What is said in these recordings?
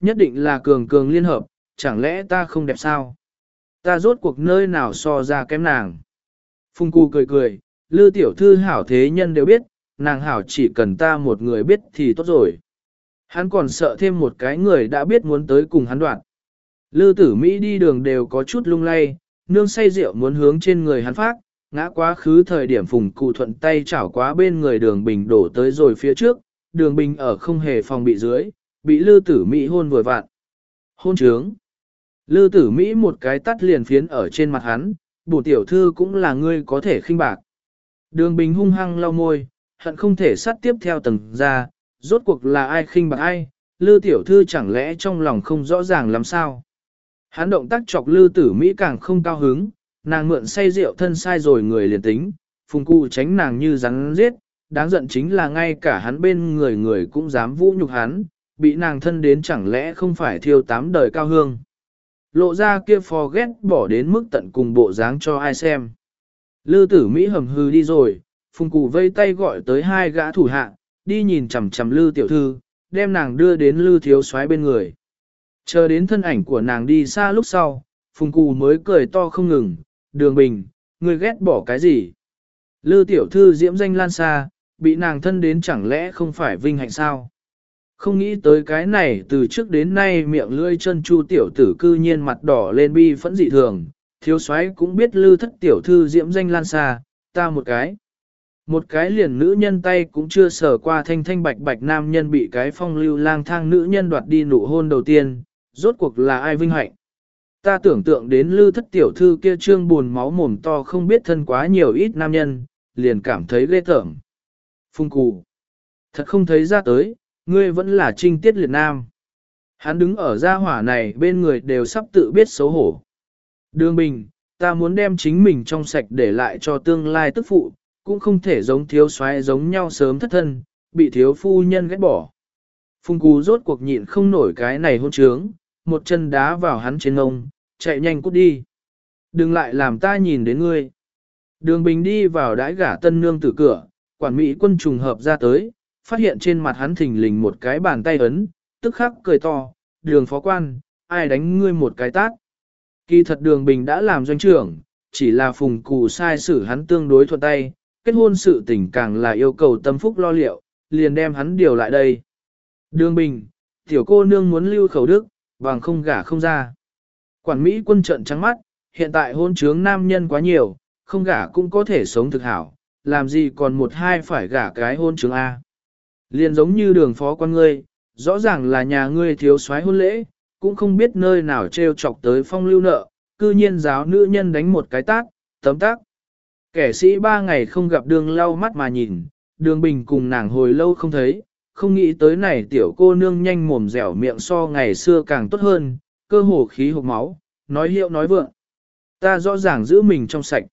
Nhất định là cường cường liên hợp, chẳng lẽ ta không đẹp sao? Ta rốt cuộc nơi nào so ra kém nàng? Phùng Cù cười cười, Lư tiểu thư hảo thế nhân đều biết, nàng hảo chỉ cần ta một người biết thì tốt rồi. Hắn còn sợ thêm một cái người đã biết muốn tới cùng hắn đoạn. Lư tử Mỹ đi đường đều có chút lung lay, nương say rượu muốn hướng trên người hắn phát, ngã quá khứ thời điểm phùng cụ thuận tay chảo quá bên người đường bình đổ tới rồi phía trước, đường bình ở không hề phòng bị dưới, bị lư tử Mỹ hôn vừa vạn. Hôn trướng. Lư tử Mỹ một cái tắt liền phiến ở trên mặt hắn, bổ tiểu thư cũng là ngươi có thể khinh bạc. Đường bình hung hăng lau môi, hận không thể sát tiếp theo tầng ra, rốt cuộc là ai khinh bạc ai, lư tiểu thư chẳng lẽ trong lòng không rõ ràng làm sao. Hắn động tác chọc lư tử Mỹ càng không cao hứng, nàng mượn say rượu thân sai rồi người liền tính, phùng cụ tránh nàng như rắn giết, đáng giận chính là ngay cả hắn bên người người cũng dám vũ nhục hắn, bị nàng thân đến chẳng lẽ không phải thiêu tám đời cao hương. Lộ ra kia phò ghét bỏ đến mức tận cùng bộ dáng cho ai xem. Lư tử Mỹ hầm hư đi rồi, phùng cụ vây tay gọi tới hai gã thủ hạ, đi nhìn chằm chằm lư tiểu thư, đem nàng đưa đến lư thiếu soái bên người. Chờ đến thân ảnh của nàng đi xa lúc sau, phùng cụ mới cười to không ngừng, đường bình, người ghét bỏ cái gì? Lư tiểu thư diễm danh lan xa, bị nàng thân đến chẳng lẽ không phải vinh hạnh sao? Không nghĩ tới cái này từ trước đến nay miệng lưỡi chân chu tiểu tử cư nhiên mặt đỏ lên bi phẫn dị thường, thiếu soái cũng biết lư thất tiểu thư diễm danh lan xa, ta một cái. Một cái liền nữ nhân tay cũng chưa sở qua thanh thanh bạch bạch nam nhân bị cái phong lưu lang thang nữ nhân đoạt đi nụ hôn đầu tiên, rốt cuộc là ai vinh hạnh. Ta tưởng tượng đến lư thất tiểu thư kia trương buồn máu mồm to không biết thân quá nhiều ít nam nhân, liền cảm thấy ghê tởm. Phung cù. Thật không thấy ra tới, ngươi vẫn là trinh tiết liệt nam. Hắn đứng ở gia hỏa này bên người đều sắp tự biết xấu hổ. Đường bình, ta muốn đem chính mình trong sạch để lại cho tương lai tức phụ, cũng không thể giống thiếu soái giống nhau sớm thất thân, bị thiếu phu nhân ghét bỏ. Phung cú rốt cuộc nhịn không nổi cái này hôn trướng, một chân đá vào hắn trên ngông, chạy nhanh cút đi. Đừng lại làm ta nhìn đến ngươi. Đường bình đi vào đãi gả tân nương tử cửa, quản mỹ quân trùng hợp ra tới, phát hiện trên mặt hắn thình lình một cái bàn tay ấn, tức khắc cười to, đường phó quan, ai đánh ngươi một cái tát. Kỳ thật đường bình đã làm doanh trưởng, chỉ là phùng cù sai xử hắn tương đối thuận tay, kết hôn sự tình càng là yêu cầu tâm phúc lo liệu, liền đem hắn điều lại đây. Đường bình, tiểu cô nương muốn lưu khẩu đức, vàng không gả không ra. Quản Mỹ quân trận trắng mắt, hiện tại hôn trướng nam nhân quá nhiều, không gả cũng có thể sống thực hảo, làm gì còn một hai phải gả cái hôn trướng A. Liền giống như đường phó quan ngươi, rõ ràng là nhà ngươi thiếu soái hôn lễ, cũng không biết nơi nào treo chọc tới phong lưu nợ, cư nhiên giáo nữ nhân đánh một cái tác, tấm tác. Kẻ sĩ ba ngày không gặp đường lau mắt mà nhìn, đường bình cùng nàng hồi lâu không thấy, không nghĩ tới này tiểu cô nương nhanh mồm dẻo miệng so ngày xưa càng tốt hơn, cơ hồ khí hộp máu, nói hiệu nói vượng. Ta rõ ràng giữ mình trong sạch.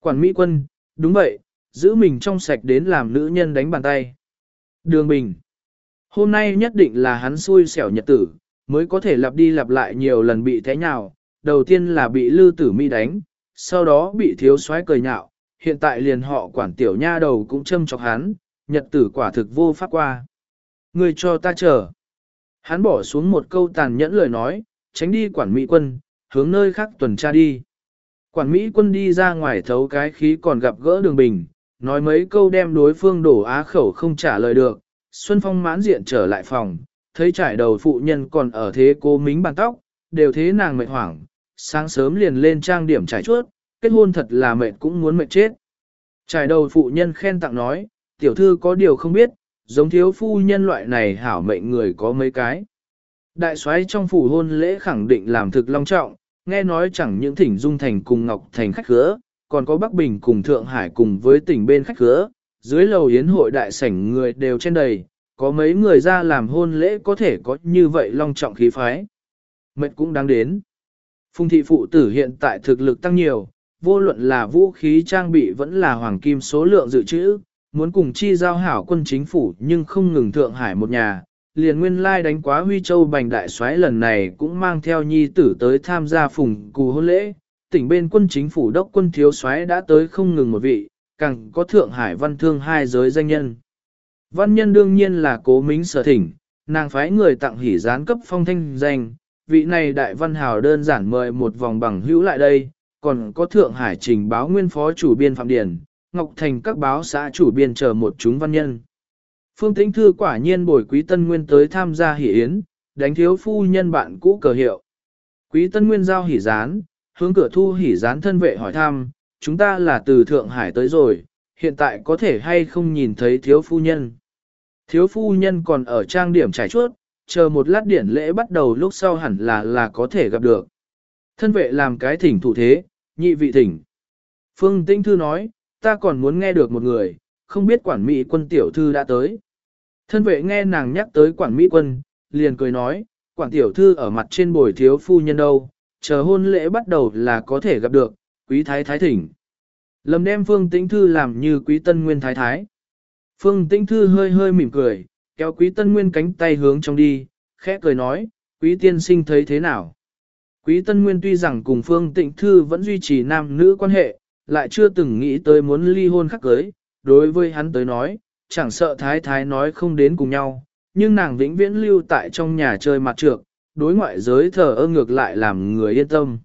Quản Mỹ quân, đúng vậy, giữ mình trong sạch đến làm nữ nhân đánh bàn tay. Đường Bình. Hôm nay nhất định là hắn xui xẻo nhật tử, mới có thể lặp đi lặp lại nhiều lần bị thế nhào. Đầu tiên là bị lư tử mi đánh, sau đó bị thiếu soái cười nhạo, hiện tại liền họ quản tiểu nha đầu cũng châm chọc hắn, nhật tử quả thực vô pháp qua. Người cho ta chờ. Hắn bỏ xuống một câu tàn nhẫn lời nói, tránh đi quản mỹ quân, hướng nơi khác tuần tra đi. Quản mỹ quân đi ra ngoài thấu cái khí còn gặp gỡ đường bình, nói mấy câu đem đối phương đổ á khẩu không trả lời được. Xuân Phong mãn diện trở lại phòng, thấy trải đầu phụ nhân còn ở thế cô mính bàn tóc, đều thế nàng mệt hoảng, sáng sớm liền lên trang điểm trải chuốt, kết hôn thật là mệt cũng muốn mệt chết. Trải đầu phụ nhân khen tặng nói, tiểu thư có điều không biết, giống thiếu phu nhân loại này hảo mệnh người có mấy cái. Đại soái trong phủ hôn lễ khẳng định làm thực long trọng, nghe nói chẳng những thỉnh Dung Thành cùng Ngọc Thành khách khứa, còn có Bắc Bình cùng Thượng Hải cùng với tỉnh bên khách khứa, dưới lầu yến hội đại sảnh người đều trên đầy, có mấy người ra làm hôn lễ có thể có như vậy long trọng khí phái. Mệnh cũng đáng đến. Phùng thị phụ tử hiện tại thực lực tăng nhiều, vô luận là vũ khí trang bị vẫn là hoàng kim số lượng dự trữ, muốn cùng chi giao hảo quân chính phủ nhưng không ngừng Thượng Hải một nhà, liền nguyên lai đánh quá Huy Châu Bành Đại soái lần này cũng mang theo nhi tử tới tham gia phùng cù hôn lễ, tỉnh bên quân chính phủ đốc quân thiếu soái đã tới không ngừng một vị, càng có Thượng Hải văn thương hai giới danh nhân. Văn nhân đương nhiên là cố mính sở thỉnh, nàng phái người tặng hỉ gián cấp phong thanh danh, vị này đại văn hào đơn giản mời một vòng bằng hữu lại đây, còn có Thượng Hải trình báo nguyên phó chủ biên Phạm Điển, Ngọc Thành các báo xã chủ biên chờ một chúng văn nhân. Phương Tĩnh Thư quả nhiên bồi Quý Tân Nguyên tới tham gia hỷ yến, đánh thiếu phu nhân bạn cũ cờ hiệu. Quý Tân Nguyên giao hỷ gián, hướng cửa thu hỉ gián thân vệ hỏi thăm, chúng ta là từ Thượng Hải tới rồi, hiện tại có thể hay không nhìn thấy thiếu phu nhân. Thiếu phu nhân còn ở trang điểm trải chuốt, chờ một lát điển lễ bắt đầu lúc sau hẳn là là có thể gặp được. Thân vệ làm cái thỉnh thủ thế, nhị vị thỉnh. Phương Tĩnh Thư nói, ta còn muốn nghe được một người, không biết quản mỹ quân tiểu thư đã tới. Thân vệ nghe nàng nhắc tới quản mỹ quân, liền cười nói, quản tiểu thư ở mặt trên bồi thiếu phu nhân đâu, chờ hôn lễ bắt đầu là có thể gặp được, quý thái thái thỉnh. Lầm đem Phương Tĩnh Thư làm như quý tân nguyên thái thái. Phương Tĩnh Thư hơi hơi mỉm cười, kéo quý tân nguyên cánh tay hướng trong đi, khẽ cười nói, quý tiên sinh thấy thế nào? Quý tân nguyên tuy rằng cùng Phương Tĩnh Thư vẫn duy trì nam nữ quan hệ, lại chưa từng nghĩ tới muốn ly hôn khắc cưới, đối với hắn tới nói, chẳng sợ thái thái nói không đến cùng nhau, nhưng nàng vĩnh viễn lưu tại trong nhà chơi mặt trược, đối ngoại giới thờ ơ ngược lại làm người yên tâm.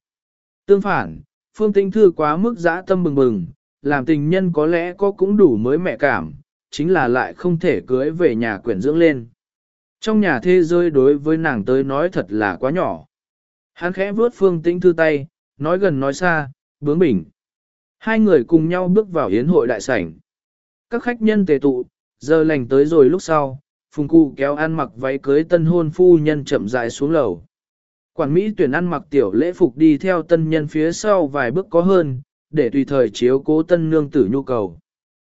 Tương phản, Phương tinh Thư quá mức dã tâm bừng bừng, làm tình nhân có lẽ có cũng đủ mới mẹ cảm, chính là lại không thể cưới về nhà quyển dưỡng lên. Trong nhà thế giới đối với nàng tới nói thật là quá nhỏ. Hắn khẽ vướt Phương tinh Thư tay, nói gần nói xa, bướng bỉnh. Hai người cùng nhau bước vào yến hội đại sảnh. Các khách nhân tề tụ, giờ lành tới rồi lúc sau, phùng cụ kéo ăn mặc váy cưới tân hôn phu nhân chậm rãi xuống lầu. Quản Mỹ tuyển ăn mặc tiểu lễ phục đi theo tân nhân phía sau vài bước có hơn, để tùy thời chiếu cố tân nương tử nhu cầu.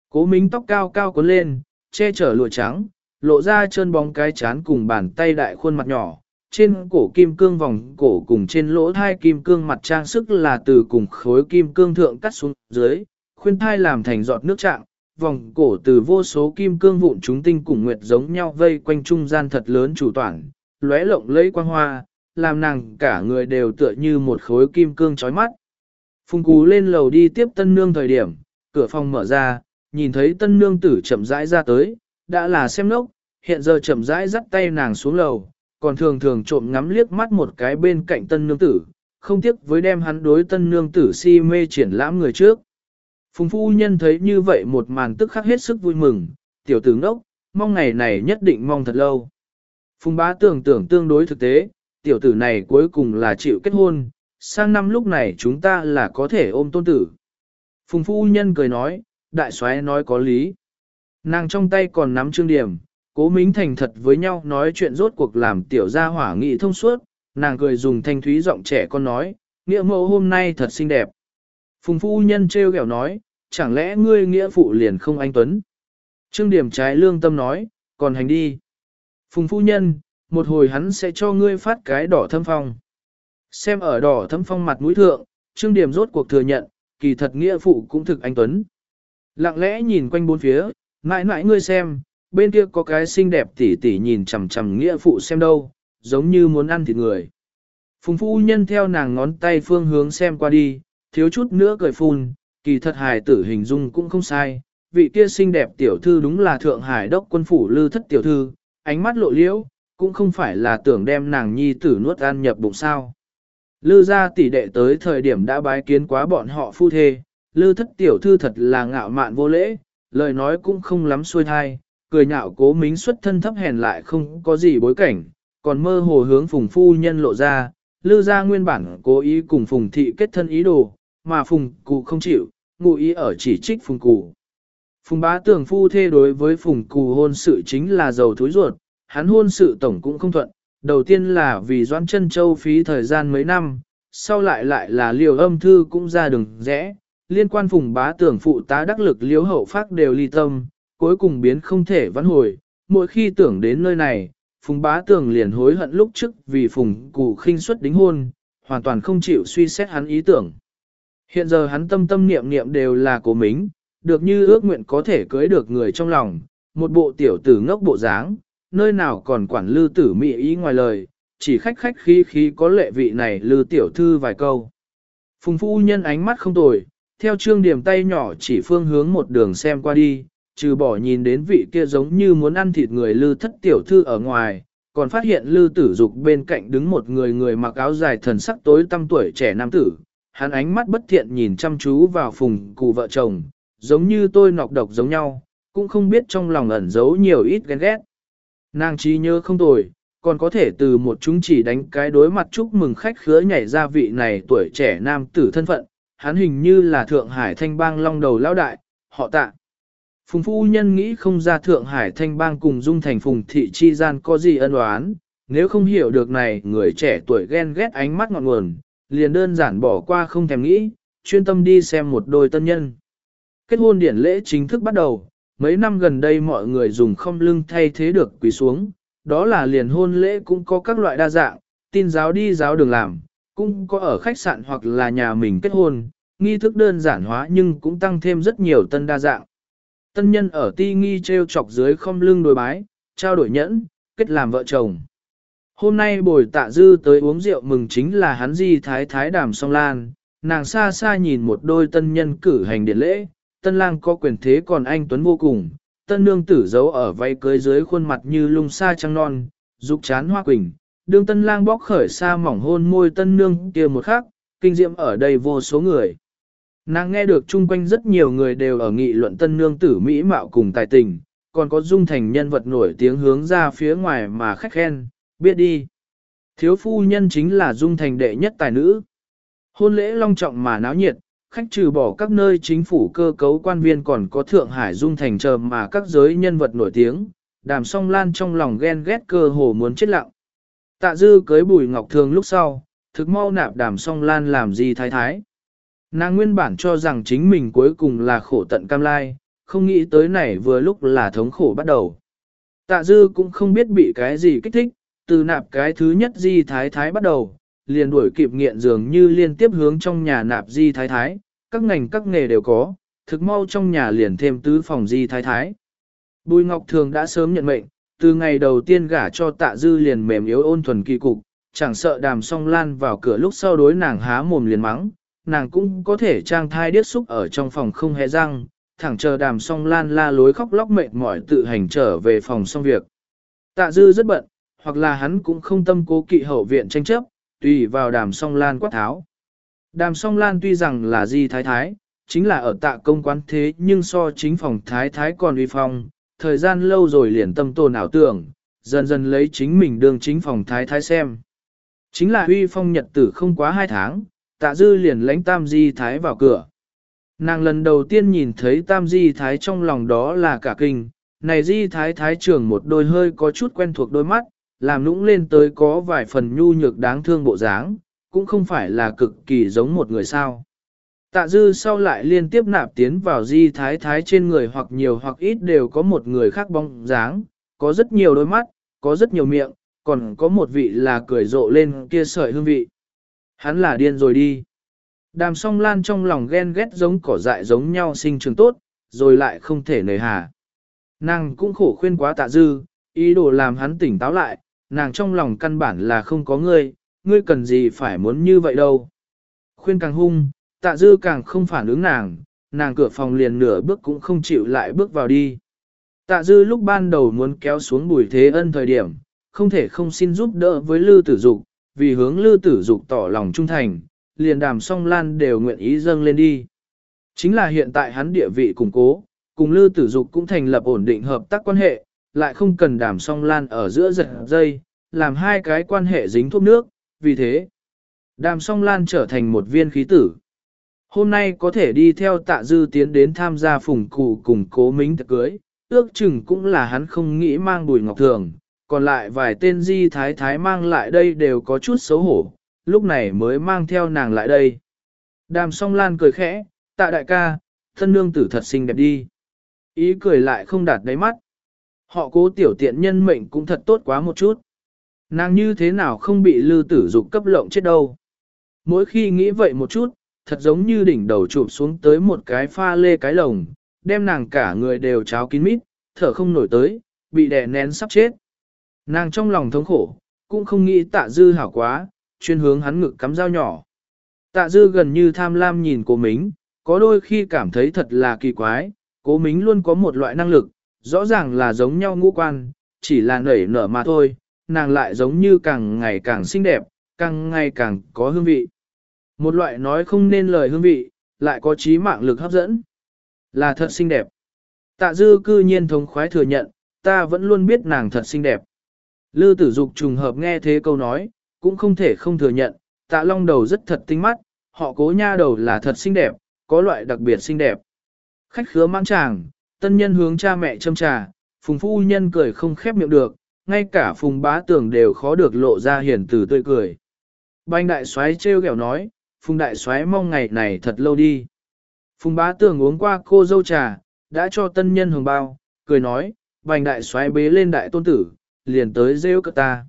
Cố Minh tóc cao cao cuốn lên, che chở lụa trắng, lộ ra chân bóng cái chán cùng bàn tay đại khuôn mặt nhỏ. Trên cổ kim cương vòng cổ cùng trên lỗ thai kim cương mặt trang sức là từ cùng khối kim cương thượng cắt xuống dưới, khuyên thai làm thành giọt nước trạng, vòng cổ từ vô số kim cương vụn chúng tinh cùng nguyệt giống nhau vây quanh trung gian thật lớn chủ toàn, lóe lộng lấy quang hoa, làm nàng cả người đều tựa như một khối kim cương chói mắt. Phùng Cú lên lầu đi tiếp tân nương thời điểm, cửa phòng mở ra, nhìn thấy tân nương tử chậm rãi ra tới, đã là xem lốc, hiện giờ chậm rãi dắt tay nàng xuống lầu, còn thường thường trộm ngắm liếc mắt một cái bên cạnh tân nương tử, không tiếc với đem hắn đối tân nương tử si mê triển lãm người trước. Phùng phu nhân thấy như vậy một màn tức khắc hết sức vui mừng, tiểu tử ngốc, mong ngày này nhất định mong thật lâu. Phùng bá tưởng tưởng tương đối thực tế, tiểu tử này cuối cùng là chịu kết hôn, sang năm lúc này chúng ta là có thể ôm tôn tử. Phùng phu nhân cười nói, đại soái nói có lý. Nàng trong tay còn nắm trương điểm, cố mính thành thật với nhau nói chuyện rốt cuộc làm tiểu gia hỏa nghị thông suốt, nàng cười dùng thanh thúy giọng trẻ con nói, nghĩa mẫu hôm nay thật xinh đẹp. Phùng phu nhân trêu ghẹo nói, chẳng lẽ ngươi nghĩa phụ liền không anh Tuấn? Trương điểm trái lương tâm nói, còn hành đi. Phùng phu nhân, một hồi hắn sẽ cho ngươi phát cái đỏ thâm phong. Xem ở đỏ thâm phong mặt mũi thượng, Trương điểm rốt cuộc thừa nhận, kỳ thật nghĩa phụ cũng thực anh Tuấn. Lặng lẽ nhìn quanh bốn phía, mãi mãi ngươi xem, bên kia có cái xinh đẹp tỉ tỉ nhìn chằm chằm nghĩa phụ xem đâu, giống như muốn ăn thịt người. Phùng phu nhân theo nàng ngón tay phương hướng xem qua đi, thiếu chút nữa cười phun, kỳ thật hài tử hình dung cũng không sai, vị kia xinh đẹp tiểu thư đúng là thượng hải đốc quân phủ lư thất tiểu thư, ánh mắt lộ liễu, cũng không phải là tưởng đem nàng nhi tử nuốt ăn nhập bụng sao. Lư gia tỷ đệ tới thời điểm đã bái kiến quá bọn họ phu thê, lư thất tiểu thư thật là ngạo mạn vô lễ, lời nói cũng không lắm xuôi thai, cười nhạo cố mính xuất thân thấp hèn lại không có gì bối cảnh, còn mơ hồ hướng phùng phu nhân lộ ra, lư gia nguyên bản cố ý cùng phùng thị kết thân ý đồ, mà phùng cụ không chịu, ngụ ý ở chỉ trích phùng cù. Phùng bá tưởng phu thê đối với phùng cù hôn sự chính là giàu thối ruột, hắn hôn sự tổng cũng không thuận, đầu tiên là vì doãn chân châu phí thời gian mấy năm, sau lại lại là liều âm thư cũng ra đường rẽ, liên quan phùng bá tưởng phụ tá đắc lực liếu hậu phát đều ly tâm, cuối cùng biến không thể vãn hồi, mỗi khi tưởng đến nơi này, phùng bá tưởng liền hối hận lúc trước vì phùng cụ khinh suất đính hôn, hoàn toàn không chịu suy xét hắn ý tưởng. Hiện giờ hắn tâm tâm niệm niệm đều là của mình, được như ước nguyện có thể cưới được người trong lòng, một bộ tiểu tử ngốc bộ dáng, nơi nào còn quản lư tử mị ý ngoài lời, chỉ khách khách khí khí có lệ vị này lư tiểu thư vài câu. Phùng phu nhân ánh mắt không tồi, theo trương điểm tay nhỏ chỉ phương hướng một đường xem qua đi, trừ bỏ nhìn đến vị kia giống như muốn ăn thịt người lư thất tiểu thư ở ngoài, còn phát hiện lư tử dục bên cạnh đứng một người người mặc áo dài thần sắc tối tăm tuổi trẻ nam tử, hắn ánh mắt bất thiện nhìn chăm chú vào phùng cụ vợ chồng, giống như tôi nọc độc giống nhau, cũng không biết trong lòng ẩn giấu nhiều ít ghen ghét. Nàng trí nhớ không tồi, còn có thể từ một chúng chỉ đánh cái đối mặt chúc mừng khách khứa nhảy ra vị này tuổi trẻ nam tử thân phận, hắn hình như là Thượng Hải Thanh Bang long đầu lão đại, họ tạ. Phùng phu nhân nghĩ không ra Thượng Hải Thanh Bang cùng Dung Thành Phùng Thị Chi Gian có gì ân oán, nếu không hiểu được này người trẻ tuổi ghen ghét ánh mắt ngọn nguồn, liền đơn giản bỏ qua không thèm nghĩ, chuyên tâm đi xem một đôi tân nhân. Kết hôn điển lễ chính thức bắt đầu, mấy năm gần đây mọi người dùng không lưng thay thế được quỳ xuống, đó là liền hôn lễ cũng có các loại đa dạng, tin giáo đi giáo đường làm, cũng có ở khách sạn hoặc là nhà mình kết hôn, nghi thức đơn giản hóa nhưng cũng tăng thêm rất nhiều tân đa dạng. Tân nhân ở ti nghi treo chọc dưới không lưng đối bái, trao đổi nhẫn, kết làm vợ chồng. Hôm nay bồi tạ dư tới uống rượu mừng chính là hắn di thái thái đàm song lan, nàng xa xa nhìn một đôi tân nhân cử hành điện lễ, tân lang có quyền thế còn anh tuấn vô cùng, tân nương tử giấu ở vây cưới dưới khuôn mặt như lung sa trăng non, dục chán hoa quỳnh, đương tân lang bóc khởi xa mỏng hôn môi tân nương kia một khắc, kinh diệm ở đây vô số người. Nàng nghe được chung quanh rất nhiều người đều ở nghị luận tân nương tử Mỹ mạo cùng tài tình, còn có dung thành nhân vật nổi tiếng hướng ra phía ngoài mà khách khen, biết đi. Thiếu phu nhân chính là dung thành đệ nhất tài nữ. Hôn lễ long trọng mà náo nhiệt, khách trừ bỏ các nơi chính phủ cơ cấu quan viên còn có Thượng Hải dung thành chờ mà các giới nhân vật nổi tiếng, đàm song lan trong lòng ghen ghét cơ hồ muốn chết lặng. Tạ dư cưới bùi ngọc thường lúc sau, thực mau nạp đàm song lan làm gì thái thái. Nàng nguyên bản cho rằng chính mình cuối cùng là khổ tận cam lai, không nghĩ tới này vừa lúc là thống khổ bắt đầu. Tạ dư cũng không biết bị cái gì kích thích, từ nạp cái thứ nhất di thái thái bắt đầu, liền đuổi kịp nghiện dường như liên tiếp hướng trong nhà nạp di thái thái, các ngành các nghề đều có, thực mau trong nhà liền thêm tứ phòng di thái thái. Bùi Ngọc Thường đã sớm nhận mệnh, từ ngày đầu tiên gả cho tạ dư liền mềm yếu ôn thuần kỳ cục, chẳng sợ đàm song lan vào cửa lúc sau đối nàng há mồm liền mắng, nàng cũng có thể trang thai điếc xúc ở trong phòng không hề răng, thẳng chờ đàm song lan la lối khóc lóc mệt mỏi tự hành trở về phòng xong việc. Tạ dư rất bận, hoặc là hắn cũng không tâm cố kỵ hậu viện tranh chấp, tùy vào đàm song lan quát tháo. Đàm song lan tuy rằng là di thái thái, chính là ở tạ công quán thế nhưng so chính phòng thái thái còn uy phong, thời gian lâu rồi liền tâm tồn ảo tưởng, dần dần lấy chính mình đương chính phòng thái thái xem. Chính là uy phong nhật tử không quá hai tháng, tạ dư liền lãnh tam di thái vào cửa. Nàng lần đầu tiên nhìn thấy tam di thái trong lòng đó là cả kinh, này di thái thái trưởng một đôi hơi có chút quen thuộc đôi mắt, làm nũng lên tới có vài phần nhu nhược đáng thương bộ dáng, cũng không phải là cực kỳ giống một người sao. Tạ dư sau lại liên tiếp nạp tiến vào di thái thái trên người hoặc nhiều hoặc ít đều có một người khác bóng dáng, có rất nhiều đôi mắt, có rất nhiều miệng, còn có một vị là cười rộ lên kia sợi hương vị. Hắn là điên rồi đi. Đàm song lan trong lòng ghen ghét giống cỏ dại giống nhau sinh trường tốt, rồi lại không thể nề hà. Nàng cũng khổ khuyên quá tạ dư, ý đồ làm hắn tỉnh táo lại, nàng trong lòng căn bản là không có ngươi, ngươi cần gì phải muốn như vậy đâu. Khuyên càng hung, tạ dư càng không phản ứng nàng, nàng cửa phòng liền nửa bước cũng không chịu lại bước vào đi. Tạ dư lúc ban đầu muốn kéo xuống bùi thế ân thời điểm, không thể không xin giúp đỡ với Lư Tử Dục, vì hướng Lư Tử Dục tỏ lòng trung thành, liền đàm song lan đều nguyện ý dâng lên đi. Chính là hiện tại hắn địa vị củng cố, cùng Lư Tử Dục cũng thành lập ổn định hợp tác quan hệ, lại không cần đàm song lan ở giữa giật dây, làm hai cái quan hệ dính thuốc nước, vì thế, đàm song lan trở thành một viên khí tử. Hôm nay có thể đi theo tạ dư tiến đến tham gia phùng cụ cùng cố mính tiệc cưới, ước chừng cũng là hắn không nghĩ mang bùi ngọc thường, còn lại vài tên di thái thái mang lại đây đều có chút xấu hổ, lúc này mới mang theo nàng lại đây. Đàm song lan cười khẽ, tạ đại ca, thân nương tử thật xinh đẹp đi. Ý cười lại không đạt đáy mắt. Họ cố tiểu tiện nhân mệnh cũng thật tốt quá một chút. Nàng như thế nào không bị lư tử dục cấp lộng chết đâu. Mỗi khi nghĩ vậy một chút, thật giống như đỉnh đầu chụp xuống tới một cái pha lê cái lồng, đem nàng cả người đều cháo kín mít, thở không nổi tới, bị đè nén sắp chết. Nàng trong lòng thống khổ, cũng không nghĩ tạ dư hảo quá, chuyên hướng hắn ngực cắm dao nhỏ. Tạ dư gần như tham lam nhìn cô Mính, có đôi khi cảm thấy thật là kỳ quái, cố Mính luôn có một loại năng lực, rõ ràng là giống nhau ngũ quan, chỉ là nảy nở mà thôi, nàng lại giống như càng ngày càng xinh đẹp, càng ngày càng có hương vị. Một loại nói không nên lời hương vị, lại có trí mạng lực hấp dẫn. Là thật xinh đẹp. Tạ dư cư nhiên thống khoái thừa nhận, ta vẫn luôn biết nàng thật xinh đẹp. Lư tử dục trùng hợp nghe thế câu nói, cũng không thể không thừa nhận, tạ long đầu rất thật tinh mắt, họ cố nha đầu là thật xinh đẹp, có loại đặc biệt xinh đẹp. Khách khứa mang chàng tân nhân hướng cha mẹ châm trà, phùng phu nhân cười không khép miệng được, ngay cả phùng bá tưởng đều khó được lộ ra hiền từ tươi cười. Banh đại xoáy trêu ghẹo nói, phùng đại xoáy mong ngày này thật lâu đi. Phùng bá tưởng uống qua cô dâu trà, đã cho tân nhân hồng bao, cười nói, bành đại xoáy bế lên đại tôn tử, liền tới rêu cơ ta.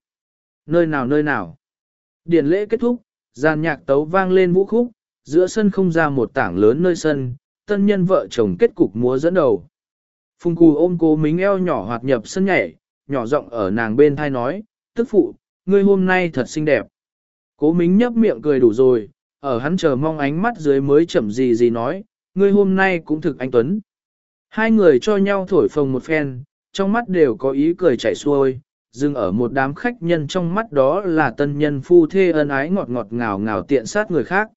Nơi nào nơi nào. Điển lễ kết thúc, gian nhạc tấu vang lên vũ khúc, giữa sân không ra một tảng lớn nơi sân, tân nhân vợ chồng kết cục múa dẫn đầu. Phùng cù ôm cố mính eo nhỏ hoạt nhập sân nhảy, nhỏ giọng ở nàng bên thai nói, tức phụ, ngươi hôm nay thật xinh đẹp. Cố mính nhấp miệng cười đủ rồi, ở hắn chờ mong ánh mắt dưới mới chậm gì gì nói, ngươi hôm nay cũng thực anh Tuấn. Hai người cho nhau thổi phồng một phen, trong mắt đều có ý cười chảy xuôi, dừng ở một đám khách nhân trong mắt đó là tân nhân phu thê ân ái ngọt ngọt ngào ngào tiện sát người khác.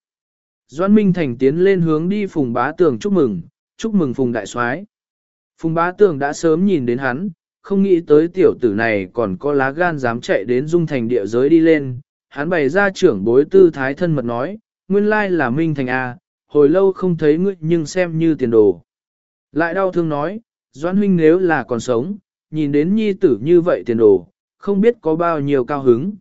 Doan Minh Thành tiến lên hướng đi Phùng Bá Tường chúc mừng, chúc mừng Phùng Đại soái. Phùng Bá Tường đã sớm nhìn đến hắn, không nghĩ tới tiểu tử này còn có lá gan dám chạy đến dung thành địa giới đi lên. Hắn bày ra trưởng bối tư thái thân mật nói, nguyên lai là Minh Thành A, hồi lâu không thấy ngươi nhưng xem như tiền đồ. Lại đau thương nói, Doãn Huynh nếu là còn sống, nhìn đến nhi tử như vậy tiền đồ, không biết có bao nhiêu cao hứng.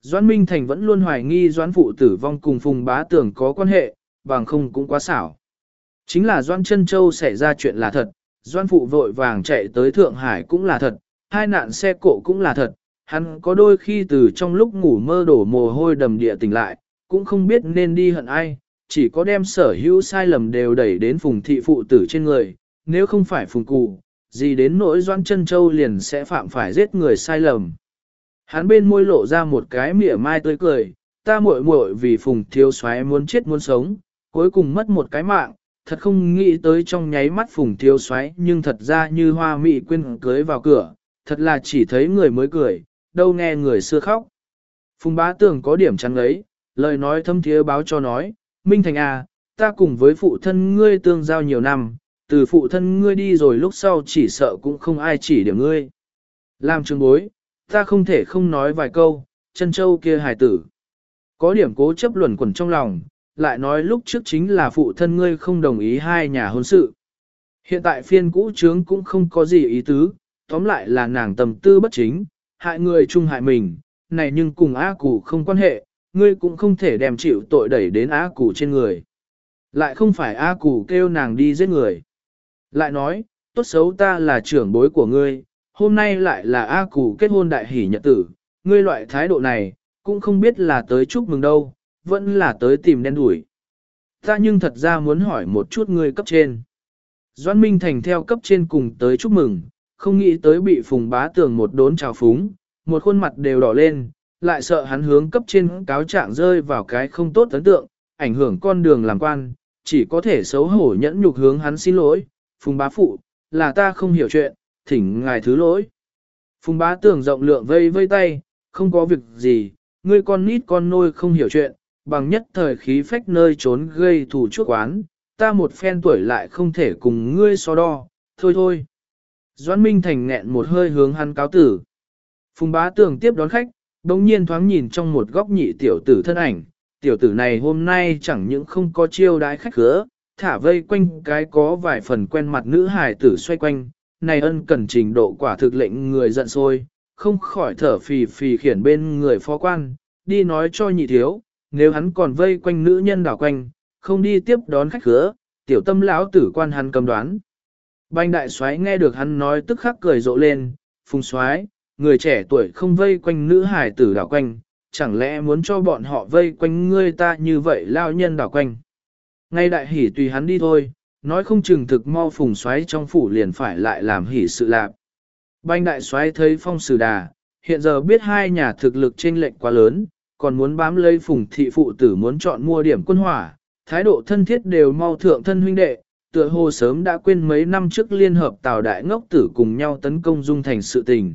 Doãn Minh Thành vẫn luôn hoài nghi Doãn phụ tử vong cùng Phùng Bá Tưởng có quan hệ, bằng không cũng quá xảo. Chính là Doãn Trân Châu xảy ra chuyện là thật, Doan phụ vội vàng chạy tới Thượng Hải cũng là thật, hai nạn xe cộ cũng là thật, hắn có đôi khi từ trong lúc ngủ mơ đổ mồ hôi đầm địa tỉnh lại, cũng không biết nên đi hận ai, chỉ có đem sở hữu sai lầm đều đẩy đến Phùng thị phụ tử trên người, nếu không phải Phùng cụ, gì đến nỗi Doan chân Châu liền sẽ phạm phải giết người sai lầm. Hắn bên môi lộ ra một cái mỉa mai tươi cười, ta muội muội vì phùng thiếu soái muốn chết muốn sống, cuối cùng mất một cái mạng, thật không nghĩ tới trong nháy mắt phùng thiếu soái nhưng thật ra như hoa mị quên cưới vào cửa, thật là chỉ thấy người mới cười, đâu nghe người xưa khóc. Phùng bá tưởng có điểm chắn ấy, lời nói thâm thiế báo cho nói, Minh Thành à, ta cùng với phụ thân ngươi tương giao nhiều năm, từ phụ thân ngươi đi rồi lúc sau chỉ sợ cũng không ai chỉ điểm ngươi. Làm trường bối, ta không thể không nói vài câu, chân châu kia hài tử. Có điểm cố chấp luẩn quẩn trong lòng, lại nói lúc trước chính là phụ thân ngươi không đồng ý hai nhà hôn sự. Hiện tại phiên cũ trướng cũng không có gì ý tứ, tóm lại là nàng tầm tư bất chính, hại người chung hại mình, này nhưng cùng á Củ không quan hệ, ngươi cũng không thể đem chịu tội đẩy đến á Củ trên người. Lại không phải á Củ kêu nàng đi giết người. Lại nói, tốt xấu ta là trưởng bối của ngươi, hôm nay lại là A Củ kết hôn đại hỷ nhật tử, ngươi loại thái độ này, cũng không biết là tới chúc mừng đâu, vẫn là tới tìm đen đuổi. Ta nhưng thật ra muốn hỏi một chút người cấp trên. Doan Minh Thành theo cấp trên cùng tới chúc mừng, không nghĩ tới bị phùng bá tường một đốn trào phúng, một khuôn mặt đều đỏ lên, lại sợ hắn hướng cấp trên cáo trạng rơi vào cái không tốt ấn tượng, ảnh hưởng con đường làm quan, chỉ có thể xấu hổ nhẫn nhục hướng hắn xin lỗi, phùng bá phụ, là ta không hiểu chuyện, thỉnh ngài thứ lỗi. Phùng bá tưởng rộng lượng vây vây tay, không có việc gì, ngươi con nít con nôi không hiểu chuyện, bằng nhất thời khí phách nơi trốn gây thủ chuốc quán, ta một phen tuổi lại không thể cùng ngươi so đo, thôi thôi. Doãn Minh Thành nghẹn một hơi hướng hắn cáo tử. Phùng bá tưởng tiếp đón khách, đồng nhiên thoáng nhìn trong một góc nhị tiểu tử thân ảnh, tiểu tử này hôm nay chẳng những không có chiêu đái khách khứa, thả vây quanh cái có vài phần quen mặt nữ hài tử xoay quanh, này ân cần trình độ quả thực lệnh người giận sôi, không khỏi thở phì phì khiển bên người phó quan, đi nói cho nhị thiếu, nếu hắn còn vây quanh nữ nhân đảo quanh, không đi tiếp đón khách khứa, tiểu tâm lão tử quan hắn cầm đoán. Banh đại soái nghe được hắn nói tức khắc cười rộ lên, phùng soái, người trẻ tuổi không vây quanh nữ hải tử đảo quanh, chẳng lẽ muốn cho bọn họ vây quanh ngươi ta như vậy lao nhân đảo quanh. Ngay đại hỉ tùy hắn đi thôi, nói không chừng thực mau phùng xoáy trong phủ liền phải lại làm hỉ sự lạc. Banh đại xoáy thấy phong sử đà, hiện giờ biết hai nhà thực lực chênh lệch quá lớn, còn muốn bám lấy phùng thị phụ tử muốn chọn mua điểm quân hỏa, thái độ thân thiết đều mau thượng thân huynh đệ, tựa hồ sớm đã quên mấy năm trước liên hợp tào đại ngốc tử cùng nhau tấn công dung thành sự tình.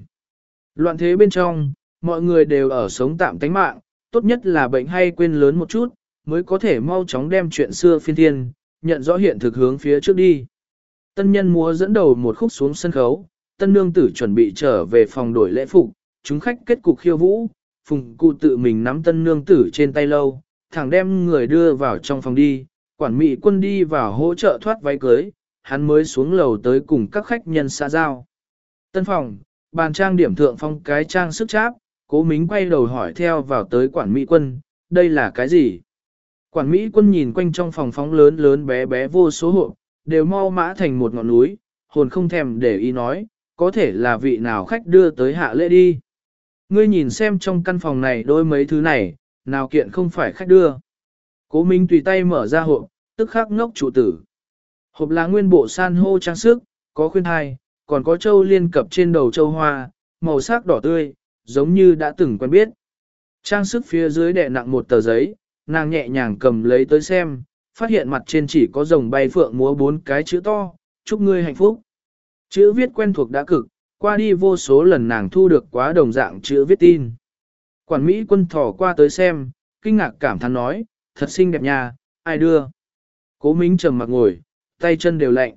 Loạn thế bên trong, mọi người đều ở sống tạm tánh mạng, tốt nhất là bệnh hay quên lớn một chút, mới có thể mau chóng đem chuyện xưa phiên thiên, nhận rõ hiện thực hướng phía trước đi. Tân nhân múa dẫn đầu một khúc xuống sân khấu, tân nương tử chuẩn bị trở về phòng đổi lễ phục, chúng khách kết cục khiêu vũ, phùng cụ tự mình nắm tân nương tử trên tay lâu, thẳng đem người đưa vào trong phòng đi, quản mỹ quân đi vào hỗ trợ thoát váy cưới, hắn mới xuống lầu tới cùng các khách nhân xã giao. Tân phòng, bàn trang điểm thượng phong cái trang sức cháp, cố mính quay đầu hỏi theo vào tới quản mỹ quân, đây là cái gì? Quản mỹ quân nhìn quanh trong phòng phóng lớn lớn bé bé vô số hộ, đều mau mã thành một ngọn núi, hồn không thèm để ý nói, có thể là vị nào khách đưa tới hạ lễ đi. Ngươi nhìn xem trong căn phòng này đôi mấy thứ này, nào kiện không phải khách đưa. Cố Minh tùy tay mở ra hộp, tức khắc ngốc chủ tử. Hộp là nguyên bộ san hô trang sức, có khuyên thai, còn có châu liên cập trên đầu châu hoa, màu sắc đỏ tươi, giống như đã từng quen biết. Trang sức phía dưới đè nặng một tờ giấy, nàng nhẹ nhàng cầm lấy tới xem, phát hiện mặt trên chỉ có rồng bay phượng múa bốn cái chữ to, chúc ngươi hạnh phúc. Chữ viết quen thuộc đã cực, qua đi vô số lần nàng thu được quá đồng dạng chữ viết tin. Quản Mỹ quân thỏ qua tới xem, kinh ngạc cảm thán nói, thật xinh đẹp nha, ai đưa. Cố Mính trầm mặc ngồi, tay chân đều lạnh.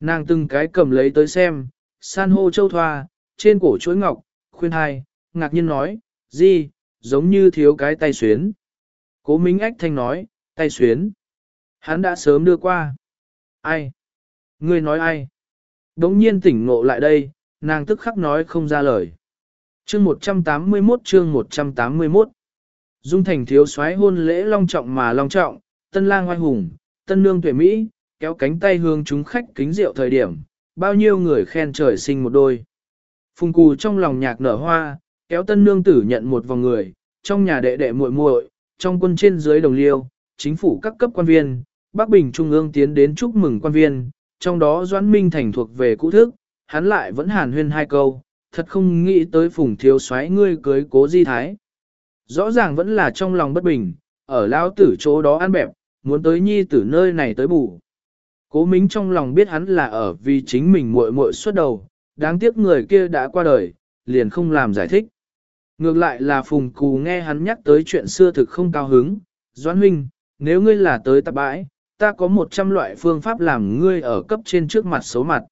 Nàng từng cái cầm lấy tới xem, san hô châu thoa, trên cổ chuỗi ngọc, khuyên hai, ngạc nhiên nói, gì, giống như thiếu cái tay xuyến. Cố Mính ách thanh nói, tay xuyến. Hắn đã sớm đưa qua. Ai? Ngươi nói ai? Đống nhiên tỉnh ngộ lại đây, nàng tức khắc nói không ra lời. Chương 181 chương 181 Dung thành thiếu soái hôn lễ long trọng mà long trọng, tân lang oai hùng, tân nương tuệ Mỹ, kéo cánh tay hướng chúng khách kính rượu thời điểm, bao nhiêu người khen trời sinh một đôi. Phùng cù trong lòng nhạc nở hoa, kéo tân nương tử nhận một vòng người, trong nhà đệ đệ muội muội, trong quân trên dưới đồng liêu, chính phủ các cấp quan viên, Bắc Bình Trung ương tiến đến chúc mừng quan viên, trong đó Doãn Minh Thành thuộc về cũ thức, hắn lại vẫn hàn huyên hai câu, thật không nghĩ tới phùng thiếu soái ngươi cưới cố di thái. Rõ ràng vẫn là trong lòng bất bình, ở lao tử chỗ đó ăn bẹp, muốn tới nhi tử nơi này tới bù. Cố Mính trong lòng biết hắn là ở vì chính mình muội muội suốt đầu, đáng tiếc người kia đã qua đời, liền không làm giải thích. Ngược lại là Phùng Cù nghe hắn nhắc tới chuyện xưa thực không cao hứng, Doãn huynh, nếu ngươi là tới tạp bãi, ta có một trăm loại phương pháp làm ngươi ở cấp trên trước mặt số mặt.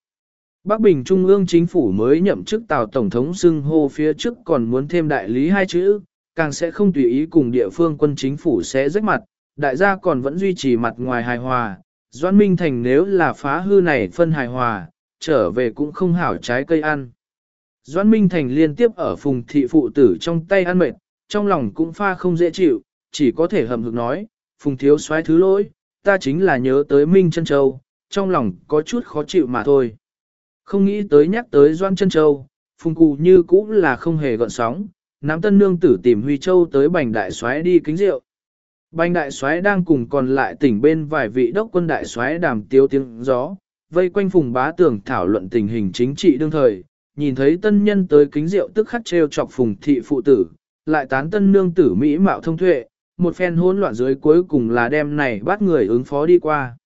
Bắc Bình Trung ương chính phủ mới nhậm chức tàu Tổng thống xưng hô phía trước còn muốn thêm đại lý hai chữ, càng sẽ không tùy ý cùng địa phương quân chính phủ sẽ rách mặt, đại gia còn vẫn duy trì mặt ngoài hài hòa. Doan Minh Thành nếu là phá hư này phân hài hòa, trở về cũng không hảo trái cây ăn. Doan Minh Thành liên tiếp ở phùng thị phụ tử trong tay ăn mệt, trong lòng cũng pha không dễ chịu, chỉ có thể hầm hực nói, phùng thiếu soái thứ lỗi, ta chính là nhớ tới Minh Trân Châu, trong lòng có chút khó chịu mà thôi. Không nghĩ tới nhắc tới Doan Trân Châu, phùng cụ như cũng là không hề gợn sóng, nắm tân nương tử tìm Huy Châu tới bành đại soái đi kính rượu. Bành đại soái đang cùng còn lại tỉnh bên vài vị đốc quân đại soái đàm tiêu tiếng gió, vây quanh phùng bá tưởng thảo luận tình hình chính trị đương thời, nhìn thấy tân nhân tới kính rượu tức khắc treo chọc phùng thị phụ tử, lại tán tân nương tử Mỹ mạo thông thuệ, một phen hỗn loạn dưới cuối cùng là đem này bắt người ứng phó đi qua.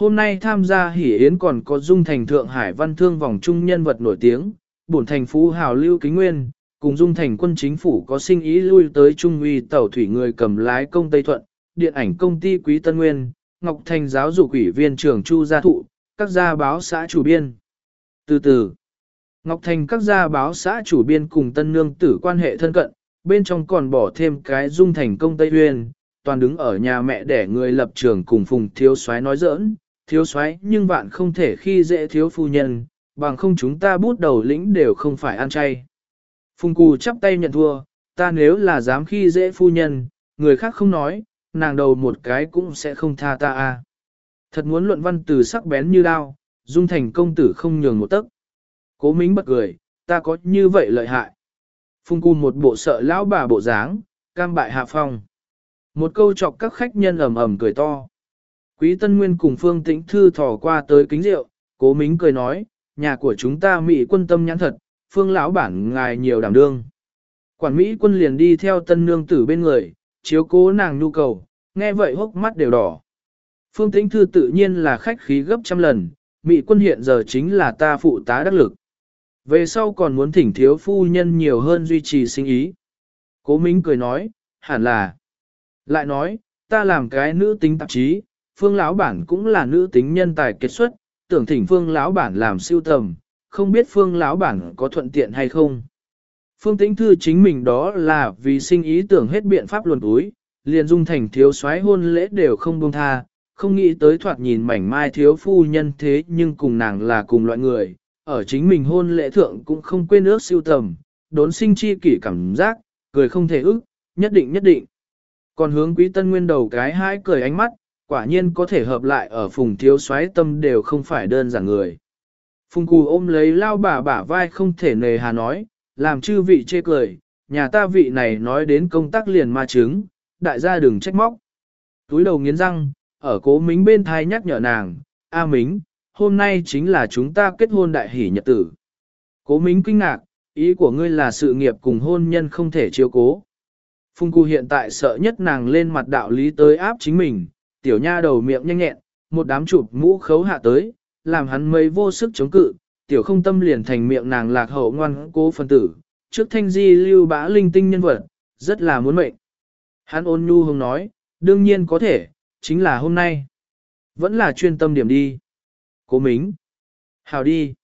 Hôm nay tham gia hỉ yến còn có dung thành Thượng Hải văn thương vòng trung nhân vật nổi tiếng, bổn thành phú hào lưu kính nguyên, cùng dung thành quân chính phủ có sinh ý lui tới trung uy tàu thủy người cầm lái công Tây Thuận, điện ảnh công ty Quý Tân Nguyên, Ngọc Thành giáo dục ủy viên trưởng Chu Gia Thụ, các gia báo xã chủ biên. Từ từ, Ngọc Thành các gia báo xã chủ biên cùng Tân Nương tử quan hệ thân cận, bên trong còn bỏ thêm cái dung thành công Tây Uyên, toàn đứng ở nhà mẹ để người lập trường cùng phùng thiếu soái nói giỡn, thiếu soái nhưng bạn không thể khi dễ thiếu phu nhân, bằng không chúng ta bút đầu lĩnh đều không phải ăn chay. Phùng cù chắp tay nhận thua, ta nếu là dám khi dễ phu nhân, người khác không nói, nàng đầu một cái cũng sẽ không tha ta a. Thật muốn luận văn từ sắc bén như đao, dung thành công tử không nhường một tấc. Cố mính bật cười, ta có như vậy lợi hại. Phùng cù một bộ sợ lão bà bộ dáng, cam bại hạ phong. Một câu chọc các khách nhân ầm ầm cười to. Quý Tân Nguyên cùng Phương Tĩnh Thư thò qua tới kính rượu, cố mính cười nói, nhà của chúng ta Mỹ quân tâm nhãn thật, Phương lão bản ngài nhiều đảm đương. Quản Mỹ quân liền đi theo tân nương tử bên người, chiếu cố nàng nhu cầu, nghe vậy hốc mắt đều đỏ. Phương Tĩnh Thư tự nhiên là khách khí gấp trăm lần, Mỹ quân hiện giờ chính là ta phụ tá đắc lực. Về sau còn muốn thỉnh thiếu phu nhân nhiều hơn duy trì sinh ý. Cố Minh cười nói, hẳn là. Lại nói, ta làm cái nữ tính tạp chí, phương lão bản cũng là nữ tính nhân tài kết xuất, tưởng thỉnh phương lão bản làm siêu tầm, không biết phương lão bản có thuận tiện hay không. Phương tĩnh thư chính mình đó là vì sinh ý tưởng hết biện pháp luồn túi, liền dung thành thiếu soái hôn lễ đều không buông tha, không nghĩ tới thoạt nhìn mảnh mai thiếu phu nhân thế nhưng cùng nàng là cùng loại người, ở chính mình hôn lễ thượng cũng không quên ước siêu tầm, đốn sinh chi kỷ cảm giác, cười không thể ức, nhất định nhất định. Còn hướng quý tân nguyên đầu cái hai cười ánh mắt, quả nhiên có thể hợp lại ở phùng thiếu soái tâm đều không phải đơn giản người. Phùng cù ôm lấy lao bà bả vai không thể nề hà nói, làm chư vị chê cười, nhà ta vị này nói đến công tác liền ma chứng, đại gia đừng trách móc. Túi đầu nghiến răng, ở cố mính bên thai nhắc nhở nàng, A mính, hôm nay chính là chúng ta kết hôn đại hỷ nhật tử. Cố mính kinh ngạc, ý của ngươi là sự nghiệp cùng hôn nhân không thể chiếu cố. Phùng Cù hiện tại sợ nhất nàng lên mặt đạo lý tới áp chính mình, tiểu nha đầu miệng nhanh nhẹn, một đám chụp mũ khấu hạ tới, làm hắn mấy vô sức chống cự, tiểu không tâm liền thành miệng nàng lạc hậu ngoan cố phân tử, trước thanh di lưu bá linh tinh nhân vật, rất là muốn mệnh. Hắn ôn nhu hùng nói, đương nhiên có thể, chính là hôm nay. Vẫn là chuyên tâm điểm đi. Cố mính. Hào đi.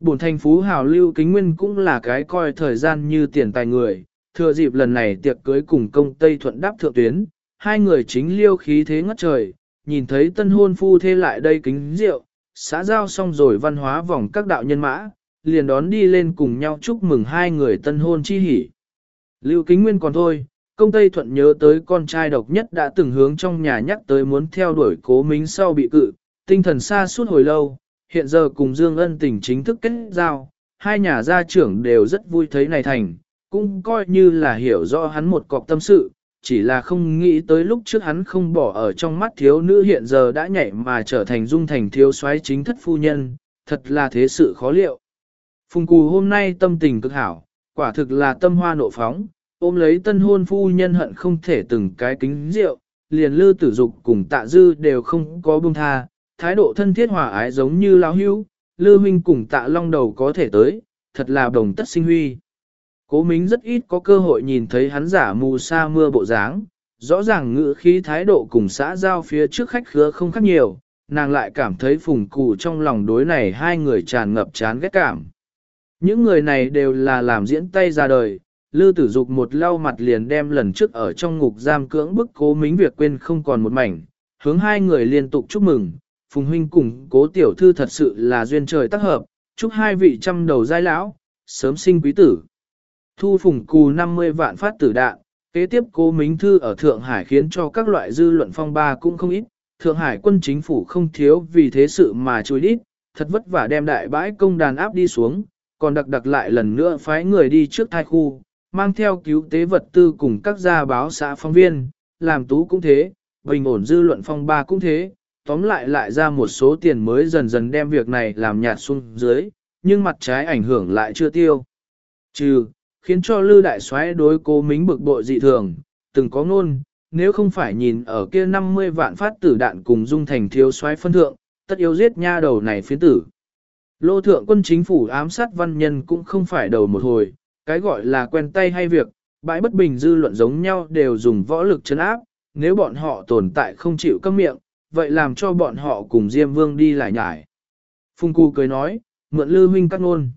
Bổn thành phú hào lưu kính nguyên cũng là cái coi thời gian như tiền tài người, thừa dịp lần này tiệc cưới cùng công Tây Thuận đáp thượng tuyến, hai người chính liêu khí thế ngất trời, nhìn thấy tân hôn phu thê lại đây kính rượu, xã giao xong rồi văn hóa vòng các đạo nhân mã, liền đón đi lên cùng nhau chúc mừng hai người tân hôn chi hỉ. Lưu kính nguyên còn thôi, công Tây Thuận nhớ tới con trai độc nhất đã từng hướng trong nhà nhắc tới muốn theo đuổi cố mính sau bị cự, tinh thần xa suốt hồi lâu, hiện giờ cùng Dương Ân tình chính thức kết giao, hai nhà gia trưởng đều rất vui thấy này thành, cũng coi như là hiểu rõ hắn một cọc tâm sự, chỉ là không nghĩ tới lúc trước hắn không bỏ ở trong mắt thiếu nữ hiện giờ đã nhảy mà trở thành dung thành thiếu soái chính thất phu nhân, thật là thế sự khó liệu. Phùng Cù hôm nay tâm tình cực hảo, quả thực là tâm hoa nộ phóng, ôm lấy tân hôn phu nhân hận không thể từng cái kính rượu, liền lư tử dục cùng tạ dư đều không có buông tha, thái độ thân thiết hòa ái giống như lão hữu, lư huynh cùng tạ long đầu có thể tới, thật là đồng tất sinh huy. Cố Mính rất ít có cơ hội nhìn thấy hắn giả mù sa mưa bộ dáng, rõ ràng ngữ khí thái độ cùng xã giao phía trước khách khứa không khác nhiều, nàng lại cảm thấy phùng cụ trong lòng đối này hai người tràn ngập chán ghét cảm. Những người này đều là làm diễn tay ra đời, Lư tử dục một lau mặt liền đem lần trước ở trong ngục giam cưỡng bức cố mính việc quên không còn một mảnh, hướng hai người liên tục chúc mừng, Phùng Huynh cùng cố tiểu thư thật sự là duyên trời tác hợp, chúc hai vị trăm đầu giai lão, sớm sinh quý tử. Thu phùng cù 50 vạn phát tử đạn, kế tiếp cố mính thư ở Thượng Hải khiến cho các loại dư luận phong ba cũng không ít, Thượng Hải quân chính phủ không thiếu vì thế sự mà chui đít, thật vất vả đem đại bãi công đàn áp đi xuống, còn đặc đặc lại lần nữa phái người đi trước thai khu, mang theo cứu tế vật tư cùng các gia báo xã phóng viên, làm tú cũng thế, bình ổn dư luận phong ba cũng thế, tóm lại lại ra một số tiền mới dần dần đem việc này làm nhạt xuống dưới, nhưng mặt trái ảnh hưởng lại chưa tiêu. Trừ, khiến cho Lư Đại soái đối cố mính bực bội dị thường, từng có ngôn, nếu không phải nhìn ở kia 50 vạn phát tử đạn cùng dung thành thiếu soái phân thượng, tất yếu giết nha đầu này phiến tử. Lô thượng quân chính phủ ám sát văn nhân cũng không phải đầu một hồi, cái gọi là quen tay hay việc, bãi bất bình dư luận giống nhau đều dùng võ lực chấn áp, nếu bọn họ tồn tại không chịu câm miệng, vậy làm cho bọn họ cùng Diêm Vương đi lại nhải. phung Cù cười nói, mượn Lư huynh cắt ngôn.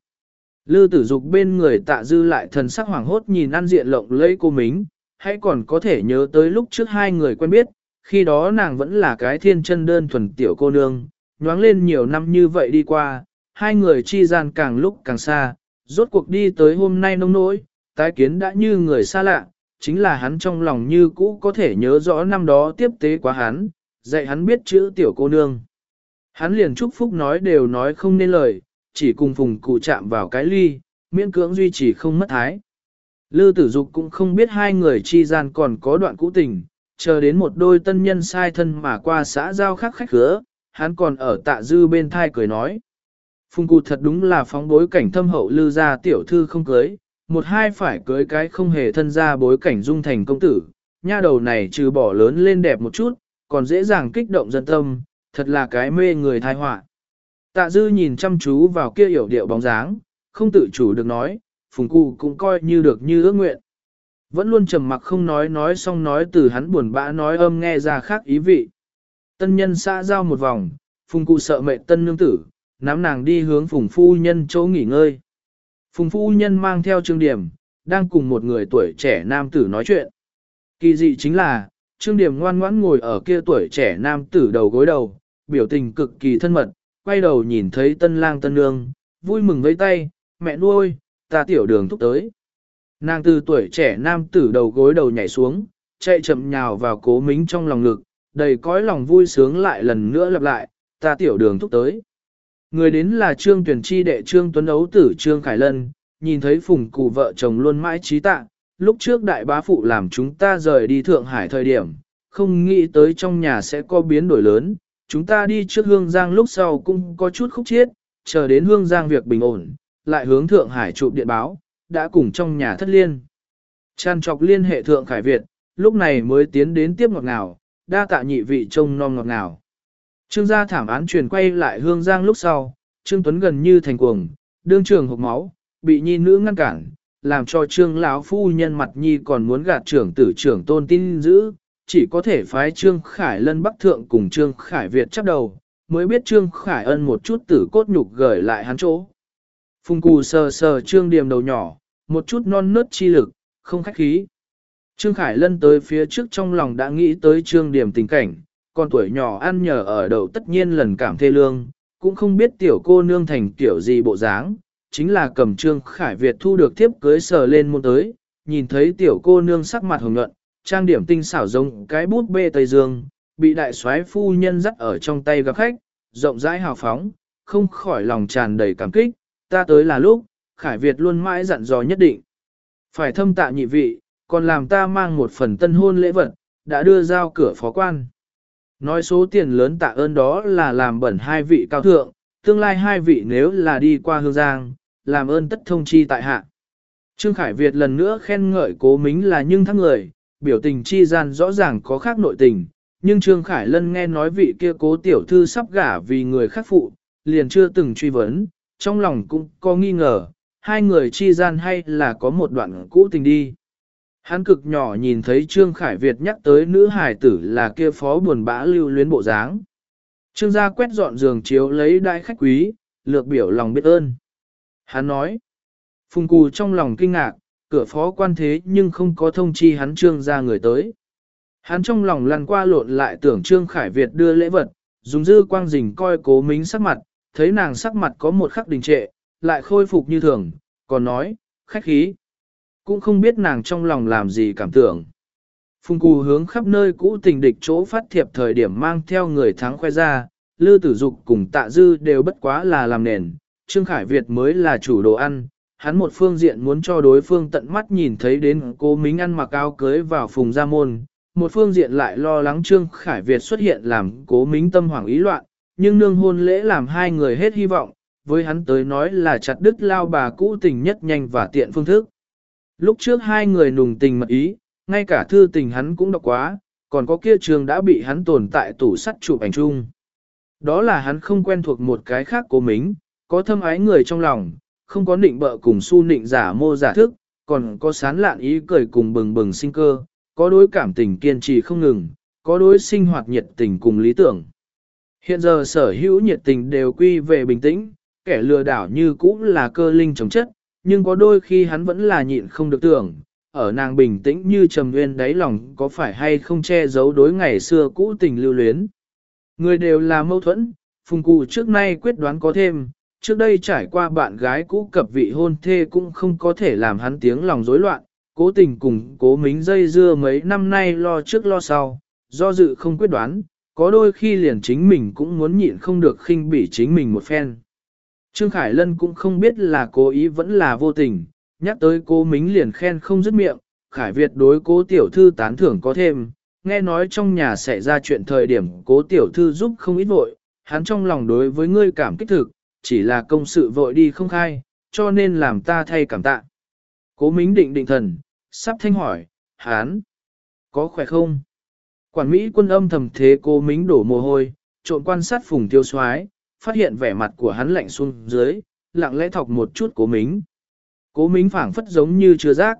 Lư tử dục bên người tạ dư lại thần sắc hoảng hốt nhìn ăn diện lộng lẫy cô mính, hãy còn có thể nhớ tới lúc trước hai người quen biết, khi đó nàng vẫn là cái thiên chân đơn thuần tiểu cô nương, nhoáng lên nhiều năm như vậy đi qua, hai người chi gian càng lúc càng xa, rốt cuộc đi tới hôm nay nông nỗi, tái kiến đã như người xa lạ, chính là hắn trong lòng như cũ có thể nhớ rõ năm đó tiếp tế quá hắn, dạy hắn biết chữ tiểu cô nương. Hắn liền chúc phúc nói đều nói không nên lời, chỉ cùng phùng cụ chạm vào cái ly, miễn cưỡng duy trì không mất thái. Lư tử dục cũng không biết hai người chi gian còn có đoạn cũ tình, chờ đến một đôi tân nhân sai thân mà qua xã giao khác khách khứa, hắn còn ở tạ dư bên thai cười nói. Phùng cụ thật đúng là phóng bối cảnh thâm hậu lư ra tiểu thư không cưới, một hai phải cưới cái không hề thân ra bối cảnh dung thành công tử, nha đầu này trừ bỏ lớn lên đẹp một chút, còn dễ dàng kích động dân tâm, thật là cái mê người thai họa. Tạ dư nhìn chăm chú vào kia hiểu điệu bóng dáng, không tự chủ được nói, phùng cụ cũng coi như được như ước nguyện. Vẫn luôn trầm mặc không nói nói xong nói từ hắn buồn bã nói âm nghe ra khác ý vị. Tân nhân xã giao một vòng, phùng cụ sợ mẹ tân nương tử, nắm nàng đi hướng phùng phu nhân chỗ nghỉ ngơi. Phùng phu nhân mang theo trương điểm, đang cùng một người tuổi trẻ nam tử nói chuyện. Kỳ dị chính là, trương điểm ngoan ngoãn ngồi ở kia tuổi trẻ nam tử đầu gối đầu, biểu tình cực kỳ thân mật, quay đầu nhìn thấy tân lang tân nương, vui mừng vẫy tay, mẹ nuôi, ta tiểu đường thúc tới. Nàng từ tuổi trẻ nam tử đầu gối đầu nhảy xuống, chạy chậm nhào vào cố mính trong lòng ngực, đầy cõi lòng vui sướng lại lần nữa lặp lại, ta tiểu đường thúc tới. Người đến là Trương Tuyển Chi đệ Trương Tuấn Ấu tử Trương Khải Lân, nhìn thấy phùng cụ vợ chồng luôn mãi trí tạ, lúc trước đại bá phụ làm chúng ta rời đi Thượng Hải thời điểm, không nghĩ tới trong nhà sẽ có biến đổi lớn, chúng ta đi trước Hương Giang lúc sau cũng có chút khúc chiết, chờ đến Hương Giang việc bình ổn, lại hướng Thượng Hải chụp điện báo, đã cùng trong nhà thất liên. Tràn trọc liên hệ Thượng Khải Việt, lúc này mới tiến đến tiếp ngọt ngào, đa tạ nhị vị trông non ngọt ngào. Trương gia thảm án truyền quay lại Hương Giang lúc sau, Trương Tuấn gần như thành cuồng, đương trường hộp máu, bị nhi nữ ngăn cản, làm cho Trương lão phu nhân mặt nhi còn muốn gạt trưởng tử trưởng tôn tin giữ, chỉ có thể phái Trương Khải Lân Bắc Thượng cùng Trương Khải Việt chấp đầu, mới biết Trương Khải Ân một chút tử cốt nhục gửi lại hắn chỗ. Phùng cù sờ sờ Trương Điềm đầu nhỏ, một chút non nớt chi lực, không khách khí. Trương Khải Lân tới phía trước trong lòng đã nghĩ tới Trương Điềm tình cảnh, con tuổi nhỏ ăn nhờ ở đậu tất nhiên lần cảm thê lương, cũng không biết tiểu cô nương thành tiểu gì bộ dáng, chính là cầm Trương Khải Việt thu được tiếp cưới sờ lên môn tới, nhìn thấy tiểu cô nương sắc mặt hồng nhuận, trang điểm tinh xảo giống cái bút bê Tây Dương, bị đại soái phu nhân dắt ở trong tay gặp khách, rộng rãi hào phóng, không khỏi lòng tràn đầy cảm kích, ta tới là lúc, Khải Việt luôn mãi dặn dò nhất định. Phải thâm tạ nhị vị, còn làm ta mang một phần tân hôn lễ vật, đã đưa giao cửa phó quan. Nói số tiền lớn tạ ơn đó là làm bẩn hai vị cao thượng, tương lai hai vị nếu là đi qua hương giang, làm ơn tất thông chi tại hạ. Trương Khải Việt lần nữa khen ngợi cố mính là nhưng thắng người, biểu tình chi gian rõ ràng có khác nội tình, nhưng Trương Khải Lân nghe nói vị kia cố tiểu thư sắp gả vì người khác phụ, liền chưa từng truy vấn, trong lòng cũng có nghi ngờ, hai người chi gian hay là có một đoạn cũ tình đi. Hắn cực nhỏ nhìn thấy Trương Khải Việt nhắc tới nữ hài tử là kia phó buồn bã lưu luyến bộ dáng. Trương gia quét dọn giường chiếu lấy đại khách quý, lược biểu lòng biết ơn. Hắn nói, phùng cù trong lòng kinh ngạc, cửa phó quan thế nhưng không có thông chi hắn trương ra người tới. Hắn trong lòng lăn qua lộn lại tưởng Trương Khải Việt đưa lễ vật, dùng dư quang dình coi cố mính sắc mặt, thấy nàng sắc mặt có một khắc đình trệ, lại khôi phục như thường, còn nói, khách khí. Cũng không biết nàng trong lòng làm gì cảm tưởng. Phùng cù hướng khắp nơi cũ tình địch chỗ phát thiệp thời điểm mang theo người thắng khoe ra, Lư Tử Dục cùng Tạ Dư đều bất quá là làm nền, Trương Khải Việt mới là chủ đồ ăn, hắn một phương diện muốn cho đối phương tận mắt nhìn thấy đến cô Mính ăn mặc áo cưới vào phùng gia môn, một phương diện lại lo lắng Trương Khải Việt xuất hiện làm cố Mính tâm hoảng ý loạn, nhưng nương hôn lễ làm hai người hết hy vọng, với hắn tới nói là chặt đứt lao bà cũ tình nhất nhanh và tiện phương thức. Lúc trước hai người nùng tình mật ý, ngay cả thư tình hắn cũng đọc quá, còn có kia trường đã bị hắn tồn tại tủ sắt chụp ảnh chung. Đó là hắn không quen thuộc một cái khác của mình, có thâm ái người trong lòng, không có nịnh bợ cùng su nịnh giả mô giả thức, còn có sán lạn ý cười cùng bừng bừng sinh cơ, có đối cảm tình kiên trì không ngừng, có đối sinh hoạt nhiệt tình cùng lý tưởng. Hiện giờ sở hữu nhiệt tình đều quy về bình tĩnh, kẻ lừa đảo như cũ là cơ linh chống chất, nhưng có đôi khi hắn vẫn là nhịn không được tưởng, ở nàng bình tĩnh như trầm nguyên đáy lòng có phải hay không che giấu đối ngày xưa cũ tình lưu luyến. Người đều là mâu thuẫn, phùng cụ trước nay quyết đoán có thêm, trước đây trải qua bạn gái cũ cập vị hôn thê cũng không có thể làm hắn tiếng lòng rối loạn, cố tình cùng cố mính dây dưa mấy năm nay lo trước lo sau, do dự không quyết đoán, có đôi khi liền chính mình cũng muốn nhịn không được khinh bỉ chính mình một phen. Trương Khải Lân cũng không biết là cố ý vẫn là vô tình, nhắc tới cố mính liền khen không dứt miệng, Khải Việt đối cố tiểu thư tán thưởng có thêm, nghe nói trong nhà xảy ra chuyện thời điểm cố tiểu thư giúp không ít vội, hắn trong lòng đối với ngươi cảm kích thực, chỉ là công sự vội đi không khai, cho nên làm ta thay cảm tạ. Cố mính định định thần, sắp thanh hỏi, hán, có khỏe không? Quản Mỹ quân âm thầm thế cố mính đổ mồ hôi, trộn quan sát phùng tiêu soái phát hiện vẻ mặt của hắn lạnh xuống dưới, lặng lẽ thọc một chút cố mính. Cố mính phảng phất giống như chưa giác.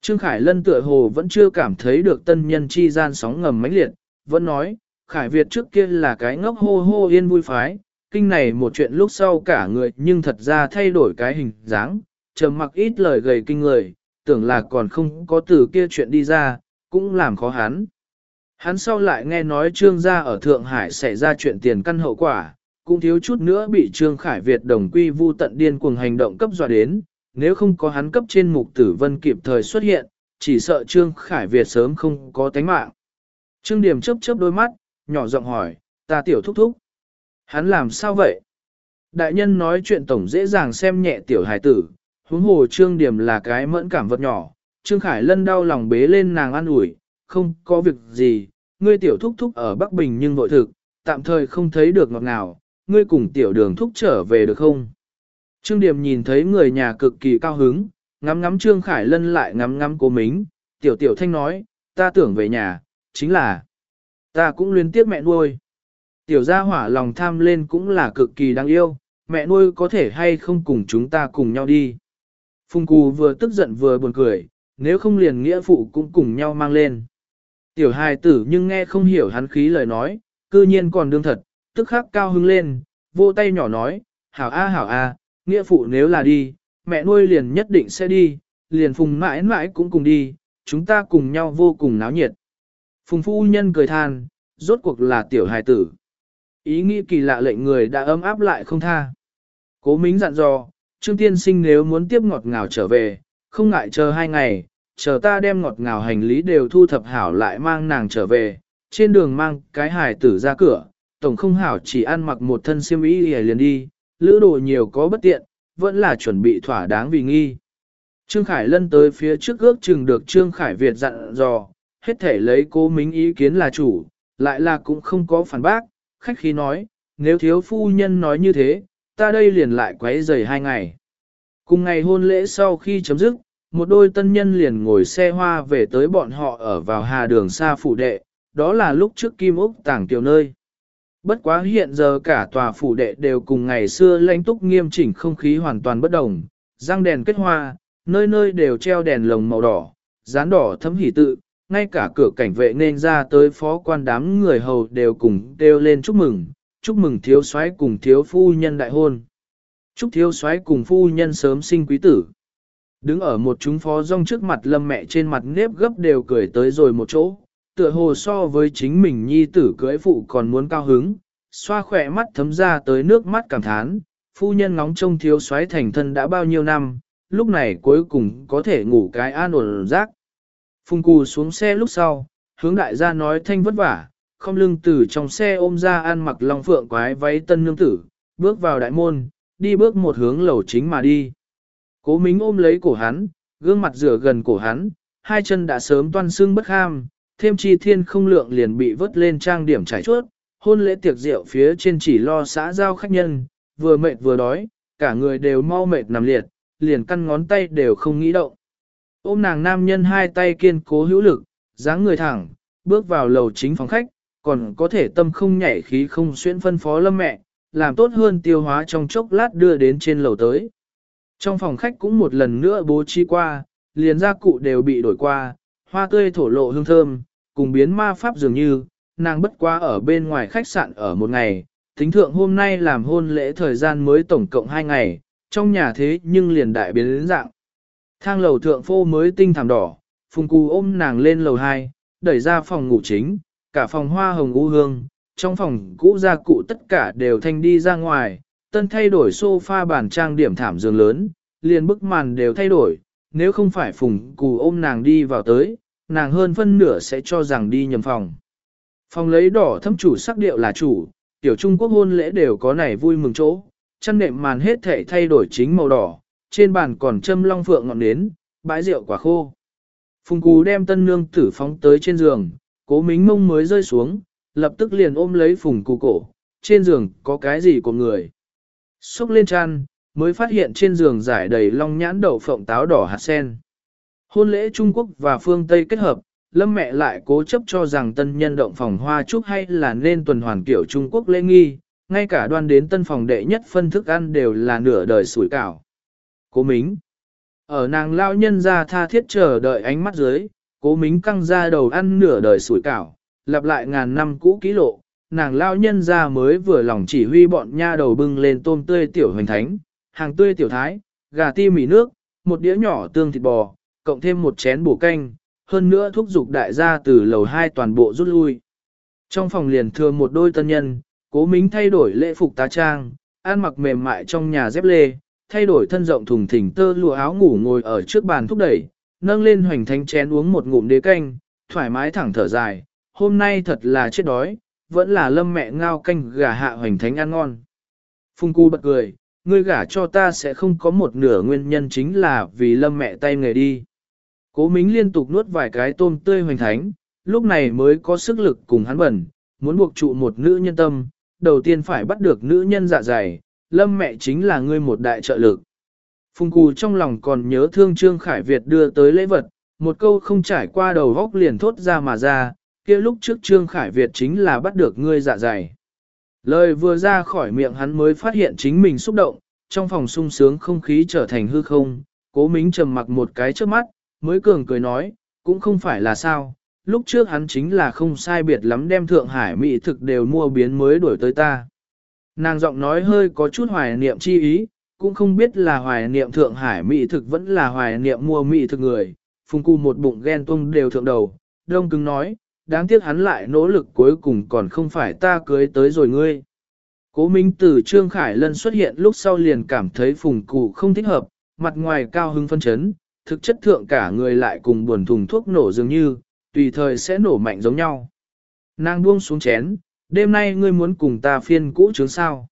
Trương Khải Lân tựa hồ vẫn chưa cảm thấy được tân nhân chi gian sóng ngầm mãnh liệt, vẫn nói, Khải Việt trước kia là cái ngốc hô hô yên vui phái, kinh này một chuyện lúc sau cả người nhưng thật ra thay đổi cái hình dáng, trầm mặc ít lời gầy kinh người, tưởng là còn không có từ kia chuyện đi ra, cũng làm khó hắn. Hắn sau lại nghe nói Trương gia ở Thượng Hải xảy ra chuyện tiền căn hậu quả, cũng thiếu chút nữa bị Trương Khải Việt đồng quy vu tận điên cuồng hành động cấp dọa đến, nếu không có hắn cấp trên mục tử vân kịp thời xuất hiện, chỉ sợ Trương Khải Việt sớm không có tánh mạng. Trương Điểm chớp chớp đôi mắt, nhỏ giọng hỏi, ta tiểu thúc thúc. Hắn làm sao vậy? Đại nhân nói chuyện tổng dễ dàng xem nhẹ tiểu hài tử, huống hồ Trương Điểm là cái mẫn cảm vật nhỏ. Trương Khải Lân đau lòng bế lên nàng an ủi, không có việc gì, ngươi tiểu thúc thúc ở Bắc Bình nhưng vội thực, tạm thời không thấy được ngọt nào, ngươi cùng tiểu đường thúc trở về được không? Trương Điểm nhìn thấy người nhà cực kỳ cao hứng, ngắm ngắm Trương Khải Lân lại ngắm ngắm cô mính, tiểu tiểu thanh nói, ta tưởng về nhà, chính là, ta cũng liên tiếp mẹ nuôi. Tiểu gia hỏa lòng tham lên cũng là cực kỳ đáng yêu, mẹ nuôi có thể hay không cùng chúng ta cùng nhau đi. Phùng Cù vừa tức giận vừa buồn cười, nếu không liền nghĩa phụ cũng cùng nhau mang lên. Tiểu hài tử nhưng nghe không hiểu hắn khí lời nói, cư nhiên còn đương thật, tức khắc cao hứng lên, vô tay nhỏ nói, hảo a hảo a, nghĩa phụ nếu là đi, mẹ nuôi liền nhất định sẽ đi, liền phùng mãi mãi cũng cùng đi, chúng ta cùng nhau vô cùng náo nhiệt. Phùng phu nhân cười than, rốt cuộc là tiểu hài tử. Ý nghĩ kỳ lạ lệnh người đã ấm áp lại không tha. Cố mính dặn dò, Trương Tiên Sinh nếu muốn tiếp ngọt ngào trở về, không ngại chờ hai ngày, chờ ta đem ngọt ngào hành lý đều thu thập hảo lại mang nàng trở về, trên đường mang cái hài tử ra cửa, tổng không hảo chỉ ăn mặc một thân xiêm y liền đi, lữ đồ nhiều có bất tiện, vẫn là chuẩn bị thỏa đáng vì nghi. Trương Khải Lân tới phía trước ước chừng được Trương Khải Việt dặn dò, hết thể lấy cố mính ý kiến là chủ, lại là cũng không có phản bác, khách khí nói, nếu thiếu phu nhân nói như thế, ta đây liền lại quấy rầy hai ngày. Cùng ngày hôn lễ sau khi chấm dứt, một đôi tân nhân liền ngồi xe hoa về tới bọn họ ở vào hà đường xa phủ đệ, đó là lúc trước Kim Úc tàng tiểu nơi. Bất quá hiện giờ cả tòa phủ đệ đều cùng ngày xưa lãnh túc nghiêm chỉnh không khí hoàn toàn bất đồng, răng đèn kết hoa, nơi nơi đều treo đèn lồng màu đỏ, dán đỏ thấm hỉ tự, ngay cả cửa cảnh vệ nên ra tới phó quan đám người hầu đều cùng đều lên chúc mừng, chúc mừng thiếu soái cùng thiếu phu nhân đại hôn. Chúc thiếu soái cùng phu nhân sớm sinh quý tử. Đứng ở một chúng phó rong trước mặt lâm mẹ trên mặt nếp gấp đều cười tới rồi một chỗ, tựa hồ so với chính mình nhi tử cưới phụ còn muốn cao hứng, xoa khỏe mắt thấm ra tới nước mắt cảm thán, phu nhân ngóng trông thiếu soái thành thân đã bao nhiêu năm, lúc này cuối cùng có thể ngủ cái an ổn rác. Phùng cù xuống xe lúc sau, hướng đại gia nói thanh vất vả, không lưng từ trong xe ôm ra ăn mặc long phượng quái váy tân nương tử, bước vào đại môn, đi bước một hướng lầu chính mà đi. Cố Mính ôm lấy cổ hắn, gương mặt rửa gần cổ hắn, hai chân đã sớm toan xương bất ham, thêm chi thiên không lượng liền bị vớt lên trang điểm trải chuốt, hôn lễ tiệc rượu phía trên chỉ lo xã giao khách nhân, vừa mệt vừa đói, cả người đều mau mệt nằm liệt, liền căn ngón tay đều không nghĩ động. Ôm nàng nam nhân hai tay kiên cố hữu lực, dáng người thẳng, bước vào lầu chính phòng khách, còn có thể tâm không nhảy khí không xuyên phân phó lâm mẹ, làm tốt hơn tiêu hóa trong chốc lát đưa đến trên lầu tới. Trong phòng khách cũng một lần nữa bố trí qua, liền gia cụ đều bị đổi qua, hoa tươi thổ lộ hương thơm, cùng biến ma pháp dường như, nàng bất quá ở bên ngoài khách sạn ở một ngày, tính thượng hôm nay làm hôn lễ thời gian mới tổng cộng hai ngày, trong nhà thế nhưng liền đại biến đến dạng. Thang lầu thượng phô mới tinh thảm đỏ, phùng cù ôm nàng lên lầu 2, đẩy ra phòng ngủ chính, cả phòng hoa hồng u hương, trong phòng cũ gia cụ tất cả đều thanh đi ra ngoài, tân thay đổi sofa bàn trang điểm thảm giường lớn, liền bức màn đều thay đổi, nếu không phải phùng cù ôm nàng đi vào tới, nàng hơn phân nửa sẽ cho rằng đi nhầm phòng. Phòng lấy đỏ thâm chủ sắc điệu là chủ, tiểu Trung Quốc hôn lễ đều có này vui mừng chỗ, chăn nệm màn hết thể thay đổi chính màu đỏ, trên bàn còn châm long phượng ngọn nến, bãi rượu quả khô. Phùng Cú đem tân nương tử phóng tới trên giường, cố mính mông mới rơi xuống, lập tức liền ôm lấy Phùng Cú cổ, trên giường có cái gì của người. Xúc lên chăn, mới phát hiện trên giường giải đầy long nhãn đậu phộng táo đỏ hạt sen. Hôn lễ Trung Quốc và phương Tây kết hợp, lâm mẹ lại cố chấp cho rằng tân nhân động phòng hoa trúc hay là nên tuần hoàn kiểu Trung Quốc lễ nghi, ngay cả đoan đến tân phòng đệ nhất phân thức ăn đều là nửa đời sủi cảo. Cố mính. Ở nàng lao nhân ra tha thiết chờ đợi ánh mắt dưới, cố mính căng ra đầu ăn nửa đời sủi cảo, lặp lại ngàn năm cũ ký lộ, nàng lao nhân ra mới vừa lòng chỉ huy bọn nha đầu bưng lên tôm tươi tiểu hoành thánh, hàng tươi tiểu thái, gà ti mì nước, một đĩa nhỏ tương thịt bò, cộng thêm một chén bổ canh, hơn nữa thúc giục đại gia từ lầu hai toàn bộ rút lui. Trong phòng liền thừa một đôi tân nhân, cố mính thay đổi lễ phục tá trang, ăn mặc mềm mại trong nhà dép lê, thay đổi thân rộng thùng thình tơ lụa áo ngủ ngồi ở trước bàn thúc đẩy, nâng lên hoành thánh chén uống một ngụm đế canh, thoải mái thẳng thở dài, hôm nay thật là chết đói, vẫn là lâm mẹ ngao canh gà hạ hoành thánh ăn ngon. Phung cu bật cười, ngươi gả cho ta sẽ không có một nửa nguyên nhân chính là vì lâm mẹ tay nghề đi. Cố Mính liên tục nuốt vài cái tôm tươi hoành thánh, lúc này mới có sức lực cùng hắn bẩn, muốn buộc trụ một nữ nhân tâm, đầu tiên phải bắt được nữ nhân dạ dày, lâm mẹ chính là ngươi một đại trợ lực. Phùng Cù trong lòng còn nhớ thương Trương Khải Việt đưa tới lễ vật, một câu không trải qua đầu góc liền thốt ra mà ra, kia lúc trước Trương Khải Việt chính là bắt được ngươi dạ dày. Lời vừa ra khỏi miệng hắn mới phát hiện chính mình xúc động, trong phòng sung sướng không khí trở thành hư không, cố mính trầm mặc một cái trước mắt, mới cường cười nói, cũng không phải là sao, lúc trước hắn chính là không sai biệt lắm đem Thượng Hải mỹ thực đều mua biến mới đuổi tới ta. Nàng giọng nói hơi có chút hoài niệm chi ý, cũng không biết là hoài niệm Thượng Hải mỹ thực vẫn là hoài niệm mua mỹ thực người, phùng cu một bụng ghen tung đều thượng đầu, đông cứng nói, đáng tiếc hắn lại nỗ lực cuối cùng còn không phải ta cưới tới rồi ngươi. Cố Minh từ Trương Khải Lân xuất hiện lúc sau liền cảm thấy phùng cụ không thích hợp, mặt ngoài cao hưng phân chấn, thực chất thượng cả người lại cùng buồn thùng thuốc nổ dường như, tùy thời sẽ nổ mạnh giống nhau. Nàng buông xuống chén, đêm nay ngươi muốn cùng ta phiên cũ trướng sao?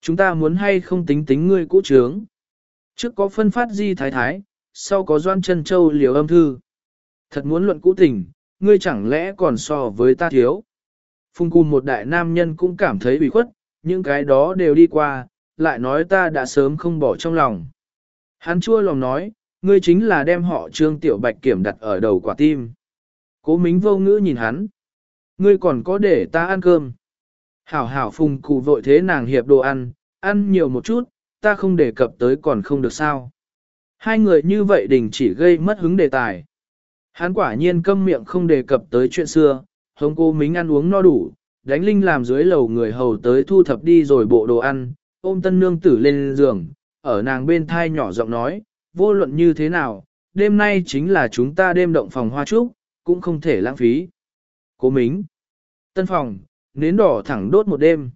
Chúng ta muốn hay không tính tính ngươi cũ trướng? Trước có phân phát di thái thái, sau có doan chân châu liều âm thư. Thật muốn luận cũ tình, ngươi chẳng lẽ còn so với ta thiếu? Phùng cùng một đại nam nhân cũng cảm thấy bị khuất, những cái đó đều đi qua, lại nói ta đã sớm không bỏ trong lòng. Hắn chua lòng nói, ngươi chính là đem họ trương tiểu bạch kiểm đặt ở đầu quả tim. Cố mính vô ngữ nhìn hắn. Ngươi còn có để ta ăn cơm. Hảo hảo phùng cụ vội thế nàng hiệp đồ ăn, ăn nhiều một chút, ta không đề cập tới còn không được sao. Hai người như vậy đình chỉ gây mất hứng đề tài. Hắn quả nhiên câm miệng không đề cập tới chuyện xưa, hống cô mính ăn uống no đủ, đánh linh làm dưới lầu người hầu tới thu thập đi rồi bộ đồ ăn, ôm tân nương tử lên giường, ở nàng bên thai nhỏ giọng nói, vô luận như thế nào, đêm nay chính là chúng ta đêm động phòng hoa trúc, cũng không thể lãng phí. Cố mính, tân phòng, nến đỏ thẳng đốt một đêm.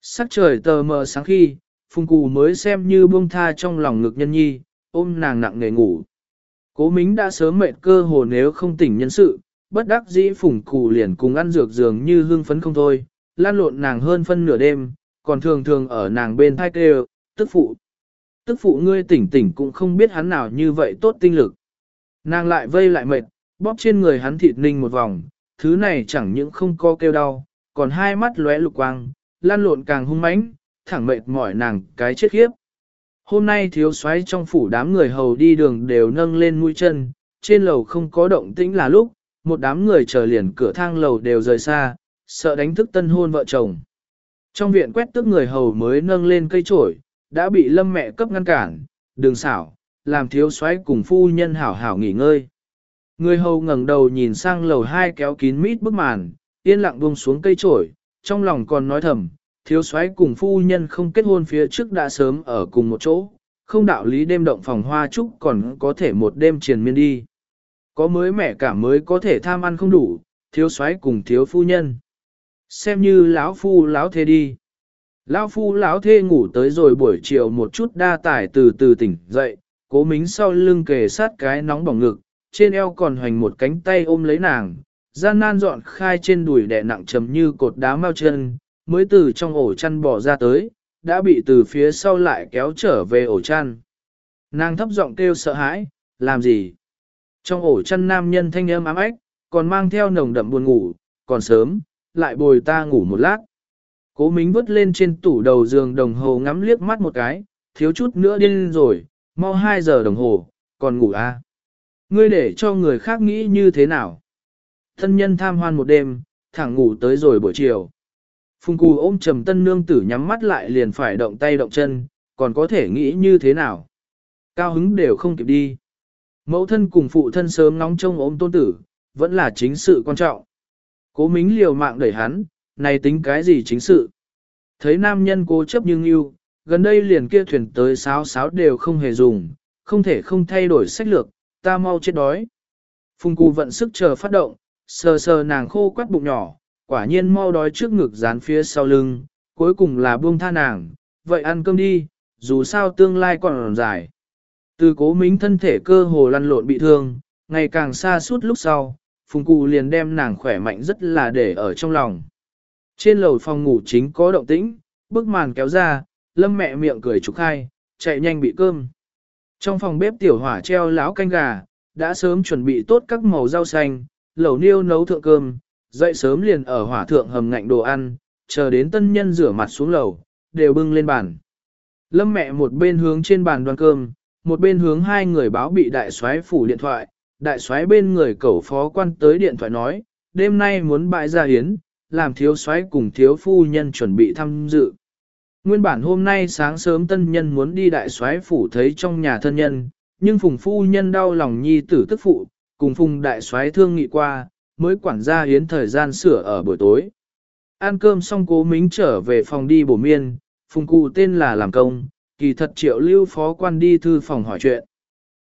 Sắc trời tờ mờ sáng khi, phùng cù mới xem như buông tha trong lòng ngực nhân nhi, ôm nàng nặng nề ngủ. Cố mính đã sớm mệt cơ hồ nếu không tỉnh nhân sự, bất đắc dĩ phùng cù liền cùng ăn dược dường như hương phấn không thôi, lan lộn nàng hơn phân nửa đêm, còn thường thường ở nàng bên thai kêu, tức phụ. Tức phụ ngươi tỉnh tỉnh cũng không biết hắn nào như vậy tốt tinh lực. Nàng lại vây lại mệt, bóp trên người hắn thịt ninh một vòng, thứ này chẳng những không có kêu đau, còn hai mắt lóe lục quang, lan lộn càng hung mãnh, thẳng mệt mỏi nàng cái chết khiếp. Hôm nay thiếu soái trong phủ đám người hầu đi đường đều nâng lên mũi chân, trên lầu không có động tĩnh là lúc, một đám người chờ liền cửa thang lầu đều rời xa, sợ đánh thức tân hôn vợ chồng. Trong viện quét tước người hầu mới nâng lên cây trổi, đã bị lâm mẹ cấp ngăn cản, đường xảo, làm thiếu soái cùng phu nhân hảo hảo nghỉ ngơi. Người hầu ngẩng đầu nhìn sang lầu hai kéo kín mít bức màn, yên lặng buông xuống cây trổi, trong lòng còn nói thầm, thiếu soái cùng phu nhân không kết hôn phía trước đã sớm ở cùng một chỗ, không đạo lý đêm động phòng hoa trúc còn có thể một đêm triền miên đi. Có mới mẻ cả mới có thể tham ăn không đủ, thiếu soái cùng thiếu phu nhân. Xem như lão phu lão thế đi. Lão phu lão thê ngủ tới rồi buổi chiều một chút đa tải từ từ tỉnh dậy, cố mính sau lưng kề sát cái nóng bỏng ngực, trên eo còn hoành một cánh tay ôm lấy nàng, gian nan dọn khai trên đùi đè nặng trầm như cột đá mau chân, mới từ trong ổ chăn bỏ ra tới, đã bị từ phía sau lại kéo trở về ổ chăn. Nàng thấp giọng kêu sợ hãi, làm gì? Trong ổ chăn nam nhân thanh âm ám ếch, còn mang theo nồng đậm buồn ngủ, còn sớm, lại bồi ta ngủ một lát. Cố Mính vứt lên trên tủ đầu giường đồng hồ ngắm liếc mắt một cái, thiếu chút nữa điên rồi, mau 2 giờ đồng hồ, còn ngủ à? Ngươi để cho người khác nghĩ như thế nào? Thân nhân tham hoan một đêm, thẳng ngủ tới rồi buổi chiều. Phùng cù ôm trầm tân nương tử nhắm mắt lại liền phải động tay động chân, còn có thể nghĩ như thế nào. Cao hứng đều không kịp đi. Mẫu thân cùng phụ thân sớm nóng trông ôm tôn tử, vẫn là chính sự quan trọng. Cố mính liều mạng đẩy hắn, này tính cái gì chính sự. Thấy nam nhân cố chấp nhưng yêu, gần đây liền kia thuyền tới sáo sáo đều không hề dùng, không thể không thay đổi sách lược, ta mau chết đói. Phùng cù vận sức chờ phát động, sờ sờ nàng khô quắt bụng nhỏ, quả nhiên mau đói trước ngực dán phía sau lưng, cuối cùng là buông tha nàng, vậy ăn cơm đi, dù sao tương lai còn dài. Từ cố mính thân thể cơ hồ lăn lộn bị thương, ngày càng xa suốt lúc sau, phùng cụ liền đem nàng khỏe mạnh rất là để ở trong lòng. Trên lầu phòng ngủ chính có động tĩnh, bức màn kéo ra, lâm mẹ miệng cười trục khai, chạy nhanh bị cơm. Trong phòng bếp tiểu hỏa treo láo canh gà, đã sớm chuẩn bị tốt các màu rau xanh, lẩu niêu nấu thượng cơm, dậy sớm liền ở hỏa thượng hầm ngạnh đồ ăn, chờ đến tân nhân rửa mặt xuống lầu, đều bưng lên bàn. Lâm mẹ một bên hướng trên bàn đoan cơm, một bên hướng hai người báo bị đại soái phủ điện thoại, đại soái bên người cẩu phó quan tới điện thoại nói, đêm nay muốn bại ra hiến, làm thiếu soái cùng thiếu phu nhân chuẩn bị tham dự. Nguyên bản hôm nay sáng sớm tân nhân muốn đi đại soái phủ thấy trong nhà thân nhân, nhưng phùng phu nhân đau lòng nhi tử tức phụ, cùng phùng đại soái thương nghị qua, mới quản gia hiến thời gian sửa ở buổi tối. Ăn cơm xong cố mính trở về phòng đi bổ miên, phùng cụ tên là làm công, kỳ thật triệu lưu phó quan đi thư phòng hỏi chuyện.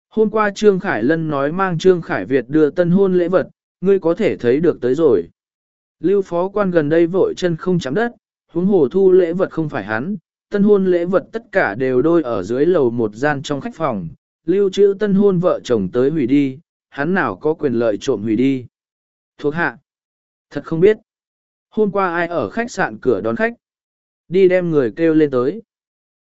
Hôm qua Trương Khải Lân nói mang Trương Khải Việt đưa tân hôn lễ vật, ngươi có thể thấy được tới rồi. Lưu phó quan gần đây vội chân không chạm đất, huống hồ thu lễ vật không phải hắn, tân hôn lễ vật tất cả đều đôi ở dưới lầu một gian trong khách phòng, lưu trữ tân hôn vợ chồng tới hủy đi, hắn nào có quyền lợi trộm hủy đi. Thuộc hạ, thật không biết, hôm qua ai ở khách sạn cửa đón khách, đi đem người kêu lên tới.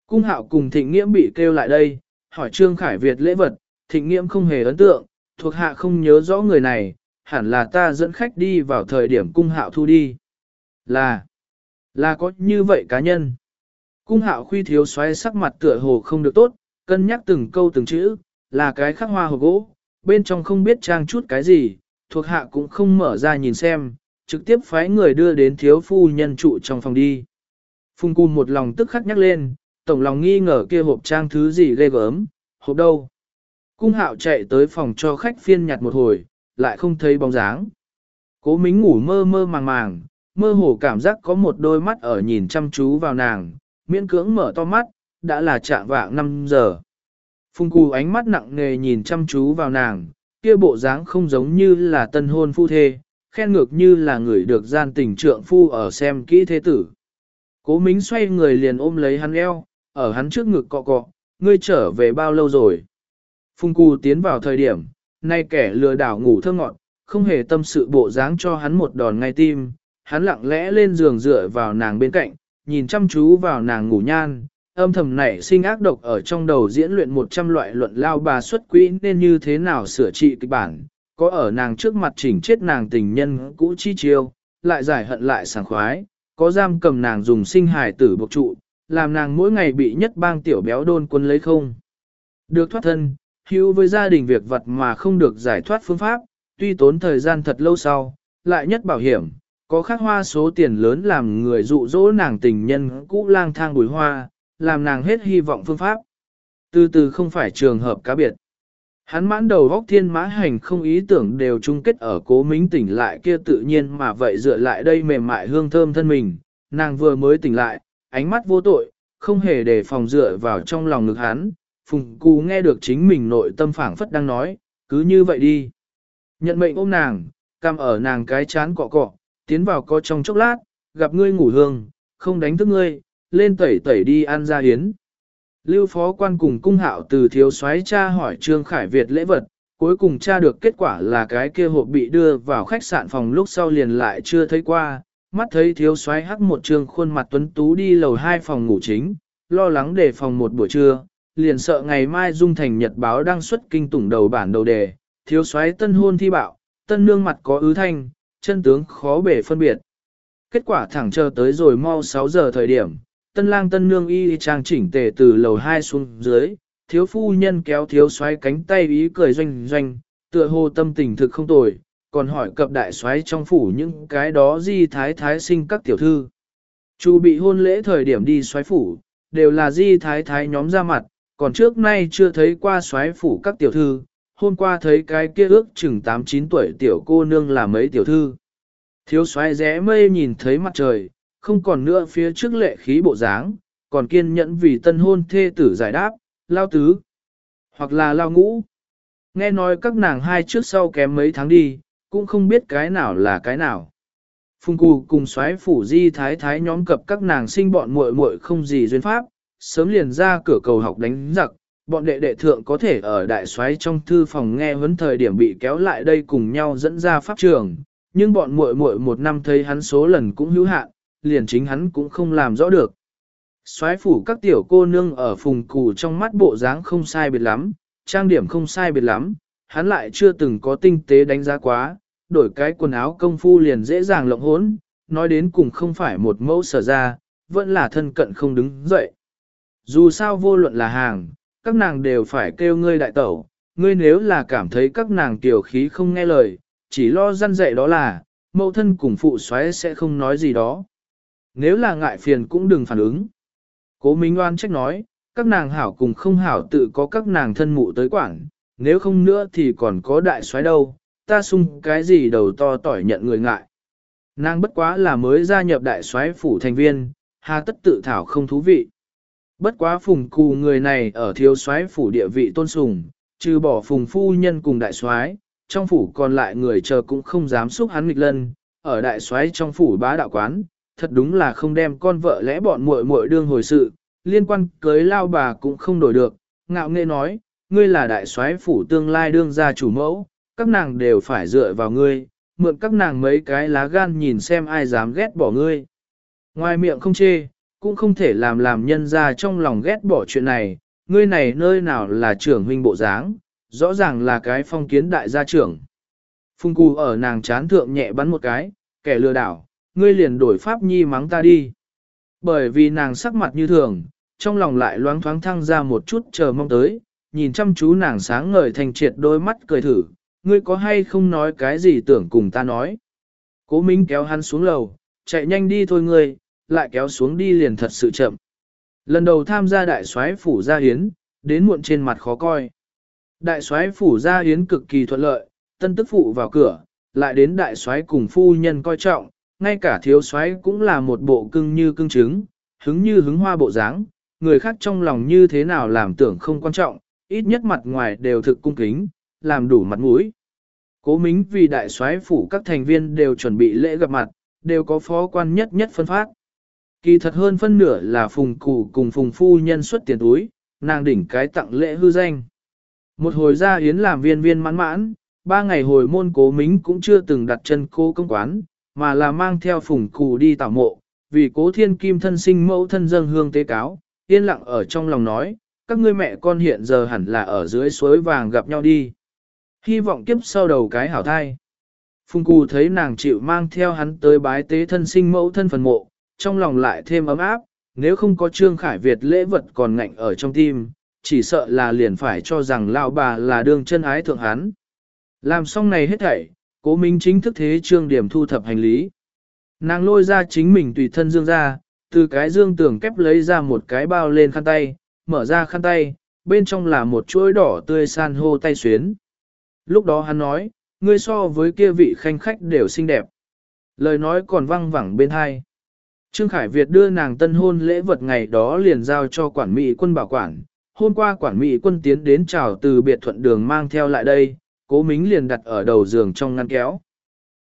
Cung hạo cùng thịnh nghiễm bị kêu lại đây, hỏi Trương Khải Việt lễ vật, thịnh nghiễm không hề ấn tượng, thuộc hạ không nhớ rõ người này, hẳn là ta dẫn khách đi vào thời điểm cung hạo thu đi. Là, là có như vậy cá nhân. Cung hạo khuy thiếu xoáy sắc mặt tựa hồ không được tốt, cân nhắc từng câu từng chữ, là cái khắc hoa hộp gỗ, bên trong không biết trang chút cái gì, thuộc hạ cũng không mở ra nhìn xem, trực tiếp phái người đưa đến thiếu phu nhân trụ trong phòng đi. Phùng cung một lòng tức khắc nhắc lên, tổng lòng nghi ngờ kia hộp trang thứ gì ghê gớm, hộp đâu. Cung hạo chạy tới phòng cho khách phiên nhặt một hồi, lại không thấy bóng dáng. Cố mính ngủ mơ mơ màng màng, mơ hồ cảm giác có một đôi mắt ở nhìn chăm chú vào nàng, miễn cưỡng mở to mắt, đã là trạng vạng 5 giờ. Phùng cù ánh mắt nặng nề nhìn chăm chú vào nàng, kia bộ dáng không giống như là tân hôn phu thê, khen ngược như là người được gian tình trượng phu ở xem kỹ thế tử. Cố mính xoay người liền ôm lấy hắn eo, ở hắn trước ngực cọ cọ, ngươi trở về bao lâu rồi? Phùng cù tiến vào thời điểm, nay kẻ lừa đảo ngủ thơ ngọn, không hề tâm sự bộ dáng cho hắn một đòn ngay tim, hắn lặng lẽ lên giường dựa vào nàng bên cạnh, nhìn chăm chú vào nàng ngủ nhan, âm thầm nảy sinh ác độc ở trong đầu diễn luyện 100 loại luận lao bà xuất quỹ nên như thế nào sửa trị kịch bản, có ở nàng trước mặt chỉnh chết nàng tình nhân cũ chi chiêu, lại giải hận lại sảng khoái, có giam cầm nàng dùng sinh hài tử buộc trụ, làm nàng mỗi ngày bị nhất bang tiểu béo đôn quân lấy không. Được thoát thân, hữu với gia đình việc vật mà không được giải thoát phương pháp, tuy tốn thời gian thật lâu sau, lại nhất bảo hiểm, có khắc hoa số tiền lớn làm người dụ dỗ nàng tình nhân cũ lang thang bùi hoa, làm nàng hết hy vọng phương pháp. Từ từ không phải trường hợp cá biệt. Hắn mãn đầu góc thiên mã hành không ý tưởng đều chung kết ở cố mính tỉnh lại kia tự nhiên mà vậy dựa lại đây mềm mại hương thơm thân mình, nàng vừa mới tỉnh lại, ánh mắt vô tội, không hề để phòng dựa vào trong lòng ngực hắn, phùng cù nghe được chính mình nội tâm phảng phất đang nói, cứ như vậy đi. Nhận mệnh ôm nàng, cam ở nàng cái chán cọ cọ, tiến vào có trong chốc lát, gặp ngươi ngủ hương, không đánh thức ngươi, lên tẩy tẩy đi ăn ra hiến. Lưu phó quan cùng cung hạo từ thiếu soái cha hỏi Trương Khải Việt lễ vật, cuối cùng tra được kết quả là cái kia hộp bị đưa vào khách sạn phòng lúc sau liền lại chưa thấy qua, mắt thấy thiếu soái hắc một trương khuôn mặt tuấn tú đi lầu hai phòng ngủ chính, lo lắng để phòng một buổi trưa, liền sợ ngày mai dung thành nhật báo đăng xuất kinh tủng đầu bản đầu đề, thiếu soái tân hôn thi bạo, tân nương mặt có ứ thanh, chân tướng khó bể phân biệt. Kết quả thẳng chờ tới rồi mau 6 giờ thời điểm, tân lang tân nương y trang chỉnh tề từ lầu 2 xuống dưới, thiếu phu nhân kéo thiếu xoáy cánh tay ý cười doanh doanh, tựa hồ tâm tình thực không tồi, còn hỏi cập đại xoáy trong phủ những cái đó di thái thái sinh các tiểu thư. Chu bị hôn lễ thời điểm đi xoáy phủ, đều là di thái thái nhóm ra mặt, còn trước nay chưa thấy qua xoáy phủ các tiểu thư, hôm qua thấy cái kia ước chừng 8-9 tuổi tiểu cô nương là mấy tiểu thư. Thiếu xoay rẽ mây nhìn thấy mặt trời, không còn nữa phía trước lệ khí bộ dáng, còn kiên nhẫn vì tân hôn thê tử giải đáp, lao tứ, hoặc là lao ngũ. Nghe nói các nàng hai trước sau kém mấy tháng đi, cũng không biết cái nào là cái nào. Phùng cù cùng xoáy phủ di thái thái nhóm cập các nàng sinh bọn muội muội không gì duyên pháp, sớm liền ra cửa cầu học đánh giặc, bọn đệ đệ thượng có thể ở đại soái trong thư phòng nghe huấn thời điểm bị kéo lại đây cùng nhau dẫn ra pháp trường, nhưng bọn muội muội một năm thấy hắn số lần cũng hữu hạn, liền chính hắn cũng không làm rõ được. Soái phủ các tiểu cô nương ở phùng cù trong mắt bộ dáng không sai biệt lắm, trang điểm không sai biệt lắm, hắn lại chưa từng có tinh tế đánh giá quá, đổi cái quần áo công phu liền dễ dàng lộng hỗn, nói đến cùng không phải một mẫu sở ra, vẫn là thân cận không đứng dậy. Dù sao vô luận là hàng, các nàng đều phải kêu ngươi đại tẩu, ngươi nếu là cảm thấy các nàng tiểu khí không nghe lời, chỉ lo răn dạy đó là, mẫu thân cùng phụ xoáy sẽ không nói gì đó. Nếu là ngại phiền cũng đừng phản ứng. Cố Minh Oan trách nói, các nàng hảo cùng không hảo tự có các nàng thân mụ tới quảng, nếu không nữa thì còn có đại xoáy đâu, ta sung cái gì đầu to tỏi nhận người ngại. Nàng bất quá là mới gia nhập đại soái phủ thành viên, hà tất tự thảo không thú vị. Bất quá phùng cù người này ở thiếu soái phủ địa vị tôn sùng, trừ bỏ phùng phu nhân cùng đại soái, trong phủ còn lại người chờ cũng không dám xúc hắn nghịch lân, ở đại soái trong phủ bá đạo quán, thật đúng là không đem con vợ lẽ bọn muội muội đương hồi sự, liên quan cưới lao bà cũng không đổi được, ngạo nghệ nói, ngươi là đại soái phủ tương lai đương gia chủ mẫu, các nàng đều phải dựa vào ngươi, mượn các nàng mấy cái lá gan nhìn xem ai dám ghét bỏ ngươi. Ngoài miệng không chê, cũng không thể làm làm nhân ra trong lòng ghét bỏ chuyện này, ngươi này nơi nào là trưởng huynh bộ dáng, rõ ràng là cái phong kiến đại gia trưởng. Phung cù ở nàng chán thượng nhẹ bắn một cái, kẻ lừa đảo, ngươi liền đổi pháp nhi mắng ta đi. Bởi vì nàng sắc mặt như thường, trong lòng lại loáng thoáng thăng ra một chút chờ mong tới, nhìn chăm chú nàng sáng ngời thành triệt đôi mắt cười thử, ngươi có hay không nói cái gì tưởng cùng ta nói. Cố Minh kéo hắn xuống lầu, chạy nhanh đi thôi ngươi, lại kéo xuống đi liền thật sự chậm. Lần đầu tham gia đại soái phủ gia hiến, đến muộn trên mặt khó coi. Đại soái phủ gia hiến cực kỳ thuận lợi, tân tức phụ vào cửa, lại đến đại soái cùng phu nhân coi trọng, ngay cả thiếu soái cũng là một bộ cưng như cưng trứng, hứng như hứng hoa bộ dáng, người khác trong lòng như thế nào làm tưởng không quan trọng, ít nhất mặt ngoài đều thực cung kính, làm đủ mặt mũi. Cố mính vì đại soái phủ các thành viên đều chuẩn bị lễ gặp mặt, đều có phó quan nhất nhất phân phát. Kỳ thật hơn phân nửa là phùng cụ cùng phùng phu nhân xuất tiền túi, nàng đỉnh cái tặng lễ hư danh. Một hồi ra yến làm viên viên mãn mãn, ba ngày hồi môn cố mính cũng chưa từng đặt chân cô công quán, mà là mang theo phùng cụ đi tảo mộ, vì cố thiên kim thân sinh mẫu thân dân hương tế cáo, yên lặng ở trong lòng nói, các ngươi mẹ con hiện giờ hẳn là ở dưới suối vàng gặp nhau đi. Hy vọng kiếp sau đầu cái hảo thai. Phùng Cù thấy nàng chịu mang theo hắn tới bái tế thân sinh mẫu thân phần mộ, trong lòng lại thêm ấm áp, nếu không có Trương Khải Việt lễ vật còn ngạnh ở trong tim, chỉ sợ là liền phải cho rằng lão bà là đương chân ái thượng hắn. Làm xong này hết thảy, cố minh chính thức thế Trương Điểm thu thập hành lý. Nàng lôi ra chính mình tùy thân dương ra, từ cái dương tưởng kép lấy ra một cái bao lên khăn tay, mở ra khăn tay, bên trong là một chuỗi đỏ tươi san hô tay xuyến. Lúc đó hắn nói, ngươi so với kia vị khanh khách đều xinh đẹp. Lời nói còn văng vẳng bên hai. Trương Khải Việt đưa nàng tân hôn lễ vật ngày đó liền giao cho quản mỹ quân bảo quản. Hôm qua quản mỹ quân tiến đến chào từ biệt thuận đường mang theo lại đây, cố mính liền đặt ở đầu giường trong ngăn kéo.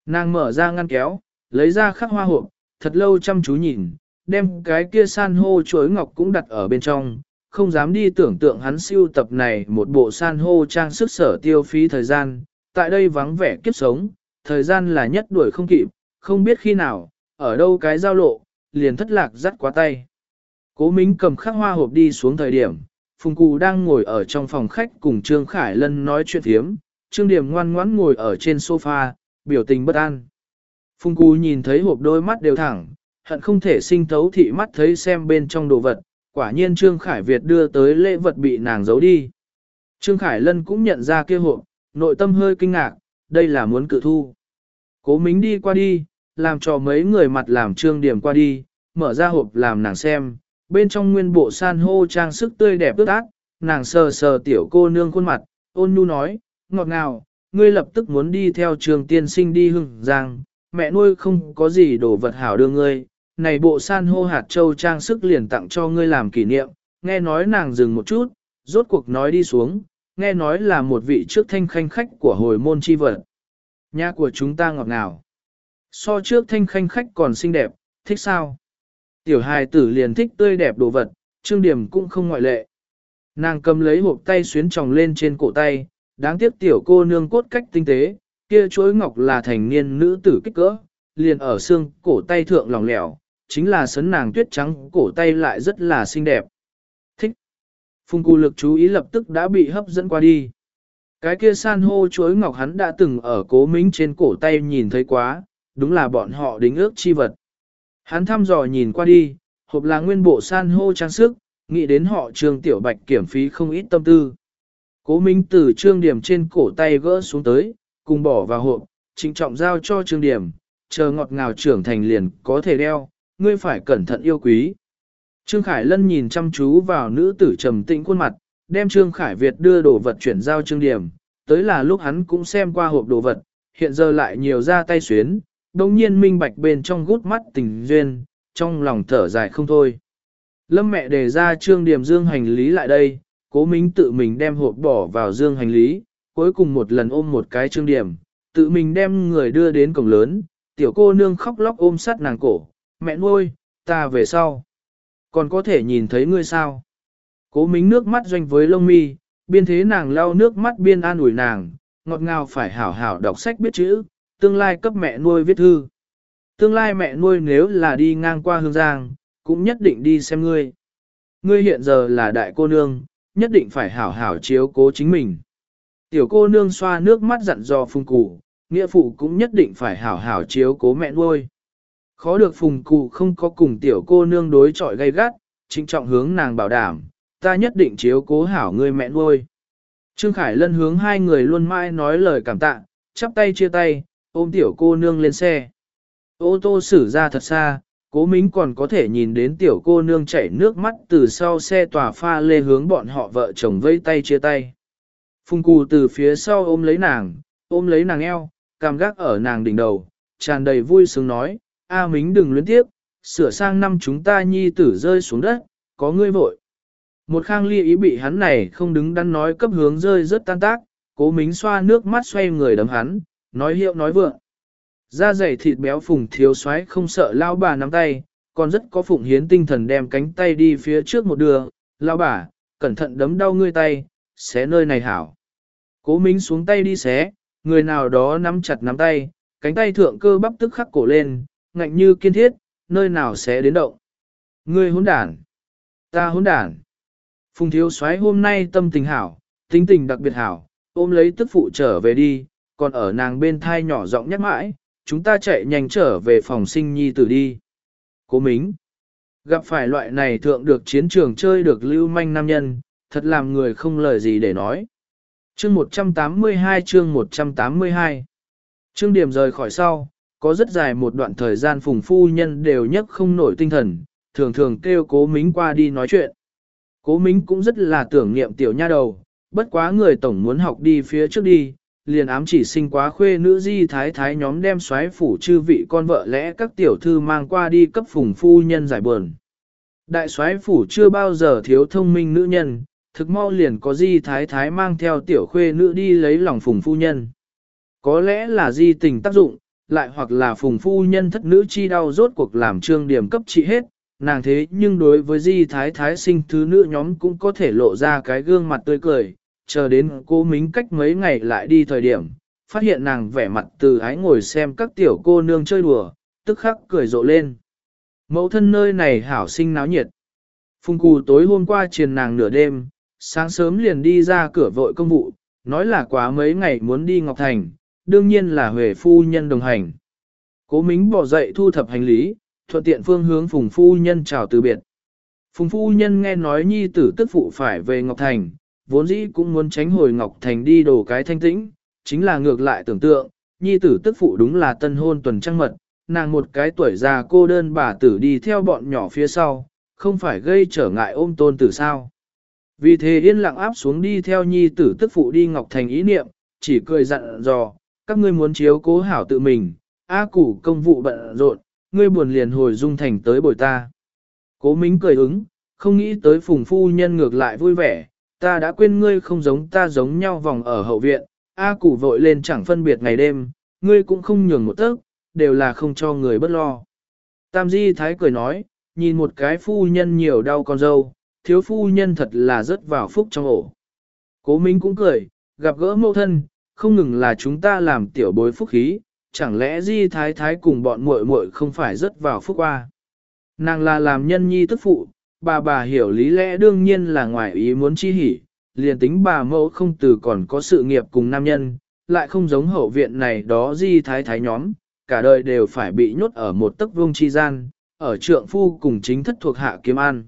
Nàng mở ra ngăn kéo, lấy ra khắc hoa hộp, thật lâu chăm chú nhìn, đem cái kia san hô chuối ngọc cũng đặt ở bên trong, không dám đi tưởng tượng hắn siêu tập này một bộ san hô trang sức sở tiêu phí thời gian, tại đây vắng vẻ kiếp sống, thời gian là nhất đuổi không kịp, không biết khi nào, ở đâu cái giao lộ, liền thất lạc dắt quá tay. Cố Mính cầm khắc hoa hộp đi xuống thời điểm, Phùng cù đang ngồi ở trong phòng khách cùng Trương Khải Lân nói chuyện thiếm, Trương Điểm ngoan ngoãn ngồi ở trên sofa, biểu tình bất an. Phùng cù nhìn thấy hộp đôi mắt đều thẳng, hận không thể sinh thấu thị mắt thấy xem bên trong đồ vật, quả nhiên Trương Khải Việt đưa tới lễ vật bị nàng giấu đi. Trương Khải Lân cũng nhận ra kia hộp, nội tâm hơi kinh ngạc, đây là muốn cự thu. Cố Mính đi qua đi, làm cho mấy người mặt làm Trương Điểm qua đi, mở ra hộp làm nàng xem, bên trong nguyên bộ san hô trang sức tươi đẹp ướt át, nàng sờ sờ tiểu cô nương khuôn mặt, ôn nhu nói, ngọt ngào, ngươi lập tức muốn đi theo trường tiên sinh đi hưng giang, mẹ nuôi không có gì đồ vật hảo đưa ngươi, này bộ san hô hạt châu trang sức liền tặng cho ngươi làm kỷ niệm, nghe nói nàng dừng một chút, rốt cuộc nói đi xuống, nghe nói là một vị trước thanh khanh khách của hồi môn chi vật. Nhà của chúng ta ngọt ngào. So trước thanh khanh khách còn xinh đẹp, thích sao? Tiểu hài tử liền thích tươi đẹp đồ vật, trương điểm cũng không ngoại lệ. Nàng cầm lấy hộp tay xuyến tròng lên trên cổ tay, đáng tiếc tiểu cô nương cốt cách tinh tế, kia chuối ngọc là thành niên nữ tử kích cỡ, liền ở xương cổ tay thượng lỏng lẻo, chính là sấn nàng tuyết trắng cổ tay lại rất là xinh đẹp. Thích. Phùng cù lực chú ý lập tức đã bị hấp dẫn qua đi. Cái kia san hô chuối ngọc hắn đã từng ở cố mính trên cổ tay nhìn thấy quá, đúng là bọn họ đính ước chi vật. Hắn thăm dò nhìn qua đi, hộp là nguyên bộ san hô trang sức, nghĩ đến họ trương tiểu bạch kiểm phí không ít tâm tư. Cố Minh từ trương điểm trên cổ tay gỡ xuống tới, cùng bỏ vào hộp, trịnh trọng giao cho trương điểm, chờ ngọt ngào trưởng thành liền có thể đeo, ngươi phải cẩn thận yêu quý. Trương Khải Lân nhìn chăm chú vào nữ tử trầm tĩnh khuôn mặt, đem Trương Khải Việt đưa đồ vật chuyển giao Trương Điểm, tới là lúc hắn cũng xem qua hộp đồ vật, hiện giờ lại nhiều ra tay xuyến, đồng nhiên minh bạch bên trong gút mắt tình duyên, trong lòng thở dài không thôi. Lâm mẹ đề ra Trương Điểm dương hành lý lại đây, cố minh tự mình đem hộp bỏ vào dương hành lý, cuối cùng một lần ôm một cái Trương Điểm, tự mình đem người đưa đến cổng lớn, tiểu cô nương khóc lóc ôm sát nàng cổ, mẹ nuôi, ta về sau. Còn có thể nhìn thấy ngươi sao? Cố mính nước mắt doanh với lông mi, biên thế nàng lau nước mắt biên an ủi nàng, ngọt ngào phải hảo hảo đọc sách biết chữ, tương lai cấp mẹ nuôi viết thư. Tương lai mẹ nuôi nếu là đi ngang qua hương giang, cũng nhất định đi xem ngươi. Ngươi hiện giờ là đại cô nương, nhất định phải hảo hảo chiếu cố chính mình. Tiểu cô nương xoa nước mắt dặn dò phùng cụ, nghĩa phụ cũng nhất định phải hảo hảo chiếu cố mẹ nuôi. Khó được phùng cụ không có cùng tiểu cô nương đối chọi gay gắt, trịnh trọng hướng nàng bảo đảm, ta nhất định chiếu cố hảo ngươi mẹ nuôi. Trương Khải Lân hướng hai người luôn mãi nói lời cảm tạ, chắp tay chia tay, ôm tiểu cô nương lên xe. Ô tô xử ra thật xa, cố mính còn có thể nhìn đến tiểu cô nương chảy nước mắt từ sau xe tòa pha lê hướng bọn họ vợ chồng vây tay chia tay. Phùng cù từ phía sau ôm lấy nàng, ôm lấy nàng eo, cảm gác ở nàng đỉnh đầu, tràn đầy vui sướng nói, A Mính đừng luyến tiếp, sửa sang năm chúng ta nhi tử rơi xuống đất, có ngươi vội. Một khang ly ý bị hắn này không đứng đắn nói cấp hướng rơi rất tan tác, cố mính xoa nước mắt xoay người đấm hắn, nói hiệu nói vượng. Da dày thịt béo phùng thiếu soái không sợ lao bà nắm tay, còn rất có phụng hiến tinh thần đem cánh tay đi phía trước một đường, lao bà, cẩn thận đấm đau ngươi tay, xé nơi này hảo. Cố mính xuống tay đi xé, người nào đó nắm chặt nắm tay, cánh tay thượng cơ bắp tức khắc cổ lên, ngạnh như kiên thiết, nơi nào sẽ đến động. Ngươi hỗn đản, ta hỗn đản. Phùng thiếu soái hôm nay tâm tình hảo, tính tình đặc biệt hảo, ôm lấy tức phụ trở về đi, còn ở nàng bên thai nhỏ giọng nhắc mãi, chúng ta chạy nhanh trở về phòng sinh nhi tử đi. Cố Mính, gặp phải loại này thượng được chiến trường chơi được lưu manh nam nhân, thật làm người không lời gì để nói. Chương 182 chương 182 chương Điểm rời khỏi sau, có rất dài một đoạn thời gian phùng phu nhân đều nhất không nổi tinh thần, thường thường kêu cố mính qua đi nói chuyện. Cố mính cũng rất là tưởng niệm tiểu nha đầu, bất quá người tổng muốn học đi phía trước đi, liền ám chỉ sinh quá khuê nữ di thái thái nhóm đem xoáy phủ chư vị con vợ lẽ các tiểu thư mang qua đi cấp phùng phu nhân giải buồn. Đại soái phủ chưa bao giờ thiếu thông minh nữ nhân, thực mau liền có di thái thái mang theo tiểu khuê nữ đi lấy lòng phùng phu nhân. Có lẽ là di tình tác dụng, lại hoặc là phùng phu nhân thất nữ chi đau rốt cuộc làm trương điểm cấp trị hết, nàng thế nhưng đối với di thái thái sinh thứ nữ nhóm cũng có thể lộ ra cái gương mặt tươi cười, chờ đến cô mính cách mấy ngày lại đi thời điểm, phát hiện nàng vẻ mặt từ ái ngồi xem các tiểu cô nương chơi đùa, tức khắc cười rộ lên. Mẫu thân nơi này hảo sinh náo nhiệt. Phùng cù tối hôm qua truyền nàng nửa đêm, sáng sớm liền đi ra cửa vội công vụ, nói là quá mấy ngày muốn đi Ngọc Thành, đương nhiên là Huệ phu nhân đồng hành. Cố Mính bỏ dậy thu thập hành lý, thuận tiện phương hướng Phùng phu nhân chào từ biệt. Phùng phu nhân nghe nói nhi tử tức phụ phải về Ngọc Thành, vốn dĩ cũng muốn tránh hồi Ngọc Thành đi đổ cái thanh tĩnh, chính là ngược lại tưởng tượng, nhi tử tức phụ đúng là tân hôn tuần trăng mật, nàng một cái tuổi già cô đơn bà tử đi theo bọn nhỏ phía sau, không phải gây trở ngại ôm tôn tử sao. Vì thế yên lặng áp xuống đi theo nhi tử tức phụ đi Ngọc Thành ý niệm, chỉ cười dặn dò, các ngươi muốn chiếu cố hảo tự mình, A củ công vụ bận rộn, ngươi buồn liền hồi dung thành tới bồi ta. Cố Mính cười ứng, không nghĩ tới phùng phu nhân ngược lại vui vẻ, ta đã quên ngươi không giống ta giống nhau vòng ở hậu viện, A củ vội lên chẳng phân biệt ngày đêm, ngươi cũng không nhường một tấc, đều là không cho người bất lo. Tam Di Thái cười nói, nhìn một cái phu nhân nhiều đau con dâu, thiếu phu nhân thật là rất vào phúc trong ổ. Cố Minh cũng cười, gặp gỡ mẫu thân, không ngừng là chúng ta làm tiểu bối phúc khí, chẳng lẽ Di Thái Thái cùng bọn muội muội không phải rất vào phúc qua. Nàng là làm nhân nhi tức phụ, bà bà hiểu lý lẽ đương nhiên là ngoài ý muốn chi hỉ, liền tính bà mẫu không từ còn có sự nghiệp cùng nam nhân, lại không giống hậu viện này đó Di Thái Thái nhóm, cả đời đều phải bị nhốt ở một tấc vương chi gian, ở trượng phu cùng chính thất thuộc hạ kiếm an.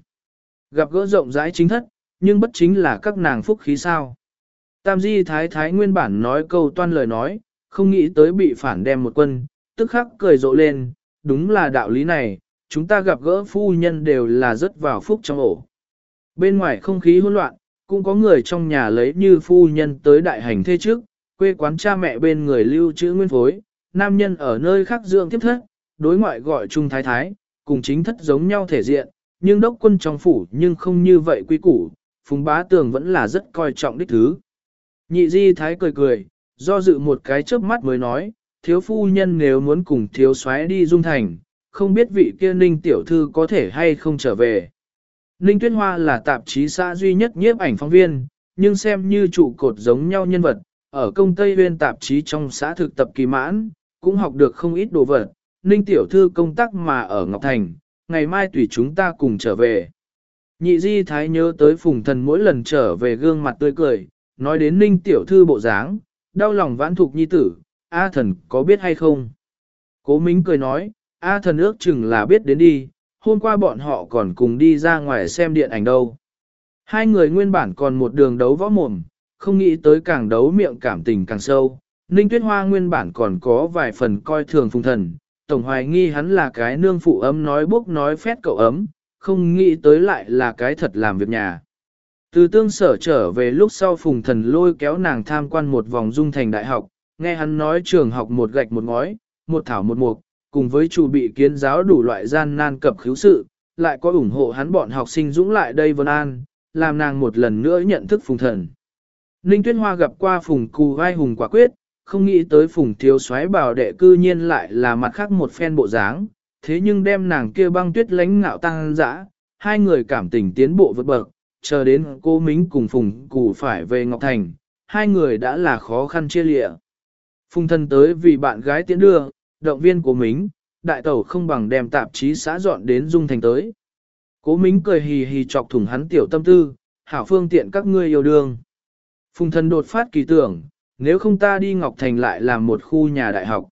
Gặp gỡ rộng rãi chính thất, nhưng bất chính là các nàng phúc khí sao. Tam di thái thái nguyên bản nói câu toan lời nói, không nghĩ tới bị phản đem một quân, tức khắc cười rộ lên, đúng là đạo lý này, chúng ta gặp gỡ phu nhân đều là rất vào phúc trong ổ. Bên ngoài không khí hỗn loạn, cũng có người trong nhà lấy như phu nhân tới đại hành thế trước, quê quán cha mẹ bên người lưu trữ nguyên phối, nam nhân ở nơi khác dưỡng tiếp thất, đối ngoại gọi trung thái thái, cùng chính thất giống nhau thể diện, nhưng đốc quân trong phủ nhưng không như vậy quý củ, phùng bá tường vẫn là rất coi trọng đích thứ. Nhị di thái cười cười, do dự một cái chớp mắt mới nói, thiếu phu nhân nếu muốn cùng thiếu soái đi dung thành, không biết vị kia ninh tiểu thư có thể hay không trở về. Ninh Tuyết Hoa là tạp chí xã duy nhất nhiếp ảnh phóng viên, nhưng xem như trụ cột giống nhau nhân vật, ở công Tây Huyên tạp chí trong xã thực tập kỳ mãn, cũng học được không ít đồ vật. Ninh tiểu thư công tác mà ở Ngọc Thành, ngày mai tùy chúng ta cùng trở về. Nhị di thái nhớ tới phùng thần mỗi lần trở về gương mặt tươi cười, nói đến ninh tiểu thư bộ dáng, đau lòng vãn thục nhi tử, A thần có biết hay không? Cố Mính cười nói, A thần ước chừng là biết đến đi, hôm qua bọn họ còn cùng đi ra ngoài xem điện ảnh đâu. Hai người nguyên bản còn một đường đấu võ mồm, không nghĩ tới càng đấu miệng cảm tình càng sâu. Ninh Tuyết Hoa nguyên bản còn có vài phần coi thường phùng thần, tổng hoài nghi hắn là cái nương phụ ấm nói bốc nói phét cậu ấm, không nghĩ tới lại là cái thật làm việc nhà. Từ tương sở trở về lúc sau phùng thần lôi kéo nàng tham quan một vòng dung thành đại học, nghe hắn nói trường học một gạch một ngói, một thảo một mục, cùng với chủ bị kiến giáo đủ loại gian nan cập khiếu sự, lại có ủng hộ hắn bọn học sinh dũng lại đây vân an, làm nàng một lần nữa nhận thức phùng thần. Ninh Tuyết Hoa gặp qua phùng cù vai hùng quả quyết, không nghĩ tới phùng thiếu soái bảo đệ cư nhiên lại là mặt khác một phen bộ dáng, thế nhưng đem nàng kia băng tuyết lánh ngạo tăng dã, hai người cảm tình tiến bộ vượt bậc, chờ đến cô Mính cùng phùng cù phải về Ngọc Thành, hai người đã là khó khăn chia lịa. Phùng thân tới vì bạn gái tiến đưa, động viên cố Mính, đại tẩu không bằng đem tạp chí xã dọn đến Dung Thành tới. Cố Mính cười hì hì chọc thủng hắn tiểu tâm tư, hảo phương tiện các ngươi yêu đương. Phùng thân đột phát kỳ tưởng, nếu không ta đi Ngọc Thành lại làm một khu nhà đại học.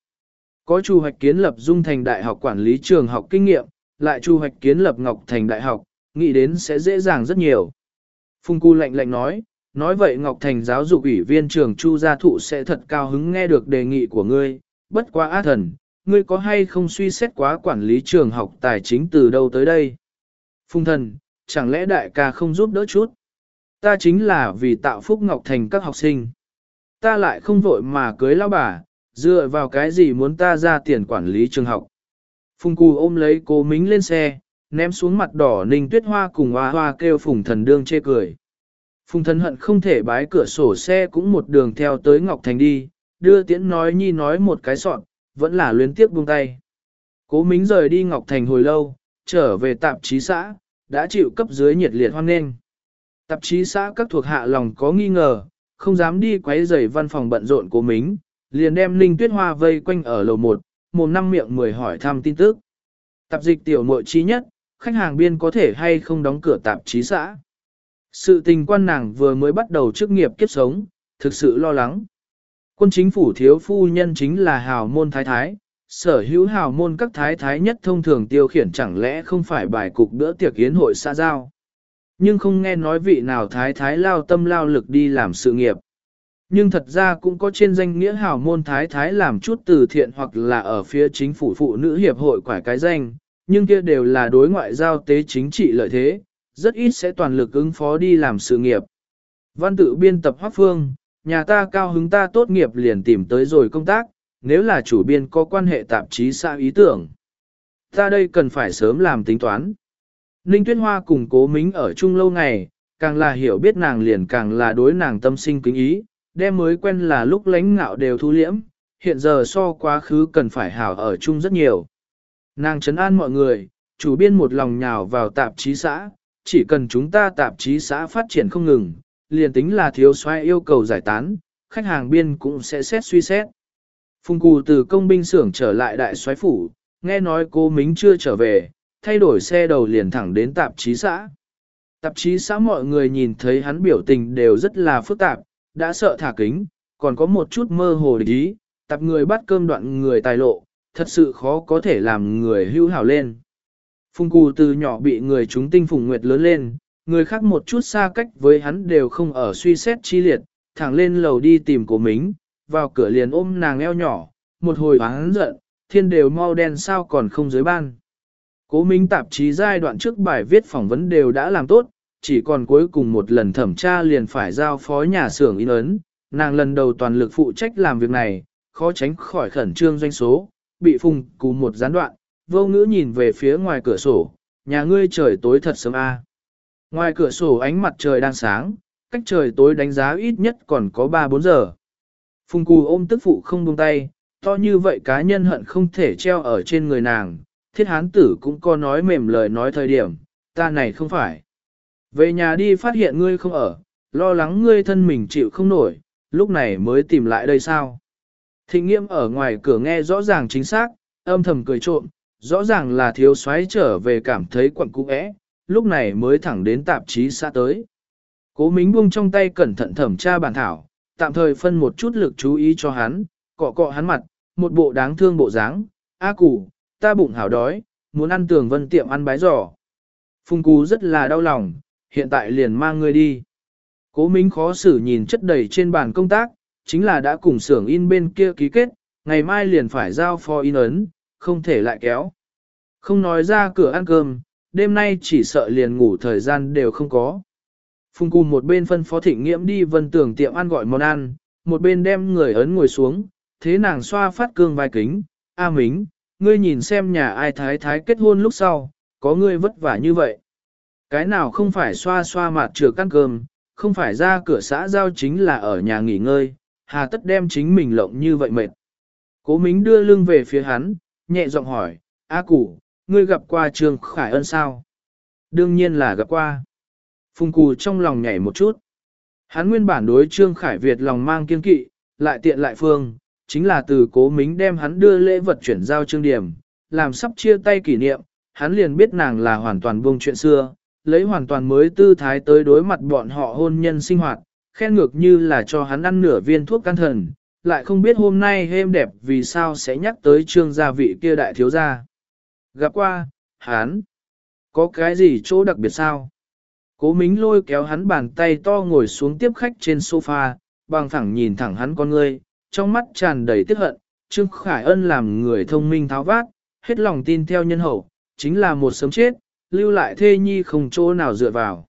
Có chu hoạch kiến lập Dung Thành Đại học quản lý trường học kinh nghiệm, lại chu hoạch kiến lập Ngọc Thành Đại học, nghĩ đến sẽ dễ dàng rất nhiều. Phùng Cu lạnh lạnh nói, nói vậy Ngọc Thành giáo dục ủy viên trường Chu Gia Thụ sẽ thật cao hứng nghe được đề nghị của ngươi, bất quá á thần, ngươi có hay không suy xét quá quản lý trường học tài chính từ đâu tới đây? Phùng thần, chẳng lẽ đại ca không giúp đỡ chút? Ta chính là vì tạo phúc Ngọc Thành các học sinh. Ta lại không vội mà cưới lao bà, dựa vào cái gì muốn ta ra tiền quản lý trường học. Phùng cù ôm lấy cô mính lên xe, ném xuống mặt đỏ ninh tuyết hoa cùng hoa hoa kêu phùng thần đương chê cười. Phùng thần hận không thể bái cửa sổ xe cũng một đường theo tới Ngọc Thành đi, đưa tiễn nói nhi nói một cái sọn, vẫn là luyến tiếc buông tay. Cố Mính rời đi Ngọc Thành hồi lâu, trở về tạp chí xã, đã chịu cấp dưới nhiệt liệt hoan nghênh. Tạp chí xã các thuộc hạ lòng có nghi ngờ, không dám đi quấy rầy văn phòng bận rộn của Mính, liền đem Linh Tuyết Hoa vây quanh ở lầu 1, mồm năm miệng mười hỏi thăm tin tức. Tạp dịch tiểu muội chí nhất, khách hàng biên có thể hay không đóng cửa tạp chí xã. Sự tình quan nàng vừa mới bắt đầu chức nghiệp kiếp sống, thực sự lo lắng. Quân chính phủ thiếu phu nhân chính là hào môn thái thái, sở hữu hào môn các thái thái nhất thông thường tiêu khiển chẳng lẽ không phải bài cục bữa tiệc yến hội xã giao. Nhưng không nghe nói vị nào thái thái lao tâm lao lực đi làm sự nghiệp. Nhưng thật ra cũng có trên danh nghĩa hào môn thái thái làm chút từ thiện hoặc là ở phía chính phủ phụ nữ hiệp hội quải cái danh, nhưng kia đều là đối ngoại giao tế chính trị lợi thế, rất ít sẽ toàn lực ứng phó đi làm sự nghiệp. Văn tự biên tập Hoác Phương, nhà ta cao hứng ta tốt nghiệp liền tìm tới rồi công tác, nếu là chủ biên có quan hệ tạp chí xã ý tưởng. Ta đây cần phải sớm làm tính toán. Ninh Tuyết Hoa cùng cố mính ở chung lâu ngày, càng là hiểu biết nàng liền càng là đối nàng tâm sinh kính ý, đem mới quen là lúc lánh ngạo đều thu liễm, hiện giờ so quá khứ cần phải hảo ở chung rất nhiều. Nàng chấn an mọi người, chủ biên một lòng nhào vào tạp chí xã, chỉ cần chúng ta tạp chí xã phát triển không ngừng, liền tính là thiếu soái yêu cầu giải tán, khách hàng biên cũng sẽ xét suy xét. Phùng cù từ công binh xưởng trở lại đại soái phủ, nghe nói cô Mính chưa trở về, thay đổi xe đầu liền thẳng đến tạp chí xã. Tạp chí xã mọi người nhìn thấy hắn biểu tình đều rất là phức tạp, đã sợ thả kính, còn có một chút mơ hồ địch ý, tạp người bắt cơm đoạn người tài lộ, thật sự khó có thể làm người hưu hảo lên. Phùng cù từ nhỏ bị người chúng tinh phùng nguyệt lớn lên, người khác một chút xa cách với hắn đều không ở suy xét chi liệt, thẳng lên lầu đi tìm cổ mính, vào cửa liền ôm nàng eo nhỏ, một hồi hắn giận, thiên đều mau đen sao còn không dưới ban. Cố Minh tạp chí giai đoạn trước bài viết phỏng vấn đều đã làm tốt, chỉ còn cuối cùng một lần thẩm tra liền phải giao phó nhà xưởng in ấn, nàng lần đầu toàn lực phụ trách làm việc này, khó tránh khỏi khẩn trương doanh số, bị phùng cú một gián đoạn, vô ngữ nhìn về phía ngoài cửa sổ, nhà ngươi trời tối thật sớm a. Ngoài cửa sổ ánh mặt trời đang sáng, cách trời tối đánh giá ít nhất còn có 3-4 giờ. Phùng cù ôm tức phụ không buông tay, to như vậy cá nhân hận không thể treo ở trên người nàng, thiết hán tử cũng có nói mềm lời nói thời điểm, ta này không phải. Về nhà đi phát hiện ngươi không ở, lo lắng ngươi thân mình chịu không nổi, lúc này mới tìm lại đây sao. Thịnh nghiêm ở ngoài cửa nghe rõ ràng chính xác, âm thầm cười trộm, rõ ràng là thiếu soái trở về cảm thấy quặn cũ ẽ, lúc này mới thẳng đến tạp chí xã tới. Cố Mính buông trong tay cẩn thận thẩm tra bản thảo, tạm thời phân một chút lực chú ý cho hắn, cọ cọ hắn mặt, một bộ đáng thương bộ dáng, a củ, ta bụng hảo đói, muốn ăn tường vân tiệm ăn bái giò. Phùng Cú rất là đau lòng, hiện tại liền mang ngươi đi. Cố Mính khó xử nhìn chất đầy trên bàn công tác, chính là đã cùng xưởng in bên kia ký kết, ngày mai liền phải giao phó in ấn, không thể lại kéo. Không nói ra cửa ăn cơm, đêm nay chỉ sợ liền ngủ thời gian đều không có. Phùng cùng một bên phân phó thịnh nghiễm đi vân tưởng tiệm ăn gọi món ăn, một bên đem người ấn ngồi xuống, thế nàng xoa phát cương vai kính, A Mính, ngươi nhìn xem nhà ai thái thái kết hôn lúc sau, có ngươi vất vả như vậy. Cái nào không phải xoa xoa mặt trừa căn cơm, không phải ra cửa xã giao chính là ở nhà nghỉ ngơi, hà tất đem chính mình lộng như vậy mệt. Cố Mính đưa lưng về phía hắn, nhẹ giọng hỏi, A Củ, ngươi gặp qua Trương Khải Ân sao? Đương nhiên là gặp qua. Phùng Cù trong lòng nhảy một chút. Hắn nguyên bản đối Trương Khải Việt lòng mang kiên kỵ, lại tiện lại phương, chính là từ cố mính đem hắn đưa lễ vật chuyển giao Trương Điểm, làm sắp chia tay kỷ niệm, hắn liền biết nàng là hoàn toàn buông chuyện xưa, lấy hoàn toàn mới tư thái tới đối mặt bọn họ hôn nhân sinh hoạt, khen ngược như là cho hắn ăn nửa viên thuốc can thần, lại không biết hôm nay êm đẹp vì sao sẽ nhắc tới trương gia vị kia đại thiếu gia. Gặp qua, hắn, có cái gì chỗ đặc biệt sao? Cố mính lôi kéo hắn bàn tay to ngồi xuống tiếp khách trên sofa, bằng thẳng nhìn thẳng hắn con ngươi, trong mắt tràn đầy tiếc hận, Trương Khải Ân làm người thông minh tháo vát, hết lòng tin theo nhân hậu, chính là một sớm chết, lưu lại thê nhi không chỗ nào dựa vào.